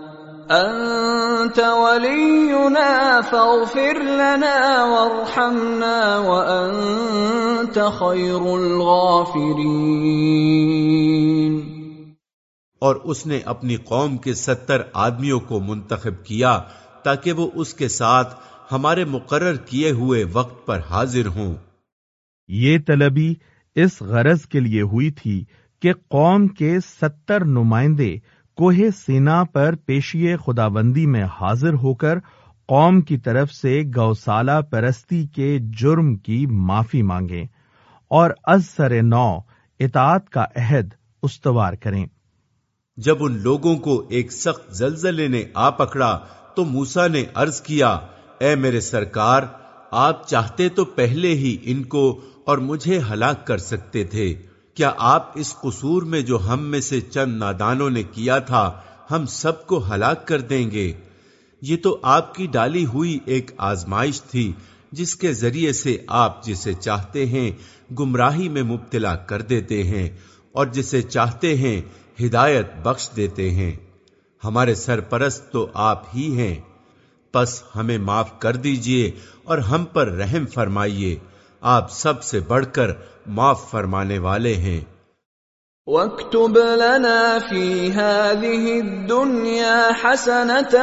انت ولينا فاغفر لنا وارحمنا وانت خير الغافرين. اور اس نے اپنی قوم کے ستر آدمیوں کو منتخب کیا تاکہ وہ اس کے ساتھ ہمارے مقرر کیے ہوئے وقت پر حاضر ہوں۔ یہ طلبی اس غرض کے لیے ہوئی تھی کہ قوم کے ستر نمائندے کوہ سینا پر پیشی خداوندی میں حاضر ہو کر قوم کی طرف سے گوسالہ پرستی کے جرم کی معافی مانگیں اور از سر نو اطاعت کا عہد استوار کریں۔ جب ان لوگوں کو ایک سخت زلزلے نے آ پکڑا تو موسا نے عرض کیا، اے میرے سرکار، آپ چاہتے تو پہلے ہی ان کو اور مجھے ہلاک کر سکتے تھے۔ کیا آپ اس قصور میں جو ہم میں سے چند نادانوں نے کیا تھا، ہم سب کو ہلاک کر دیں گے؟ یہ تو آپ کی ڈالی ہوئی ایک آزمائش تھی، جس کے ذریعے سے آپ جسے چاہتے ہیں گمراہی میں مبتلا کر دیتے ہیں اور جسے چاہتے ہیں ہدایت بخش دیتے ہیں۔ ہمارے سرپرست تو آپ ہی ہیں۔ پس ہمیں معاف کر دیجیے اور ہم پر رحم فرمائیے۔ آپ سب سے بڑھ کر معاف فرمانے والے ہیں۔ واكتب لنا في هذه الدنيا حسنة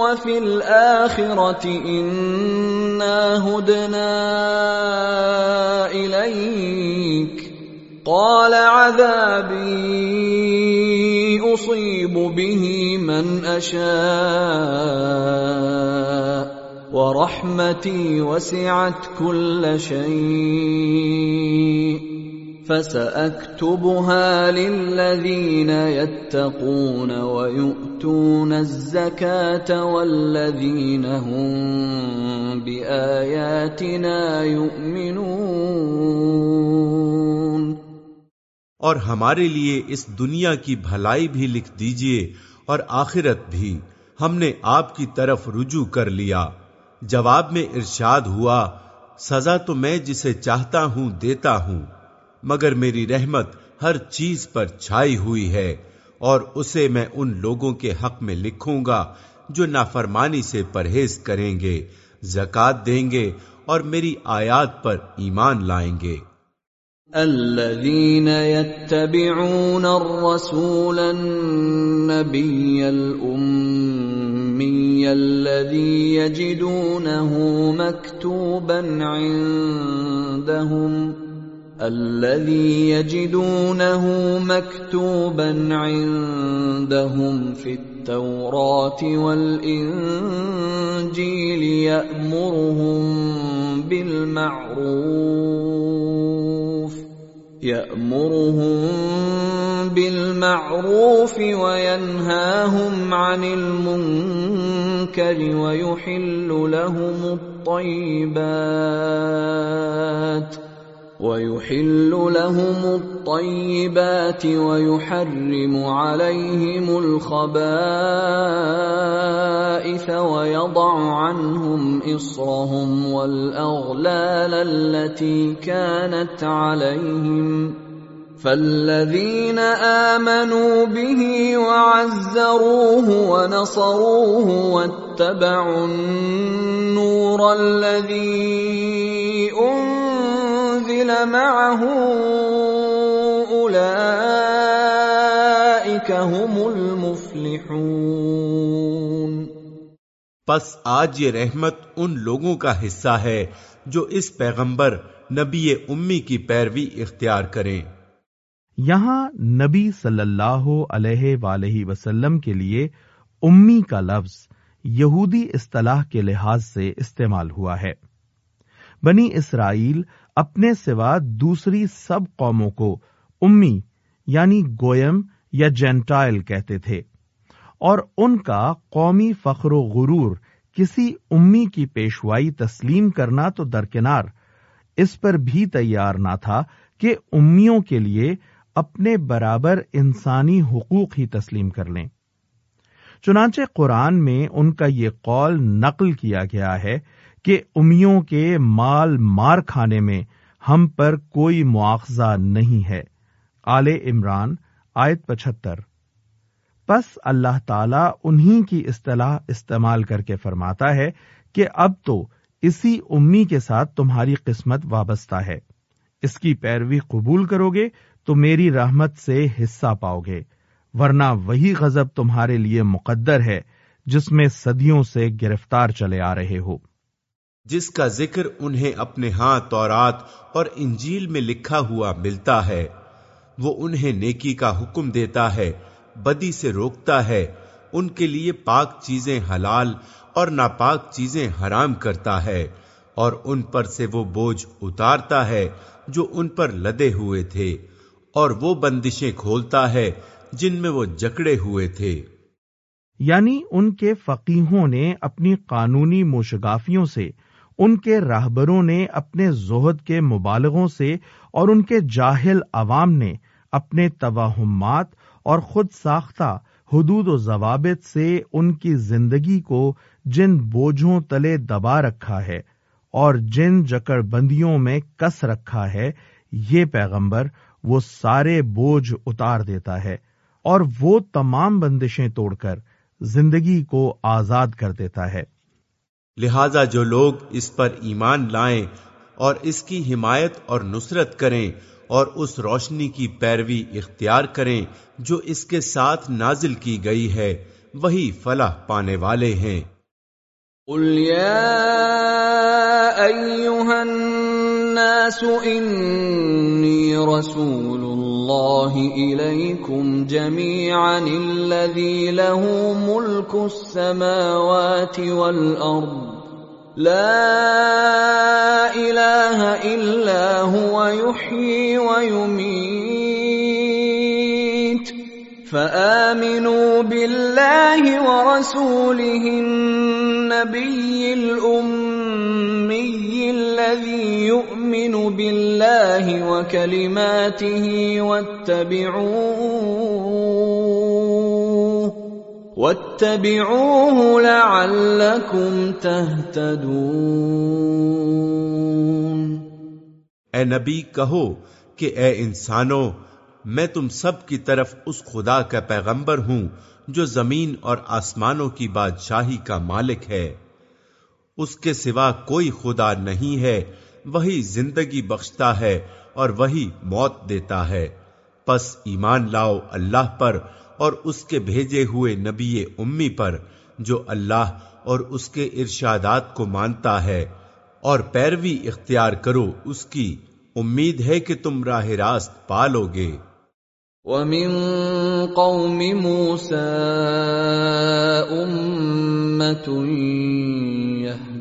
وفي الآخرة إنا هدنا إليك قال عذابي أصيب به من أشاء ورحمتي وسعت كل شيء فساكتبها للذين يتقون ويؤتون الزكاه والذين هم باياتنا يؤمنون اور ہمارے لیے اس دنیا کی بھلائی بھی لکھ دیجیے اور آخرت بھی ہم نے آپ کی طرف رجوع کر لیا۔ جواب میں ارشاد ہوا، سزا تو میں جسے چاہتا ہوں دیتا ہوں، مگر میری رحمت ہر چیز پر چھائی ہوئی ہے، اور اسے میں ان لوگوں کے حق میں لکھوں گا جو نافرمانی سے پرہیز کریں گے زکات دیں گے، اور میری آیات پر ایمان لائیں گے۔ الذين يتبعون الرسول النبي الأمي الذي يجدونه مكتوبا عندهم. الذي يجدونه مكتوبا عندهم في التوراة والإنجيل يأمرهم بالمعروف. يأمرهم بالمعروف وينهاهم عن المنكر ويحل لهم الطيبات ويحل لهم الطيبات ويحرم عليهم الخبائث ويضع عنهم إصرهم والأغلال التي كانت عليهم فالذين آمنوا به وعزروه ونصروه واتبعوا النور الذي أنزل معه أولئك هم المفلحون. پس آج یہ رحمت ان لوگوں کا حصہ ہے جو اس پیغمبر نبی امی کی پیروی اختیار کریں۔ یہاں نبی صلی اللہ علیہ وآلہ وسلم کے لیے امی کا لفظ یہودی اصطلاح کے لحاظ سے استعمال ہوا ہے۔ بنی اسرائیل اپنے سوا دوسری سب قوموں کو امی یعنی گویم یا جینٹائل کہتے تھے، اور ان کا قومی فخر و غرور کسی امی کی پیشوائی تسلیم کرنا تو درکنار، اس پر بھی تیار نہ تھا کہ امیوں کے لیے اپنے برابر انسانی حقوق ہی تسلیم کر لیں۔ چنانچہ قرآن میں ان کا یہ قول نقل کیا گیا ہے کہ امیوں کے مال مار کھانے میں ہم پر کوئی مواخذہ نہیں ہے۔ آل عمران، آیت پچہتر پس اللہ تعالی انہی کی اصطلاح استعمال کر کے فرماتا ہے کہ اب تو اسی امی کے ساتھ تمہاری قسمت وابستہ ہے۔ اس کی پیروی قبول کرو گے تو میری رحمت سے حصہ پاؤ گے۔ ورنہ وہی غضب تمہارے لیے مقدر ہے جس میں صدیوں سے گرفتار چلے آ رہے ہو۔ جس کا ذکر انہیں اپنے ہاں تورات اور انجیل میں لکھا ہوا ملتا ہے، وہ انہیں نیکی کا حکم دیتا ہے، بدی سے روکتا ہے، ان کے لیے پاک چیزیں حلال اور ناپاک چیزیں حرام کرتا ہے، اور ان پر سے وہ بوجھ اتارتا ہے جو ان پر لدے ہوئے تھے، اور وہ بندشیں کھولتا ہے جن میں وہ جکڑے ہوئے تھے۔ یعنی ان کے فقیحوں نے اپنی قانونی موشگافیوں سے ان کے راہبروں نے اپنے زہد کے مبالغوں سے اور ان کے جاہل عوام نے اپنے توہمات اور خود ساختہ حدود و ضوابط سے ان کی زندگی کو جن بوجھوں تلے دبا رکھا ہے اور جن جکڑ بندیوں میں کس رکھا ہے، یہ پیغمبر وہ سارے بوجھ اتار دیتا ہے اور وہ تمام بندشیں توڑ کر زندگی کو آزاد کر دیتا ہے۔ لہذا جو لوگ اس پر ایمان لائیں اور اس کی حمایت اور نصرت کریں اور اس روشنی کی پیروی اختیار کریں جو اس کے ساتھ نازل کی گئی ہے، وہی فلاح پانے والے ہیں۔ قل يا أيها الناس إني رسول الله إليكم جميعا الذي له ملك السماوات والأرض. لا إله إلا هو يحيي ويميت. فآمنوا بالله ورسوله النبي الأمي الذي يؤمن بالله وكلماته واتبعوه واتبعوه لعلكم تهتدون اے نبی، کہو کہ اے انسانوں میں تم سب کی طرف اس خدا کا پیغمبر ہوں جو زمین اور آسمانوں کی بادشاہی کا مالک ہے۔ اس کے سوا کوئی خدا نہیں ہے، وہی زندگی بخشتا ہے اور وہی موت دیتا ہے۔ پس ایمان لاؤ اللہ پر اور اس کے بھیجے ہوئے نبی امی پر، جو اللہ اور اس کے ارشادات کو مانتا ہے۔ اور پیروی اختیار کرو، اس کی امید ہے کہ تم راہ راست پالو گے ومن قوم موسى أمة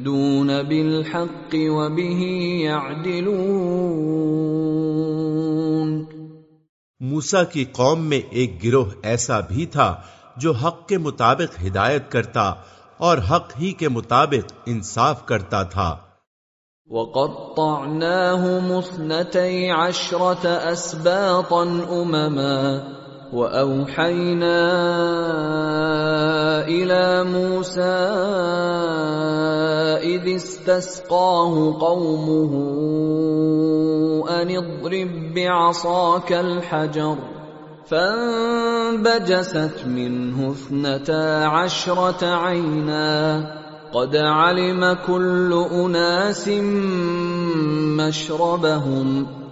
يهدون بالحق وبه يعدلون موسا کی قوم میں ایک گروہ ایسا بھی تھا جو حق کے مطابق ہدایت کرتا اور حق ہی کے مطابق انصاف کرتا تھا۔ وقطعناهم اثنتي عشرة أسباطا أمما وأوحينا إلى موسى إذ استسقاه قومه أن اضرب بعصاك الحجر فانبجست منه اثنتا عشرة عيناً قد علم كل اناس مشربهم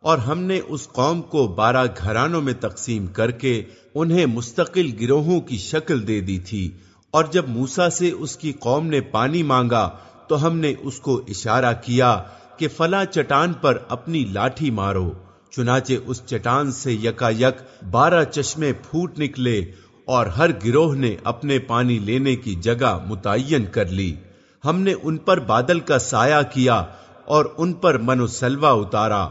اور ہم نے اس قوم کو بارہ گھرانوں میں تقسیم کر کے انہیں مستقل گروہوں کی شکل دے دی تھی۔ اور جب موسا سے اس کی قوم نے پانی مانگا، تو ہم نے اس کو اشارہ کیا کہ فلا چٹان پر اپنی لاٹھی مارو۔ چنانچہ اس چٹان سے یکا یک بارہ چشمے پھوٹ نکلے اور ہر گروہ نے اپنے پانی لینے کی جگہ متعین کر لی۔ ہم نے ان پر بادل کا سایہ کیا اور ان پر من و سلوا اتارا۔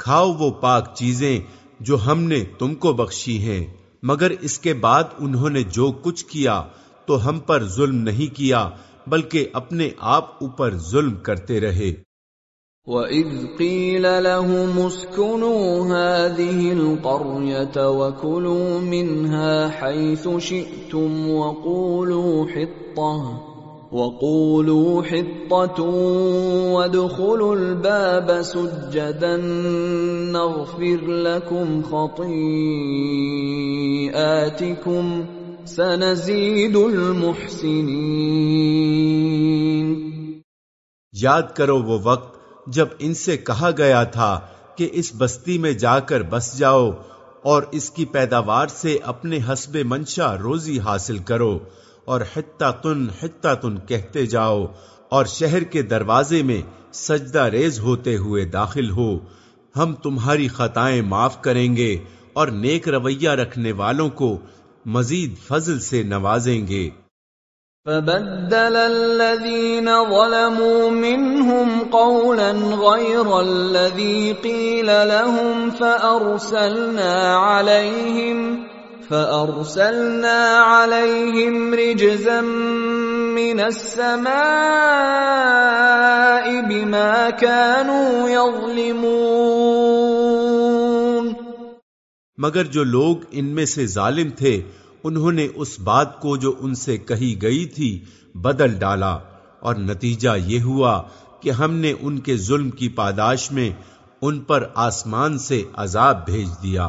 کھاؤ وہ پاک چیزیں جو ہم نے تم کو بخشی ہیں۔ مگر اس کے بعد انہوں نے جو کچھ کیا تو ہم پر ظلم نہیں کیا، بلکہ اپنے آپ اوپر ظلم کرتے رہے۔ وَإِذْ قِيلَ لَهُمُ اسْكُنُوا هَٰذِهِ الْقَرْيَةَ وَكُلُوا مِنْهَا حَيْثُ شِئْتُمْ وَقُولُوا حِطَّةٌ وَقُولُوا حِطَّةٌ وَادْخُلُوا الْبَابَ سُجَّدًا نَّغْفِرْ لَكُمْ خَطِيئَاتِكُمْ سَنَزِيدُ الْمُحْسِنِينَ یاد کرو وہ وقت جب ان سے کہا گیا تھا کہ اس بستی میں جا کر بس جاؤ اور اس کی پیداوار سے اپنے حسب منشا روزی حاصل کرو۔ اور حتہ تن حتہ تن کہتے جاؤ اور شہر کے دروازے میں سجدہ ریز ہوتے ہوئے داخل ہو۔ ہم تمہاری خطائیں معاف کریں گے اور نیک رویہ رکھنے والوں کو مزید فضل سے نوازیں گے۔ فبدل الذين ظلموا منهم قولا غير الذي قيل لهم فأرسلنا عليهم فأرسلنا عليهم رجزا من السماء بما كانوا يظلمون مگر جو لوگ ان میں سے ظالم تھے، انہوں نے اس بات کو جو ان سے کہی گئی تھی، بدل ڈالا۔ اور نتیجہ یہ ہوا کہ ہم نے ان کے ظلم کی پاداش میں ان پر آسمان سے عذاب بھیج دیا۔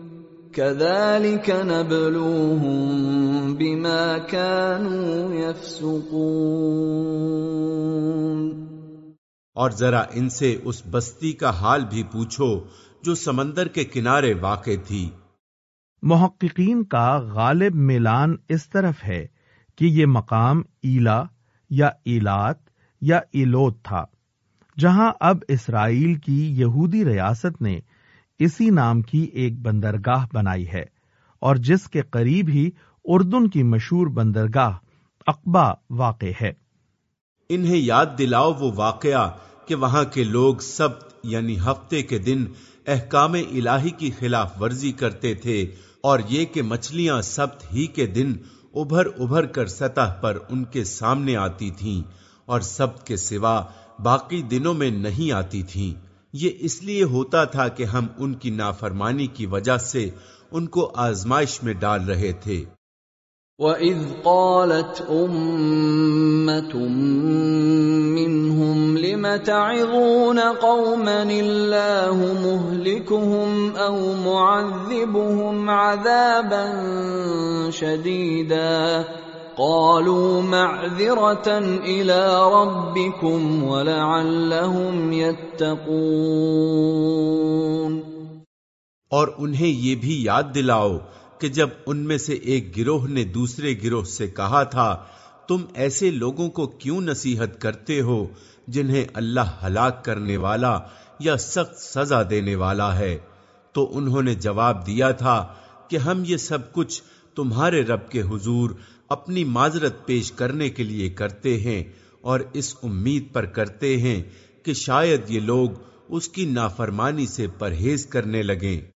كذلك نبلوهم بما كانوا يفسقون۔ اور ذرا ان سے اس بستی کا حال بھی پوچھو جو سمندر کے کنارے واقع تھی۔ محققین کا غالب میلان اس طرف ہے کہ یہ مقام ایلا یا ایلات یا ایلوت تھا جہاں اب اسرائیل کی یہودی ریاست نے اسی نام کی ایک بندرگاہ بنائی ہے اور جس کے قریب ہی اردن کی مشہور بندرگاہ اقبا واقع ہے۔ انہیں یاد دلاؤ وہ واقعہ کہ وہاں کے لوگ سبت یعنی ہفتے کے دن احکام الہی کی خلاف ورزی کرتے تھے اور یہ کہ مچھلیاں سبت ہی کے دن ابھر ابھر کر سطح پر ان کے سامنے آتی تھیں اور سبت کے سوا باقی دنوں میں نہیں آتی تھیں۔ یہ اس لیے ہوتا تھا کہ ہم ان کی نافرمانی کی وجہ سے ان کو آزمائش میں ڈال رہے تھے۔ وَإِذْ قَالَتْ أُمَّةٌ مِّنْهُمْ لِمَ تَعِظُونَ قَوْمًا اللَّهُ مُهْلِكُهُمْ أَوْ مُعَذِّبُهُمْ عَذَابًا شَدِيدًا قَالُوا مَعْذِرَةً إِلَىٰ رَبِّكُمْ وَلَعَلَّهُمْ يَتَّقُونَ اور انہیں یہ بھی یاد دلاؤ کہ جب ان میں سے ایک گروہ نے دوسرے گروہ سے کہا تھا، تم ایسے لوگوں کو کیوں نصیحت کرتے ہو جنہیں اللہ ہلاک کرنے والا یا سخت سزا دینے والا ہے؟ تو انہوں نے جواب دیا تھا کہ ہم یہ سب کچھ تمہارے رب کے حضور اپنی معذرت پیش کرنے کے لیے کرتے ہیں اور اس امید پر کرتے ہیں کہ شاید یہ لوگ اس کی نافرمانی سے پرہیز کرنے لگیں۔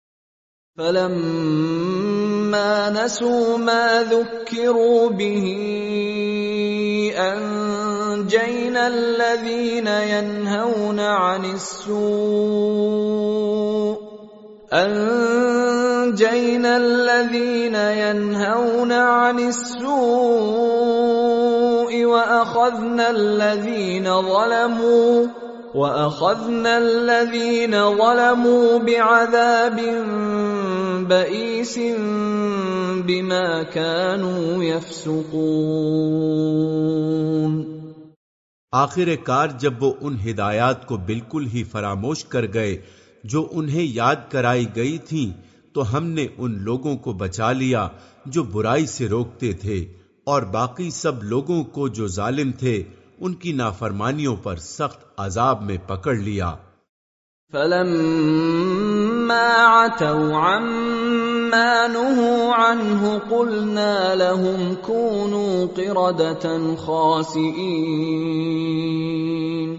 فَلَمَّا نَسُوا مَا ذُكِّرُوا بِهِ أَنجَيْنَا الَّذِينَ يَنْهَوْنَ عَنِ السُّوءِ أَنجَيْنَا الَّذِينَ يَنْهَوْنَ عَنِ السُّوءِ وَأَخَذْنَا الَّذِينَ ظَلَمُوا وَأَخَذْنَا الَّذِينَ ظَلَمُوا بِعَذَابٍ بَئِيسٍ بِمَا كَانُوا يَفْسُقُونَ. آخر کار جب وہ ان ہدایات کو بالکل ہی فراموش کر گئے جو انہیں یاد کرائی گئی تھیں تو ہم نے ان لوگوں کو بچا لیا جو برائی سے روکتے تھے اور باقی سب لوگوں کو جو ظالم تھے ان کی نافرمانیوں پر سخت عذاب میں پکڑ لیا۔ فَلَمَّا عَتَوْا عَمَّا نُهُوا عَنْهُ قُلْنَا لَهُمْ كُونُوا قِرَدَةً خَاسِئِينَ۔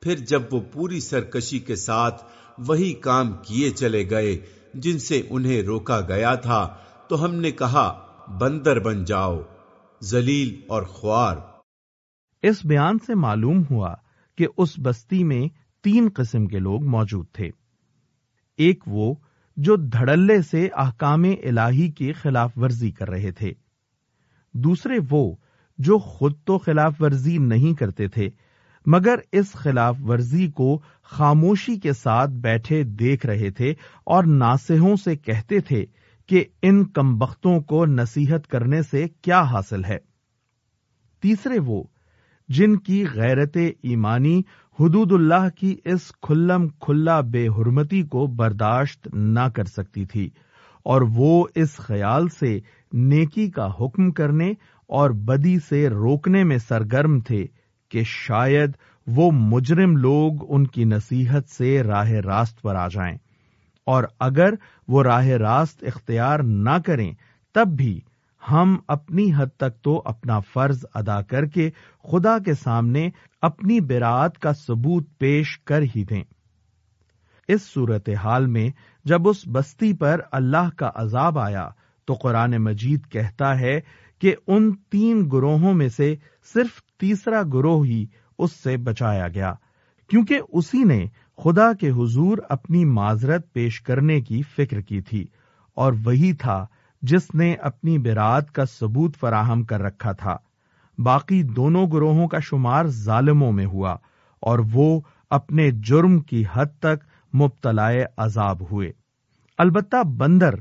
پھر جب وہ پوری سرکشی کے ساتھ وہی کام کیے چلے گئے جن سے انہیں روکا گیا تھا، تو ہم نے کہا، بندر بن جاؤ، ذلیل اور خوار۔ اس بیان سے معلوم ہوا کہ اس بستی میں تین قسم کے لوگ موجود تھے۔ ایک وہ جو دھڑلے سے احکام الہی کی خلاف ورزی کر رہے تھے۔ دوسرے وہ جو خود تو خلاف ورزی نہیں کرتے تھے مگر اس خلاف ورزی کو خاموشی کے ساتھ بیٹھے دیکھ رہے تھے اور ناسہوں سے کہتے تھے کہ ان کمبختوں کو نصیحت کرنے سے کیا حاصل ہے۔ تیسرے وہ، جن کی غیرت ایمانی حدود اللہ کی اس کھلم کھلا بے حرمتی کو برداشت نہ کر سکتی تھی اور وہ اس خیال سے نیکی کا حکم کرنے اور بدی سے روکنے میں سرگرم تھے۔ کہ شاید وہ مجرم لوگ ان کی نصیحت سے راہ راست پر آ جائیں۔ اور اگر وہ راہ راست اختیار نہ کریں، تب بھی ہم اپنی حد تک تو اپنا فرض ادا کر کے خدا کے سامنے اپنی براعت کا ثبوت پیش کر ہی دیں۔ اس صورت حال میں جب اس بستی پر اللہ کا عذاب آیا، تو قرآن مجید کہتا ہے کہ ان تین گروہوں میں سے صرف تیسرا گروہ ہی اس سے بچایا گیا، کیونکہ اسی نے خدا کے حضور اپنی معذرت پیش کرنے کی فکر کی تھی، اور وہی تھا جس نے اپنی براعت کا ثبوت فراہم کر رکھا تھا۔ باقی دونوں گروہوں کا شمار ظالموں میں ہوا، اور وہ اپنے جرم کی حد تک مبتلا عذاب ہوئے۔ البتہ بندر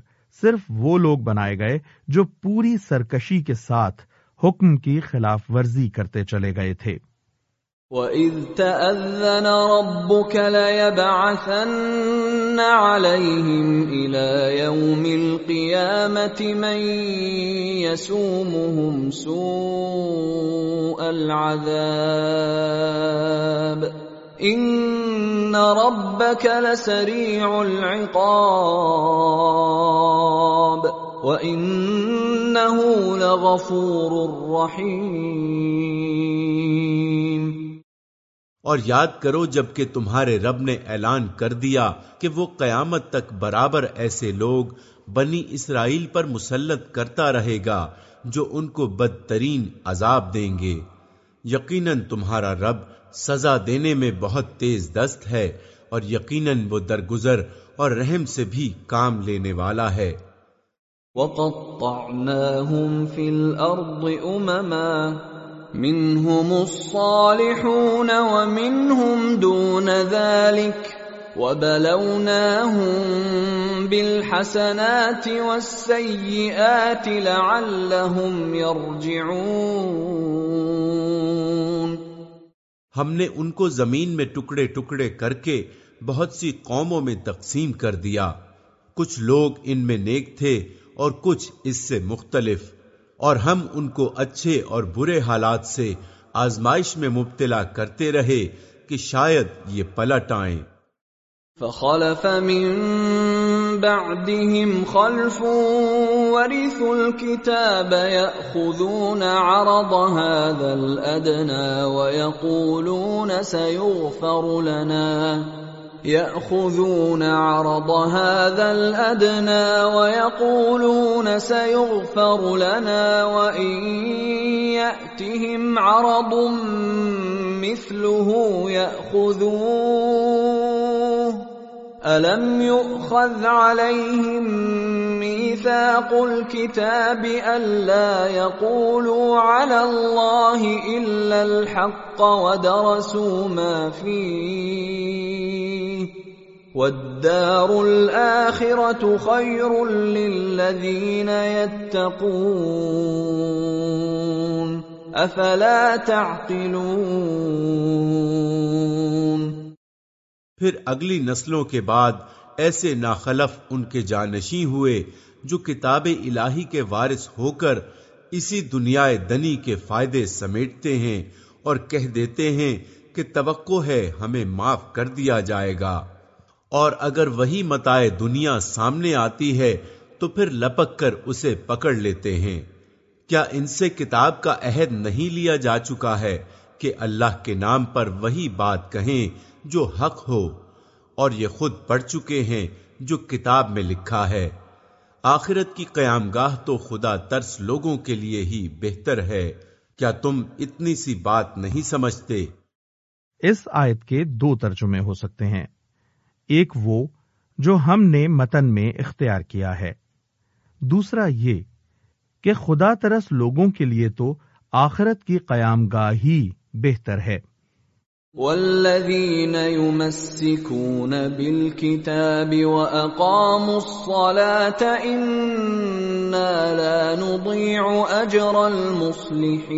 صرف وہ لوگ بنائے گئے جو پوری سرکشی کے ساتھ حکم کی خلاف ورزی کرتے چلے گئے تھے۔ وَإِذْ تَأَذَّنَ رَبُّكَ لَيَبْعَثَنَّ عَلَيْهِمْ إِلَى يَوْمِ الْقِيَامَةِ مَن يَسُومُهُمْ سُوءَ الْعَذَابِ ان ربك لسريع العقاب وانه لغفور رحيم۔ اور یاد کرو جبکہ تمہارے رب نے اعلان کر دیا کہ وہ قیامت تک برابر ایسے لوگ بنی اسرائیل پر مسلط کرتا رہے گا جو ان کو بدترین عذاب دیں گے۔ یقیناً تمہارا رب سزا دینے میں بہت تیز دست ہے اور یقیناً وہ درگزر اور رحم سے بھی کام لینے والا ہے۔ وقطعناهم في الارض امما منهم الصالحون ومنهم دون ذلك وبلوناهم بالحسنات والسيئات لعلهم يرجعون ہم نے ان کو زمین میں ٹکڑے ٹکڑے کر کے بہت سی قوموں میں تقسیم کر دیا۔ کچھ لوگ ان میں نیک تھے اور کچھ اس سے مختلف، اور ہم ان کو اچھے اور برے حالات سے آزمائش میں مبتلا کرتے رہے کہ شاید یہ پلٹ آئیں۔ فخلف من بعدهم خلف ورثوا الكتاب ياخذون عرض هذا الادنى ويقولون سيغفر لنا. ياخذون عرض هذا الادنى ويقولون سيغفر لنا وان ياتهم عرض مثله ياخذوه الم يؤخذ عليهم ميثاق الكتاب الا يقولوا على الله الا الحق ودرسوا ما فيه والدار الاخره خير للذين يتقون افلا تعقلون پھر اگلی نسلوں کے بعد ایسے ناخلف ان کے جانشی ہوئے جو کتاب الہی کے وارث ہو کر اسی دنیا دنی کے فائدے سمیٹتے ہیں اور کہہ دیتے ہیں کہ توقع ہے ہمیں معاف کر دیا جائے گا۔ اور اگر وہی متائے دنیا سامنے آتی ہے تو پھر لپک کر اسے پکڑ لیتے ہیں۔ کیا ان سے کتاب کا عہد نہیں لیا جا چکا ہے کہ اللہ کے نام پر وہی بات کہیں جو حق ہو، اور یہ خود پڑھ چکے ہیں جو کتاب میں لکھا ہے۔ آخرت کی قیام گاہ تو خدا ترس لوگوں کے لیے ہی بہتر ہے۔ کیا تم اتنی سی بات نہیں سمجھتے؟ اس آیت کے دو ترجمے ہو سکتے ہیں۔ ایک وہ جو ہم نے متن میں اختیار کیا ہے۔ دوسرا یہ کہ خدا ترس لوگوں کے لیے تو آخرت کی قیام گاہ ہی بہتر ہے۔ والذين يمسكون بالكتاب واقاموا الصلاه انا لا نضيع اجر المصلحين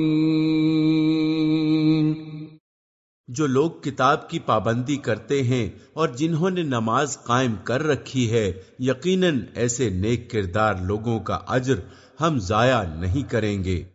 جو لوگ کتاب کی پابندی کرتے ہیں اور جنہوں نے نماز قائم کر رکھی ہے، یقیناً ایسے نیک کردار لوگوں کا اجر ہم ضائع نہیں کریں گے۔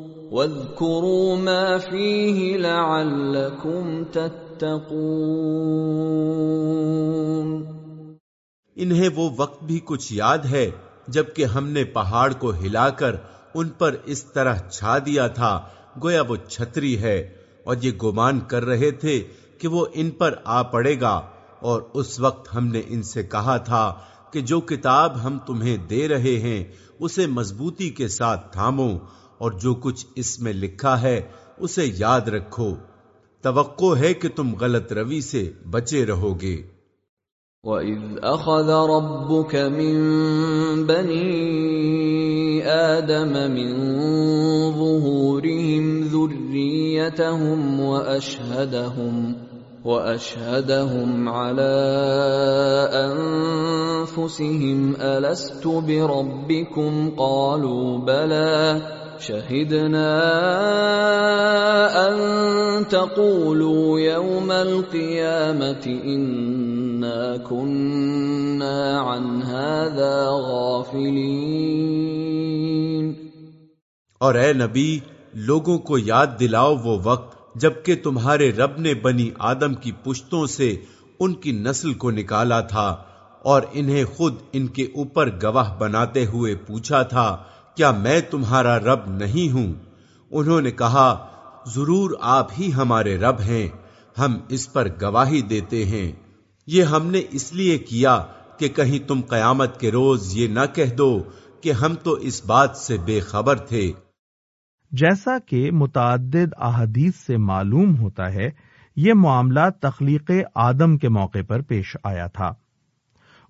وَاذْكُرُوا مَا فِيهِ لَعَلَّكُمْ تَتَّقُونَ انہیں وہ وقت بھی کچھ یاد ہے جبکہ ہم نے پہاڑ کو ہلا کر ان پر اس طرح چھا دیا تھا، گویا وہ چھتری ہے۔ اور یہ گمان کر رہے تھے کہ وہ ان پر آ پڑے گا۔ اور اس وقت ہم نے ان سے کہا تھا کہ جو کتاب ہم تمہیں دے رہے ہیں، اسے مضبوطی کے ساتھ تھامو۔ اور جو کچھ اس میں لکھا ہے، اسے یاد رکھو۔ توقع ہے کہ تم غلط روی سے بچے رہو گے وَإِذْ أَخَذَ رَبُّكَ مِن بَنِي آدَمَ مِن ظُهُورِهِمْ ذُرِّيَّتَهُمْ وَأَشْهَدَهُمْ واشهدهم على انفسهم الست بربكم؟ قالوا بلى شهدنا ان تقولوا يوم القيامه انا كنا عن هذا غافلين. اور اے نبی، لوگوں کو یاد دلاؤ وہ وقت جبکہ تمہارے رب نے بنی آدم کی پشتوں سے ان کی نسل کو نکالا تھا اور انہیں خود ان کے اوپر گواہ بناتے ہوئے پوچھا تھا کیا میں تمہارا رب نہیں ہوں؟ انہوں نے کہا، ضرور آپ ہی ہمارے رب ہیں، ہم اس پر گواہی دیتے ہیں۔ یہ ہم نے اس لیے کیا کہ کہیں تم قیامت کے روز یہ نہ کہہ دو کہ ہم تو اس بات سے بے خبر تھے۔ جیسا کہ متعدد احادیث سے معلوم ہوتا ہے، یہ معاملہ تخلیق آدم کے موقع پر پیش آیا تھا۔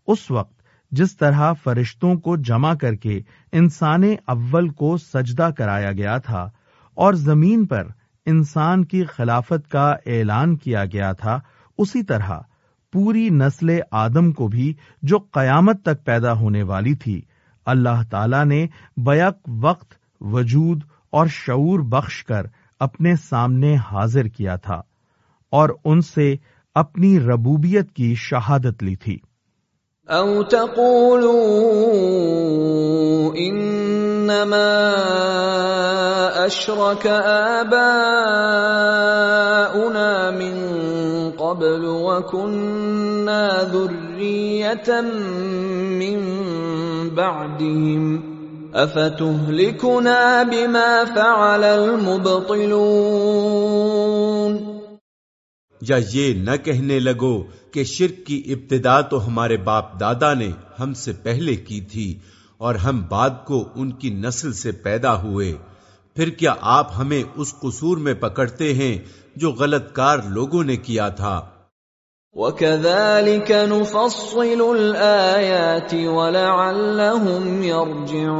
اس وقت جس طرح فرشتوں کو جمع کر کے انسان اول کو سجدہ کرایا گیا تھا اور زمین پر انسان کی خلافت کا اعلان کیا گیا تھا، اسی طرح پوری نسل آدم کو بھی جو قیامت تک پیدا ہونے والی تھی۔ اللہ تعالی نے بیک وقت، وجود اور شعور بخش کر اپنے سامنے حاضر کیا تھا اور ان سے اپنی ربوبیت کی شہادت لی تھی۔ او تقولوا انما اشرك آباؤنا من قبل وكنا ذرية من بعدهم افتهلكنا بما فعل المبطلون یا یہ نہ کہنے لگو کہ شرک کی ابتدا تو ہمارے باپ دادا نے ہم سے پہلے کی تھی اور ہم بعد کو ان کی نسل سے پیدا ہوئے۔ پھر کیا آپ ہمیں اس قصور میں پکڑتے ہیں جو غلط کار لوگوں نے کیا تھا؟ وَكَذَلِكَ نُفَصِّلُ الْآيَاتِ وَلَعَلَّهُمْ يَرْجِعُونَ۔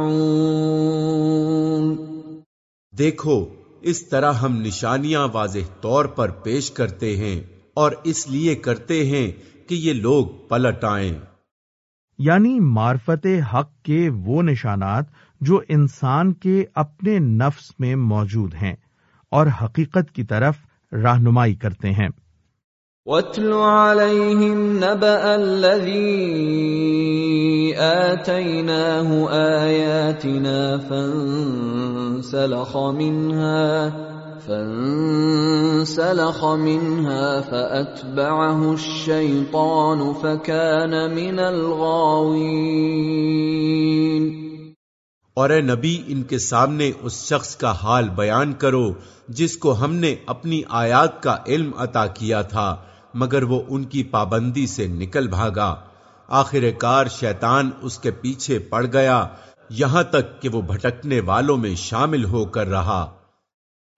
دیکھو اس طرح ہم نشانیاں واضح طور پر پیش کرتے ہیں۔ اور اس لیے کرتے ہیں کہ یہ لوگ پلٹ آئیں۔ یعنی معرفت حق کے وہ نشانات جو انسان کے اپنے نفس میں موجود ہیں اور حقیقت کی طرف رہنمائی کرتے ہیں۔ وَاتْلُ عَلَيْهِمْ نَبَأَ الَّذِي آتَيْنَاهُ آيَاتِنَا فَانْسَلَخَ مِنْهَا فَانْسَلَخَ مِنْهَا فَأَتْبَعَهُ الشَّيْطَانُ فَكَانَ مِنَ الْغَاوِينَ. اور اے نبی، ان کے سامنے اس شخص کا حال بیان کرو، جس کو ہم نے اپنی آیات کا علم عطا کیا تھا، مگر وہ ان کی پابندی سے نکل بھاگا۔ آخر کار شیطان اس کے پیچھے پڑ گیا، یہاں تک کہ وہ بھٹکنے والوں میں شامل ہو کر رہا۔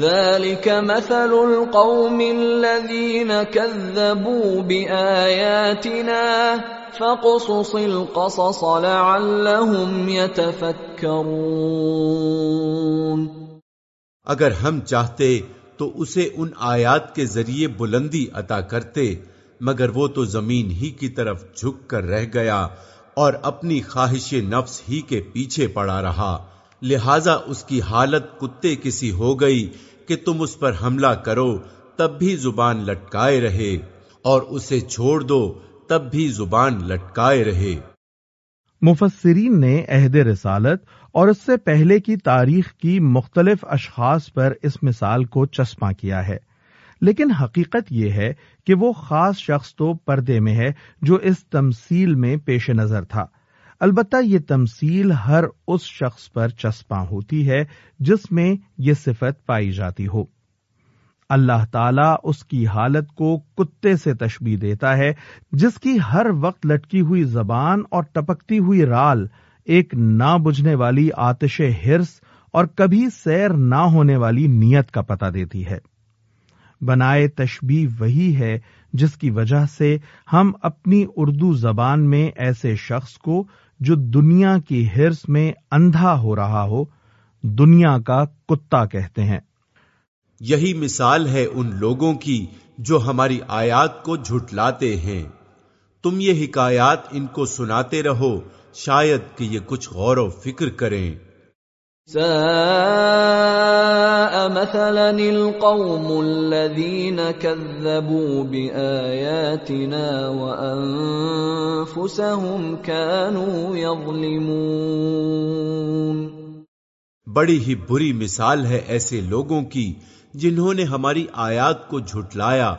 ذلك مثل القوم الذين كذبوا بآياتنا فقصص القصص لعلهم يتفكرون اگر ہم چاہتے تو اسے ان آیات کے ذریعے بلندی عطا کرتے، مگر وہ تو زمین ہی کی طرف جھک کر رہ گیا اور اپنی خواہش نفس ہی کے پیچھے پڑا رہا۔ لہذا اس کی حالت کتے کسی ہو گئی کہ تم اس پر حملہ کرو، تب بھی زبان لٹکائے رہے، اور اسے چھوڑ دو، تب بھی زبان لٹکائے رہے۔ مفسرین نے عہد رسالت اور اس سے پہلے کی تاریخ کی مختلف اشخاص پر اس مثال کو چسپاں کیا ہے۔ لیکن حقیقت یہ ہے کہ وہ خاص شخص تو پردے میں ہے جو اس تمثیل میں پیش نظر تھا۔ البتہ یہ تمثیل ہر اس شخص پر چسپاں ہوتی ہے جس میں یہ صفت پائی جاتی ہو۔ اللہ تعالی اس کی حالت کو کتے سے تشبیح دیتا ہے، جس کی ہر وقت لٹکی ہوئی زبان اور ٹپکتی ہوئی رال ایک نہ بجھنے والی آتش ہرس اور کبھی سیر نہ ہونے والی نیت کا پتہ دیتی ہے۔ بنائے تشبی وہی ہے جس کی وجہ سے ہم اپنی اردو زبان میں ایسے شخص کو جو دنیا کی ہرس میں اندھا ہو رہا ہو، دنیا کا کتا کہتے ہیں۔ یہی مثال ہے ان لوگوں کی جو ہماری آیات کو جھٹلاتے ہیں۔ تم یہ حکایات ان کو سناتے رہو، شاید کہ یہ کچھ غور و فکر کریں۔ ساء مثلا القوم الذين كذبوا بآياتنا وأنفسهم كانوا يظلمون. بڑی ہی بری مثال ہے ایسے لوگوں کی جنہوں نے ہماری آیات کو جھٹلایا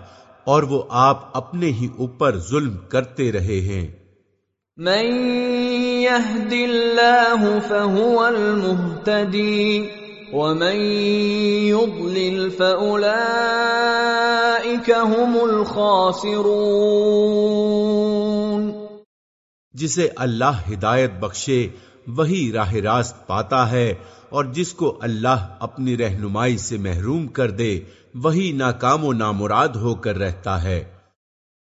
اور وہ آپ اپنے ہی اوپر ظلم کرتے رہے ہیں۔ من يهد الله فهو المهتدي ومن يضلل فأولئك هم الخاسرون جسے اللہ ہدایت بخشے وہی راہ راست پاتا ہے اور جس کو اللہ اپنی رہنمائی سے محروم کر دے، وہی ناکام و نامراد ہو کر رہتا ہے۔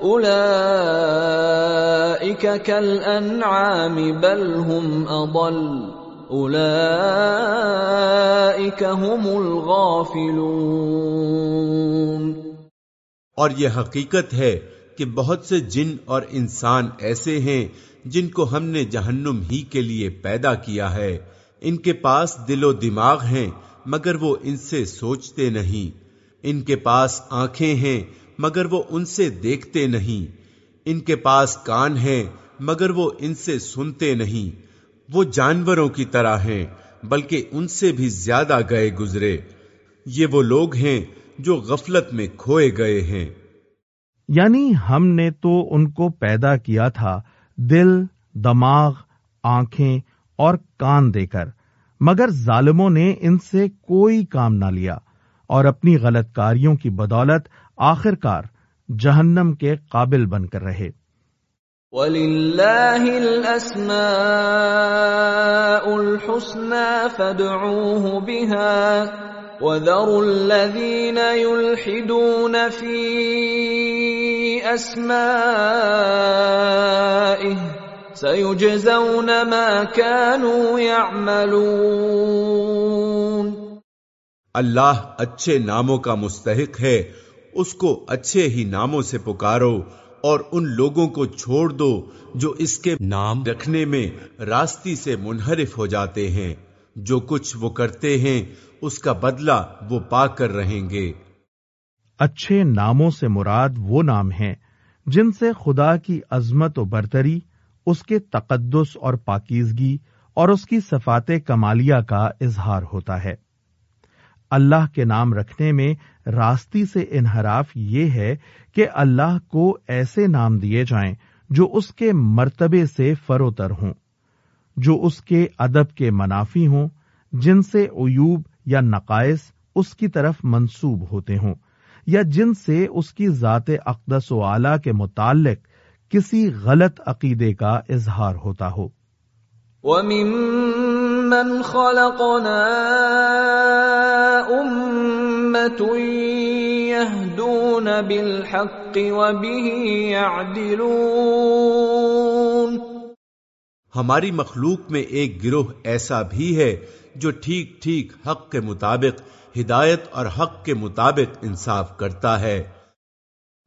اولئك كالانعام بل هم اضل اولئك هم الغافلون. اور یہ حقیقت ہے کہ بہت سے جن اور انسان ایسے ہیں جن کو ہم نے جہنم ہی کے لیے پیدا کیا ہے۔ ان کے پاس دل و دماغ ہیں، مگر وہ ان سے سوچتے نہیں۔ ان کے پاس آنکھیں ہیں مگر وہ ان سے دیکھتے نہیں۔ ان کے پاس کان ہیں، مگر وہ ان سے سنتے نہیں۔ وہ جانوروں کی طرح ہیں، بلکہ ان سے بھی زیادہ گئے گزرے۔ یہ وہ لوگ ہیں جو غفلت میں کھوئے گئے ہیں۔ یعنی ہم نے تو ان کو پیدا کیا تھا، دل، دماغ، آنکھیں اور کان دے کر۔ مگر ظالموں نے ان سے کوئی کام نہ لیا اور اپنی غلط کاریوں کی بدولت آخر کار جہنم کے قابل بن کر رہے۔ وَلِلَّهِ الْأَسْمَاءُ الْحُسْنَى فَادْعُوهُ بِهَا وَذَرُوا الَّذِينَ يُلْحِدُونَ فِي أَسْمَائِهِ سَيُجْزَوْنَ مَا كَانُوا يَعْمَلُونَ۔ اللہ اچھے ناموں کا مستحق ہے اس کو اچھے ہی ناموں سے پکارو اور ان لوگوں کو چھوڑ دو جو اس کے نام رکھنے میں راستی سے منحرف ہو جاتے ہیں۔ جو کچھ وہ کرتے ہیں، اس کا بدلہ وہ پا کر رہیں گے۔ اچھے ناموں سے مراد وہ نام ہیں جن سے خدا کی عظمت و برتری، اس کے تقدس اور پاکیزگی اور اس کی صفات کمالیہ کا اظہار ہوتا ہے۔ اللہ کے نام رکھنے میں راستی سے انحراف یہ ہے کہ اللہ کو ایسے نام دیے جائیں جو اس کے مرتبے سے فروتر ہوں، جو اس کے ادب کے منافی ہوں، جن سے عیوب یا نقائص اس کی طرف منسوب ہوتے ہوں، یا جن سے اس کی ذات اقدس و اعلی کے متعلق کسی غلط عقیدے کا اظہار ہوتا ہو۔ وَمِمَّنْ خَلَقْنَا أُمَّةٌ يَهْدُونَ بِالْحَقِّ وَبِهِ يَعْدِلُونَ ہماری مخلوق میں ایک گروہ ایسا بھی ہے جو ٹھیک ٹھیک حق کے مطابق ہدایت اور حق کے مطابق انصاف کرتا ہے۔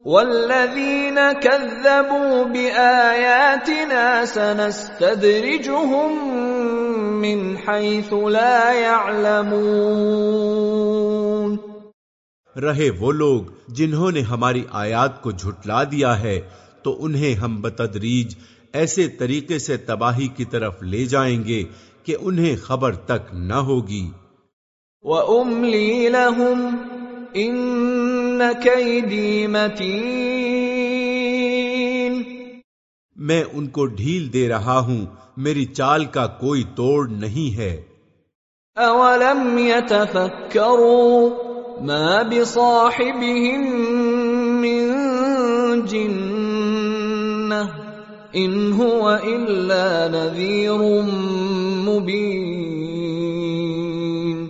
والذین كذبوا بآیاتنا سنستدرجهم من حیث لا يعلمون رہے وہ لوگ جنہوں نے ہماری آیات کو جھٹلا دیا ہے تو انہیں ہم بتدریج ایسے طریقے سے تباہی کی طرف لے جائیں گے کہ انہیں خبر تک نہ ہوگی۔ وَأُمْلِي لَهُمْ إِنَّ كَيْدِي مَتِينٌ میں ان کو ڈھیل دے رہا ہوں میری چال کا کوئی توڑ نہیں ہے۔ أَوَلَمْ يَتَفَكَّرُوا مَا بِصَاحِبِهِم مِّن جِنَّةٍ إِنْ هُوَ إِلَّا نَذِيرٌ مُبِينٌ۔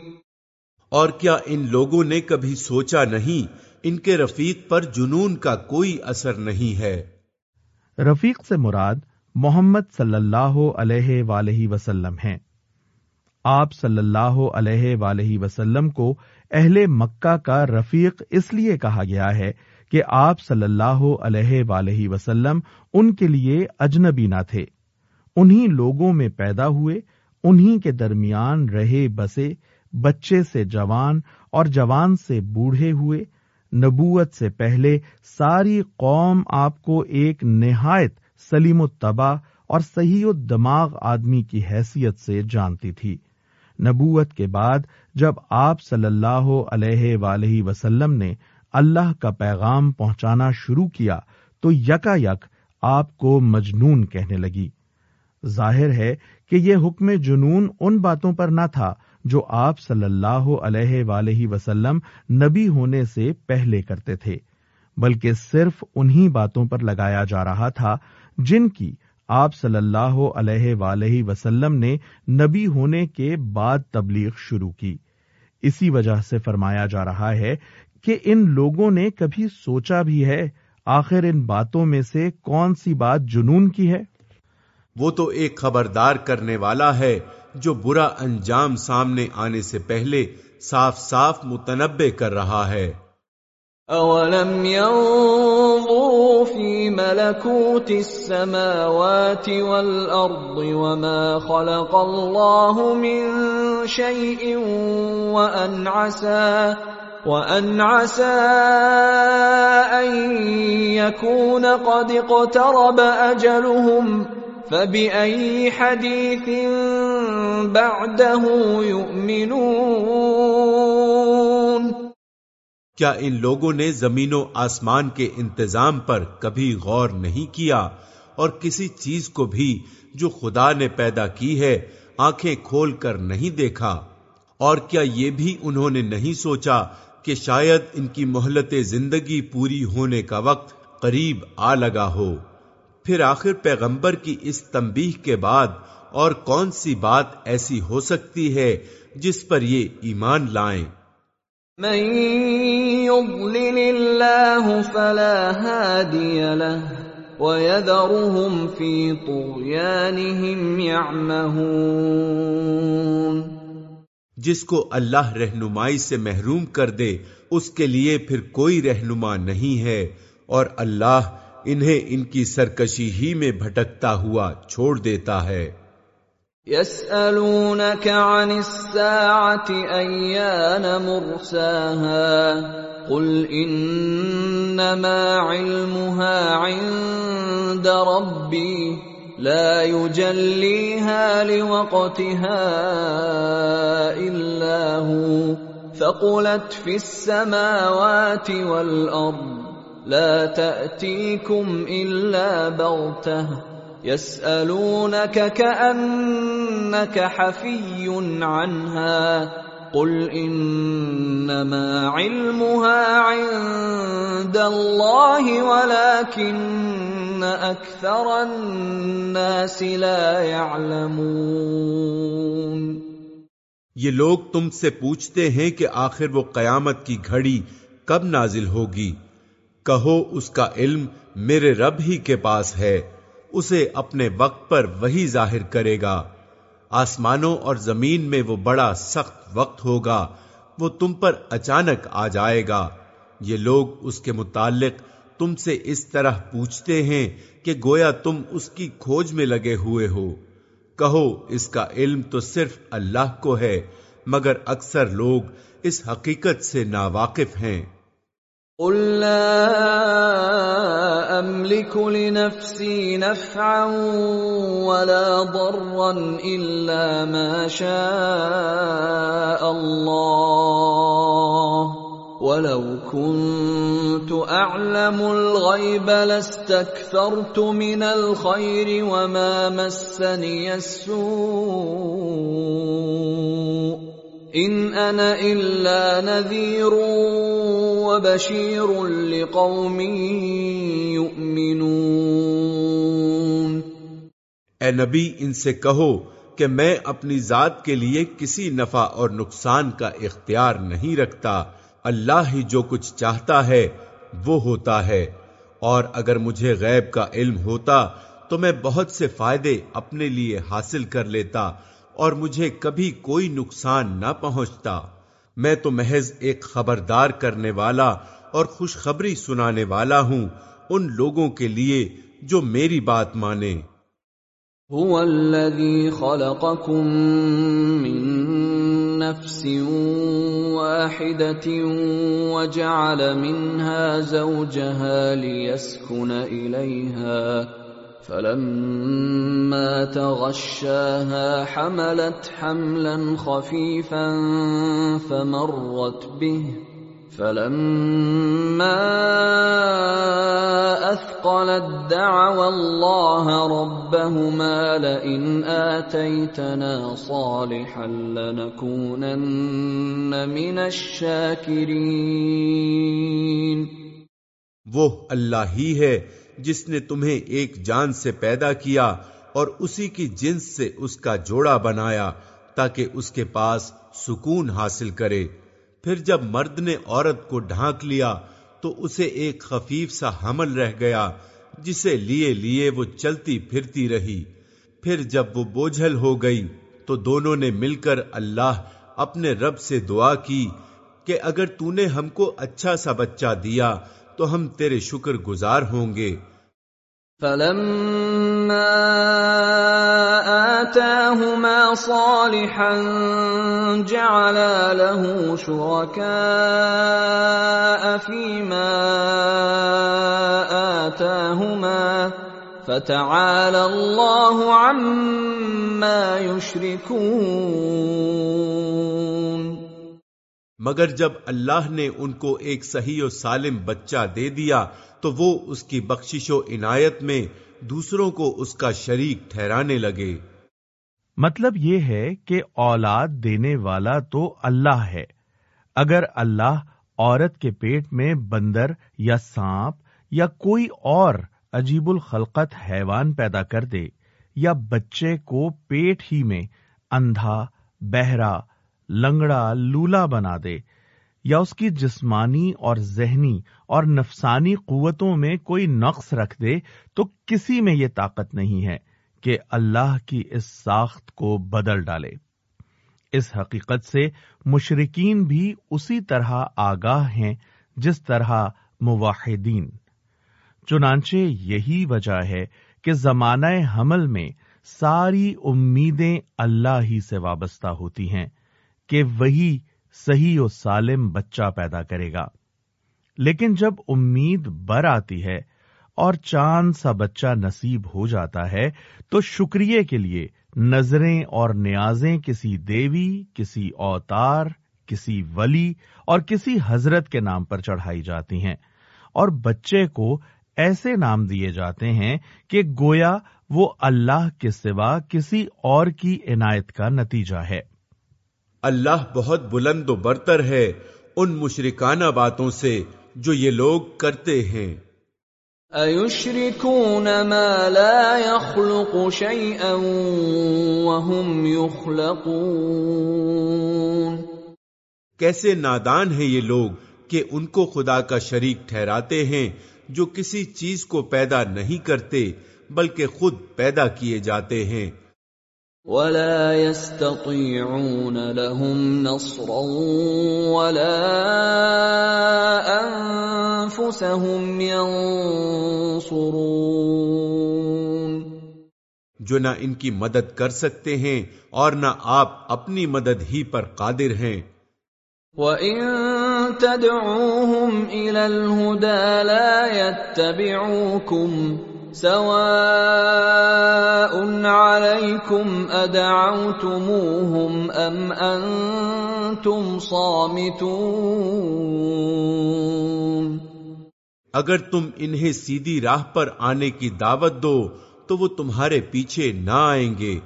اور کیا ان لوگوں نے کبھی سوچا نہیں ان کے رفیق پر جنون کا کوئی اثر نہیں ہے۔ رفیق سے مراد محمد صلی اللہ علیہ وآلہ وسلم ہیں۔ آپ صلی اللہ علیہ وآلہ وسلم کو اہل مکہ کا رفیق اس لیے کہا گیا ہے کہ آپ صلی اللہ علیہ وآلہ وسلم ان کے لیے اجنبی نہ تھے۔ انہی لوگوں میں پیدا ہوئے، انہی کے درمیان رہے، بسے، بچے سے جوان اور جوان سے بوڑھے ہوئے نبوت سے پہلے ساری قوم آپ کو ایک نہایت سلیم الطبع اور صحیح الدماغ آدمی کی حیثیت سے جانتی تھی۔ نبوت کے بعد جب آپ صلی اللہ علیہ وآلہ وسلم نے اللہ کا پیغام پہنچانا شروع کیا تو یکا یک آپ کو مجنون کہنے لگی۔ ظاہر ہے کہ یہ حکم جنون ان باتوں پر نہ تھا جو آپ صلی اللہ علیہ وآلہ وسلم نبی ہونے سے پہلے کرتے تھے، بلکہ صرف انہی باتوں پر لگایا جا رہا تھا جن کی آپ صلی اللہ علیہ وآلہ وسلم نے نبی ہونے کے بعد تبلیغ شروع کی۔ اسی وجہ سے فرمایا جا رہا ہے کہ ان لوگوں نے کبھی سوچا بھی ہے، آخر ان باتوں میں سے کون سی بات جنون کی ہے؟ وہ تو ایک خبردار کرنے والا ہے جو برا انجام سامنے آنے سے پہلے صاف صاف متنبع کر رہا ہے۔ أَوَلَمْ يَنظُرُوا فِي مَلَكُوتِ السَّمَاوَاتِ وَالْأَرْضِ وَمَا خَلَقَ اللَّهُ مِن شَيْءٍ وَأَنْ عَسَى وَأَنْ عَسَى أَن يَكُونَ قَدِ اقْتَرَبَ أَجَلُهُمْ فَبِأَيِّ حَدِيثٍ بَعْدَهُ يُؤْمِنُونَ کیا ان لوگوں نے زمین و آسمان کے انتظام پر کبھی غور نہیں کیا اور کسی چیز کو بھی جو خدا نے پیدا کی ہے آنکھیں کھول کر نہیں دیکھا؟ اور کیا یہ بھی انہوں نے نہیں سوچا کہ شاید ان کی مہلت زندگی پوری ہونے کا وقت قریب آ لگا ہو؟ پھر آخر پیغمبر کی اس تنبیہ کے بعد اور کون سی بات ایسی ہو سکتی ہے جس پر یہ ایمان لائیں؟ من يضلل الله فلا هادي له ويذرهم في طغيانهم يعمهون. جس کو اللہ رہنمائی سے محروم کر دے اس کے لیے پھر کوئی رہنما نہیں ہے اور اللہ انہیں ان کی سرکشی ہی میں بھٹکتا ہوا چھوڑ دیتا ہے۔ يسألونك عن الساعة أيان مرساها؟ قل إنما علمها عند ربي، لا يجليها لوقتها إلا هو ثقلت في السماوات والأرض. لا تأتيكم إلا بغته يسألونك كأنك حفي عنها. قل إنما علمها عند الله ولكن أكثر الناس لا يعلمون. یہ لوگ تم سے پوچھتے ہیں کہ آخر وہ قیامت کی گھڑی کب نازل ہوگی؟ کہو اس کا علم میرے رب ہی کے پاس ہے، اسے اپنے وقت پر وہی ظاہر کرے گا۔ آسمانوں اور زمین میں وہ بڑا سخت وقت ہوگا، وہ تم پر اچانک آ جائے گا۔ یہ لوگ اس کے متعلق تم سے اس طرح پوچھتے ہیں کہ گویا تم اس کی کھوج میں لگے ہوئے ہو۔ کہو اس کا علم تو صرف اللہ کو ہے، مگر اکثر لوگ اس حقیقت سے ناواقف ہیں۔ قل لا املك لنفسي نفعا ولا ضرا الا ما شاء الله ولو كنت اعلم الغيب لاستكثرت من الخير وما مسني السوء ان انا الا نذير وبشير لقوم يؤمنون. اے نبی، ان سے کہو کہ میں اپنی ذات کے لیے کسی نفع اور نقصان کا اختیار نہیں رکھتا۔ اللہ ہی جو کچھ چاہتا ہے، وہ ہوتا ہے۔ اور اگر مجھے غیب کا علم ہوتا، تو میں بہت سے فائدے اپنے لیے حاصل کر لیتا۔ اور مجھے کبھی کوئی نقصان نہ پہنچتا۔ میں تو محض ایک خبردار کرنے والا اور خوشخبری سنانے والا ہوں ان لوگوں کے لیے جو میری بات مانے هو الذي خلقكم من نفس واحدة وجعل منها زوجها ليسكن إليها۔ فلما تغشاها حملت حملا خفيفا فمرت به فلما اثقلت دعوا الله ربهما لئن اتيتنا صالحا لنكونن من الشاكرين وہ اللہ ہی ہے جس نے تمہیں ایک جان سے پیدا کیا اور اسی کی جنس سے اس کا جوڑا بنایا تاکہ اس کے پاس سکون حاصل کرے۔ پھر جب مرد نے عورت کو ڈھانک لیا تو اسے ایک خفیف سا حمل رہ گیا، جسے لیے لیے وہ چلتی پھرتی رہی۔ پھر جب وہ بوجھل ہو گئی تو دونوں نے مل کر اللہ اپنے رب سے دعا کی کہ اگر تو نے ہم کو اچھا سا بچہ دیا تو ہم تیرے شکر گزار ہوں گے۔ فلما آتاهما صالحا جعلا له شركاء فيما آتاهما فتعالى الله عما يشركون مگر جب اللہ نے ان کو ایک صحیح و سالم بچہ دے دیا، تو وہ اس کی بخشش و عنایت میں دوسروں کو اس کا شریک ٹھہرانے لگے۔ مطلب یہ ہے کہ اولاد دینے والا تو اللہ ہے۔ اگر اللہ عورت کے پیٹ میں بندر یا سانپ یا کوئی اور عجیب الخلقت حیوان پیدا کر دے، یا بچے کو پیٹ ہی میں اندھا، بہرا لنگڑا لولا بنا دے، یا اس کی جسمانی اور ذہنی اور نفسانی قوتوں میں کوئی نقص رکھ دے، تو کسی میں یہ طاقت نہیں ہے کہ اللہ کی اس ساخت کو بدل ڈالے۔ اس حقیقت سے مشرقین بھی اسی طرح آگاہ ہیں، جس طرح مواحدین۔ چنانچہ یہی وجہ ہے کہ زمانہ حمل میں ساری امیدیں اللہ ہی سے وابستہ ہوتی ہیں۔ کہ وہی صحیح و سالم بچہ پیدا کرے گا۔ لیکن جب امید بر آتی ہے اور چاند سا بچہ نصیب ہو جاتا ہے، تو شکریہ کے لیے نظریں اور نیازیں کسی دیوی، کسی اوتار، کسی ولی اور کسی حضرت کے نام پر چڑھائی جاتی ہیں۔ اور بچے کو ایسے نام دیے جاتے ہیں کہ گویا وہ اللہ کے سوا کسی اور کی عنایت کا نتیجہ ہے۔ اللہ بہت بلند و برتر ہے ان مشرکانہ باتوں سے جو یہ لوگ کرتے ہیں۔ مَا لَا يَخْلُقُ شَيْئًا وَهُمْ يُخْلَقُونَ۔ کیسے نادان ہیں یہ لوگ کہ ان کو خدا کا شریک ٹھہراتے ہیں جو کسی چیز کو پیدا نہیں کرتے بلکہ خود پیدا کیے جاتے ہیں۔ وَلَا يَسْتَطِيعُونَ لَهُمْ نَصْرًا وَلَا أَنفُسَهُمْ يَنصُرُونَ جو نہ ان کی مدد کر سکتے ہیں اور نہ آپ اپنی مدد ہی پر قادر ہیں۔ وَإِن تدعوهم الى الهدى لا يتبعوكم سواء عليكم ادعوتموهم ام انتم صامتون اگر تم انہیں سیدھی راہ پر آنے کی دعوت دو، تو وہ تمہارے پیچھے نہ آئیں گے۔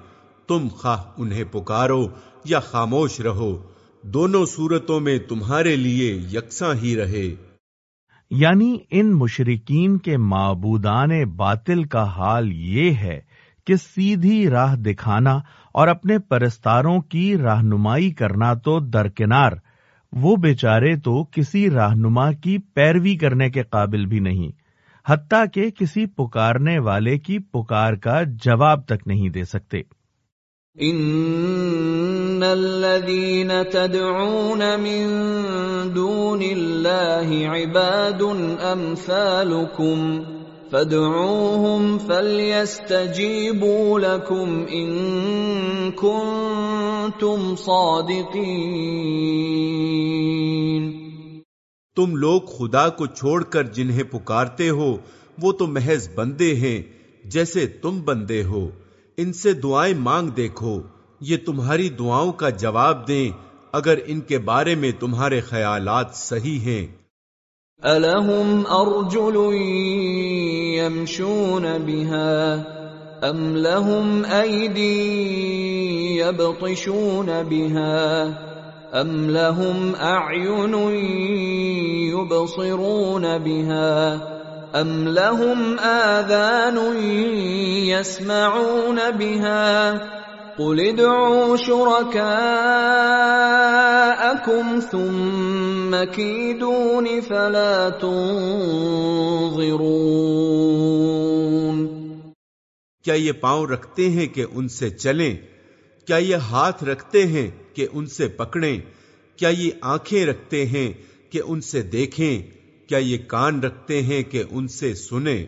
تم خواہ انہیں پکارو یا خاموش رہو، دونوں صورتوں میں تمہارے لیے یکساں ہی رہے۔ یعنی ان مشرقین کے معبودان باطل کا حال یہ ہے کہ سیدھی راہ دکھانا اور اپنے پرستاروں کی رہنمائی کرنا تو درکنار، وہ بیچارے تو کسی رہنما کی پیروی کرنے کے قابل بھی نہیں، حتیٰ کہ کسی پکارنے والے کی پکار کا جواب تک نہیں دے سکتے۔ ان الذين تدعون من دون الله عباد امثالكم فادعوهم فليستجيبوا لكم ان كنتم صادقين تم لوگ خدا کو چھوڑ کر جنہیں پکارتے ہو، وہ تو محض بندے ہیں جیسے تم بندے ہو۔ ان سے دعائیں مانگ دیکھو، یہ تمہاری دعاؤں کا جواب دیں اگر ان کے بارے میں تمہارے خیالات صحیح ہیں۔ الہم ارجل يمشون بها ام لهم ایدی يبطشون بها ام لهم اعین يبصرون بها ام لهم آذان يسمعون بها قل ادعوا شركاءكم ثم كيدون فلا تنظرون کیا یہ پاؤں رکھتے ہیں کہ ان سے چلیں؟ کیا یہ ہاتھ رکھتے ہیں کہ ان سے پکڑیں؟ کیا یہ آنکھیں رکھتے ہیں کہ ان سے دیکھیں؟ کیا یہ کان رکھتے ہیں کہ ان سے سنیں؟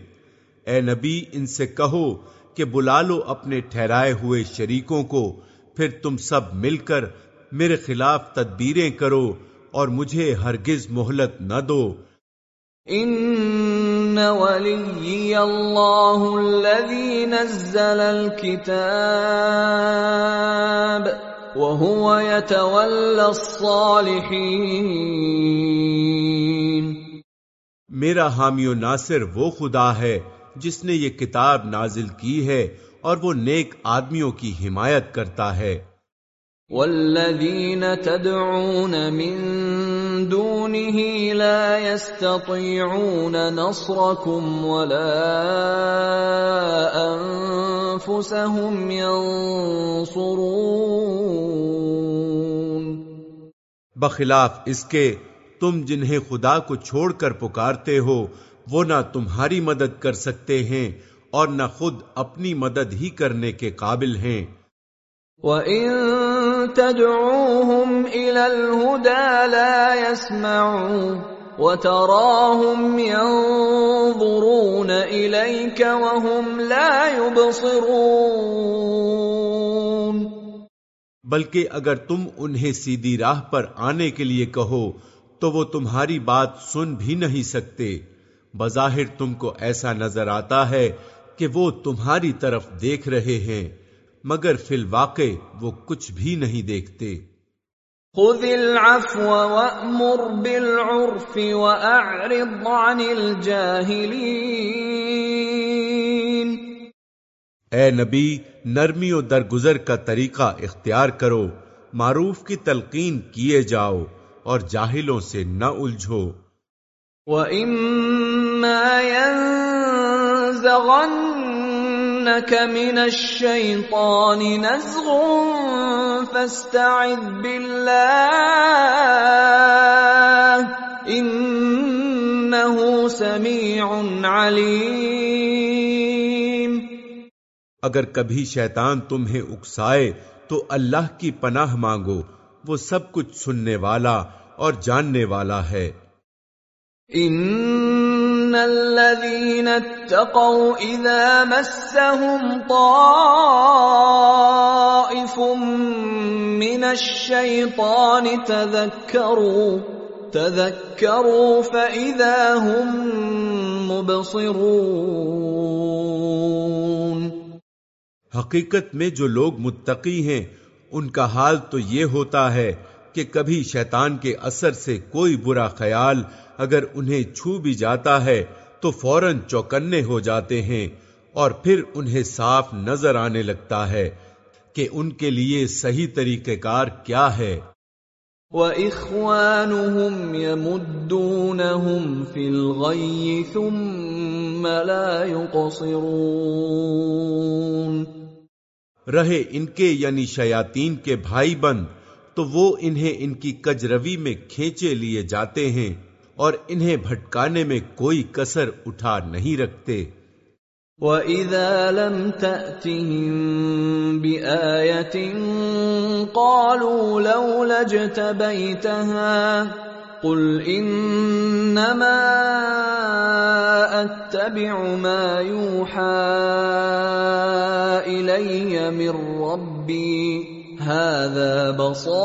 اے نبی، ان سے کہو کہ بلا لو اپنے ٹھہرائے ہوئے شریکوں کو، پھر تم سب مل کر میرے خلاف تدبیریں کرو اور مجھے ہرگز مہلت نہ دو۔ ان ولی اللہ الذی نزل الكتاب وهو يتولى الصالحین۔ میرا حامی و ناصر وہ خدا ہے جس نے یہ کتاب نازل کی ہے اور وہ نیک آدمیوں کی حمایت کرتا ہے۔ والذین تدعون من دونه لا يستطيعون نصركم ولا انفسهم ينصرون۔ بخلاف اس کے تم جنہیں خدا کو چھوڑ کر پکارتے ہو وہ نہ تمہاری مدد کر سکتے ہیں اور نہ خود اپنی مدد ہی کرنے کے قابل ہیں۔ وَإِن تَدْعُوهُمْ إِلَى الْهُدَى لَا يَسْمَعُوا وَتَرَاهُمْ يَنظُرُونَ إِلَيْكَ وَهُمْ لَا يُبْصِرُونَ۔ بلکہ اگر تم انہیں سیدھی راہ پر آنے کے لیے کہو تو وہ تمہاری بات سن بھی نہیں سکتے۔ بظاہر تم کو ایسا نظر آتا ہے کہ وہ تمہاری طرف دیکھ رہے ہیں مگر فی الواقع وہ کچھ بھی نہیں دیکھتے۔ خذ العفو وأمر بالعرف وأعرض عن الجاهلين۔ اے نبی نرمی و درگزر کا طریقہ اختیار کرو معروف کی تلقین کیے جاؤ۔ اور جاہلوں سے نہ الجھو۔ وَإِمَّا يَنزَغَنَّكَ مِنَ الشَّيْطَانِ نَزْغٌ فَاسْتَعِذْ بِاللَّهِ إِنَّهُ سَمِيعٌ عَلِيمٌ۔ اگر کبھی شیطان تمہیں اکسائے تو اللہ کی پناہ مانگو۔ وہ سب کچھ سننے والا اور جاننے والا ہے۔ ان الذين اتقوا اذا مسهم طائف من الشيطان تذكروا تذكروا فإذا هم مبصرون۔ حقیقت میں جو لوگ متقی ہیں ان کا حال تو یہ ہوتا ہے کہ کبھی شیطان کے اثر سے کوئی برا خیال اگر انہیں چھو بھی جاتا ہے تو فوراً چوکنے ہو جاتے ہیں اور پھر انہیں صاف نظر آنے لگتا ہے کہ ان کے لیے صحیح طریقہ کار کیا ہے۔ وَإِخْوَانُهُمْ يَمُدُّونَهُمْ فِي الْغَيِّ ثُمَّ لَا يُقْصِرُونَ رہے ان کے یعنی شیاطین کے بھائی بند تو وہ انہیں ان کی کجروی میں کھینچے لیے جاتے ہیں اور انہیں بھٹکانے میں کوئی کسر اٹھا نہیں رکھتے۔ وَإِذَا لَمْ تَأْتِهِمْ بِآيَةٍ قَالُوا لَوْلَا اجْتَبَيْتَهَا قُلْ إِنَّمَا أَتَّبِعُ مَا يُوحَى إِلَيَّ مِنْ رَبِّي هذا بصائر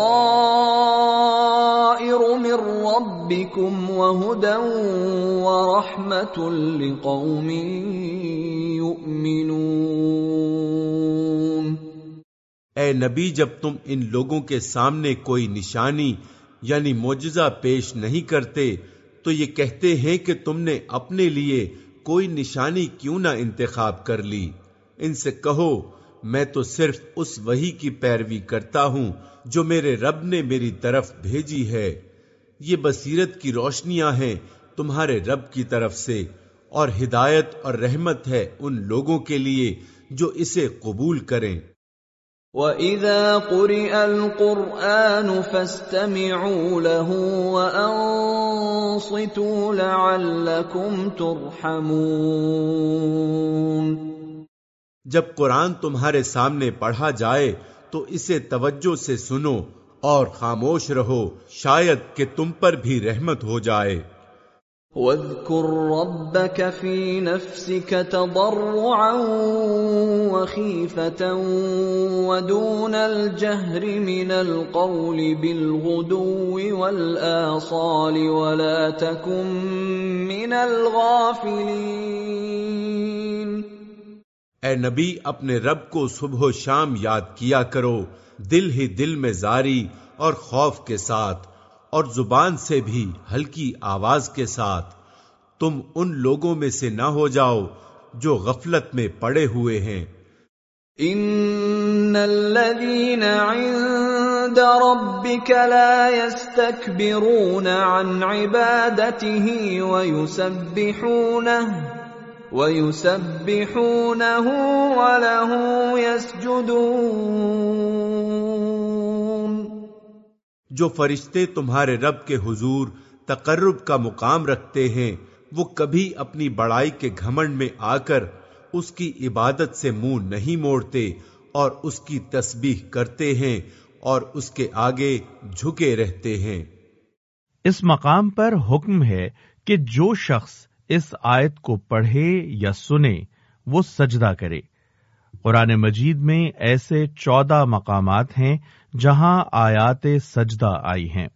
من ربكم وهدى ورحمة لقوم يؤمنون اے نبی، جب تم ان لوگوں کے سامنے کوئی نشانی یعنی معجزہ پیش نہیں کرتے، تو یہ کہتے ہیں کہ تم نے اپنے لیے کوئی نشانی کیوں نہ انتخاب کر لی۔ ان سے کہو، میں تو صرف اس وہی کی پیروی کرتا ہوں جو میرے رب نے میری طرف بھیجی ہے۔ یہ بصیرت کی روشنیاں ہیں تمہارے رب کی طرف سے، اور ہدایت اور رحمت ہے ان لوگوں کے لیے جو اسے قبول کریں۔ وَإِذَا قُرِئَ الْقُرْآنُ فَاسْتَمِعُوا لَهُ وَأَنصِتُوا لَعَلَّكُمْ تُرْحَمُونَ جب قرآن تمہارے سامنے پڑھا جائے تو اسے توجہ سے سنو اور خاموش رہو، شاید کہ تم پر بھی رحمت ہو جائے۔ وَاذْكُرْ رَبَّكَ فِي نَفْسِكَ تَضَرُّعًا وَخِيفَةً وَدُونَ الْجَهْرِ مِنَ الْقَوْلِ بِالْغُدُوِّ وَالْآصَالِ وَلَا تَكُن مِّنَ الْغَافِلِينَ اے نبی، اپنے رب کو صبح و شام یاد کیا کرو، دل ہی دل میں زاری اور خوف کے ساتھ۔ اور زبان سے بھی ہلکی آواز کے ساتھ، تم ان لوگوں میں سے نہ ہو جاؤ جو غفلت میں پڑے ہوئے ہیں۔ ان الذين عند ربك لا يستكبرون عن عبادته ويسبحونه، وَيُسَبِّحُونَهُ وَلَهُ يَسْجُدُونَ۔ جو فرشتے تمہارے رب کے حضور تقرب کا مقام رکھتے ہیں، وہ کبھی اپنی بڑائی کے گھمنڈ میں آ کر اس کی عبادت سے منہ نہیں موڑتے اور اس کی تسبیح کرتے ہیں اور اس کے آگے جھکے رہتے ہیں۔ اس مقام پر حکم ہے کہ جو شخص اس آیت کو پڑھے یا سنے، وہ سجدہ کرے۔ قرآن مجید میں ایسے چودہ مقامات ہیں جہاں آیات سجدہ آئی ہیں۔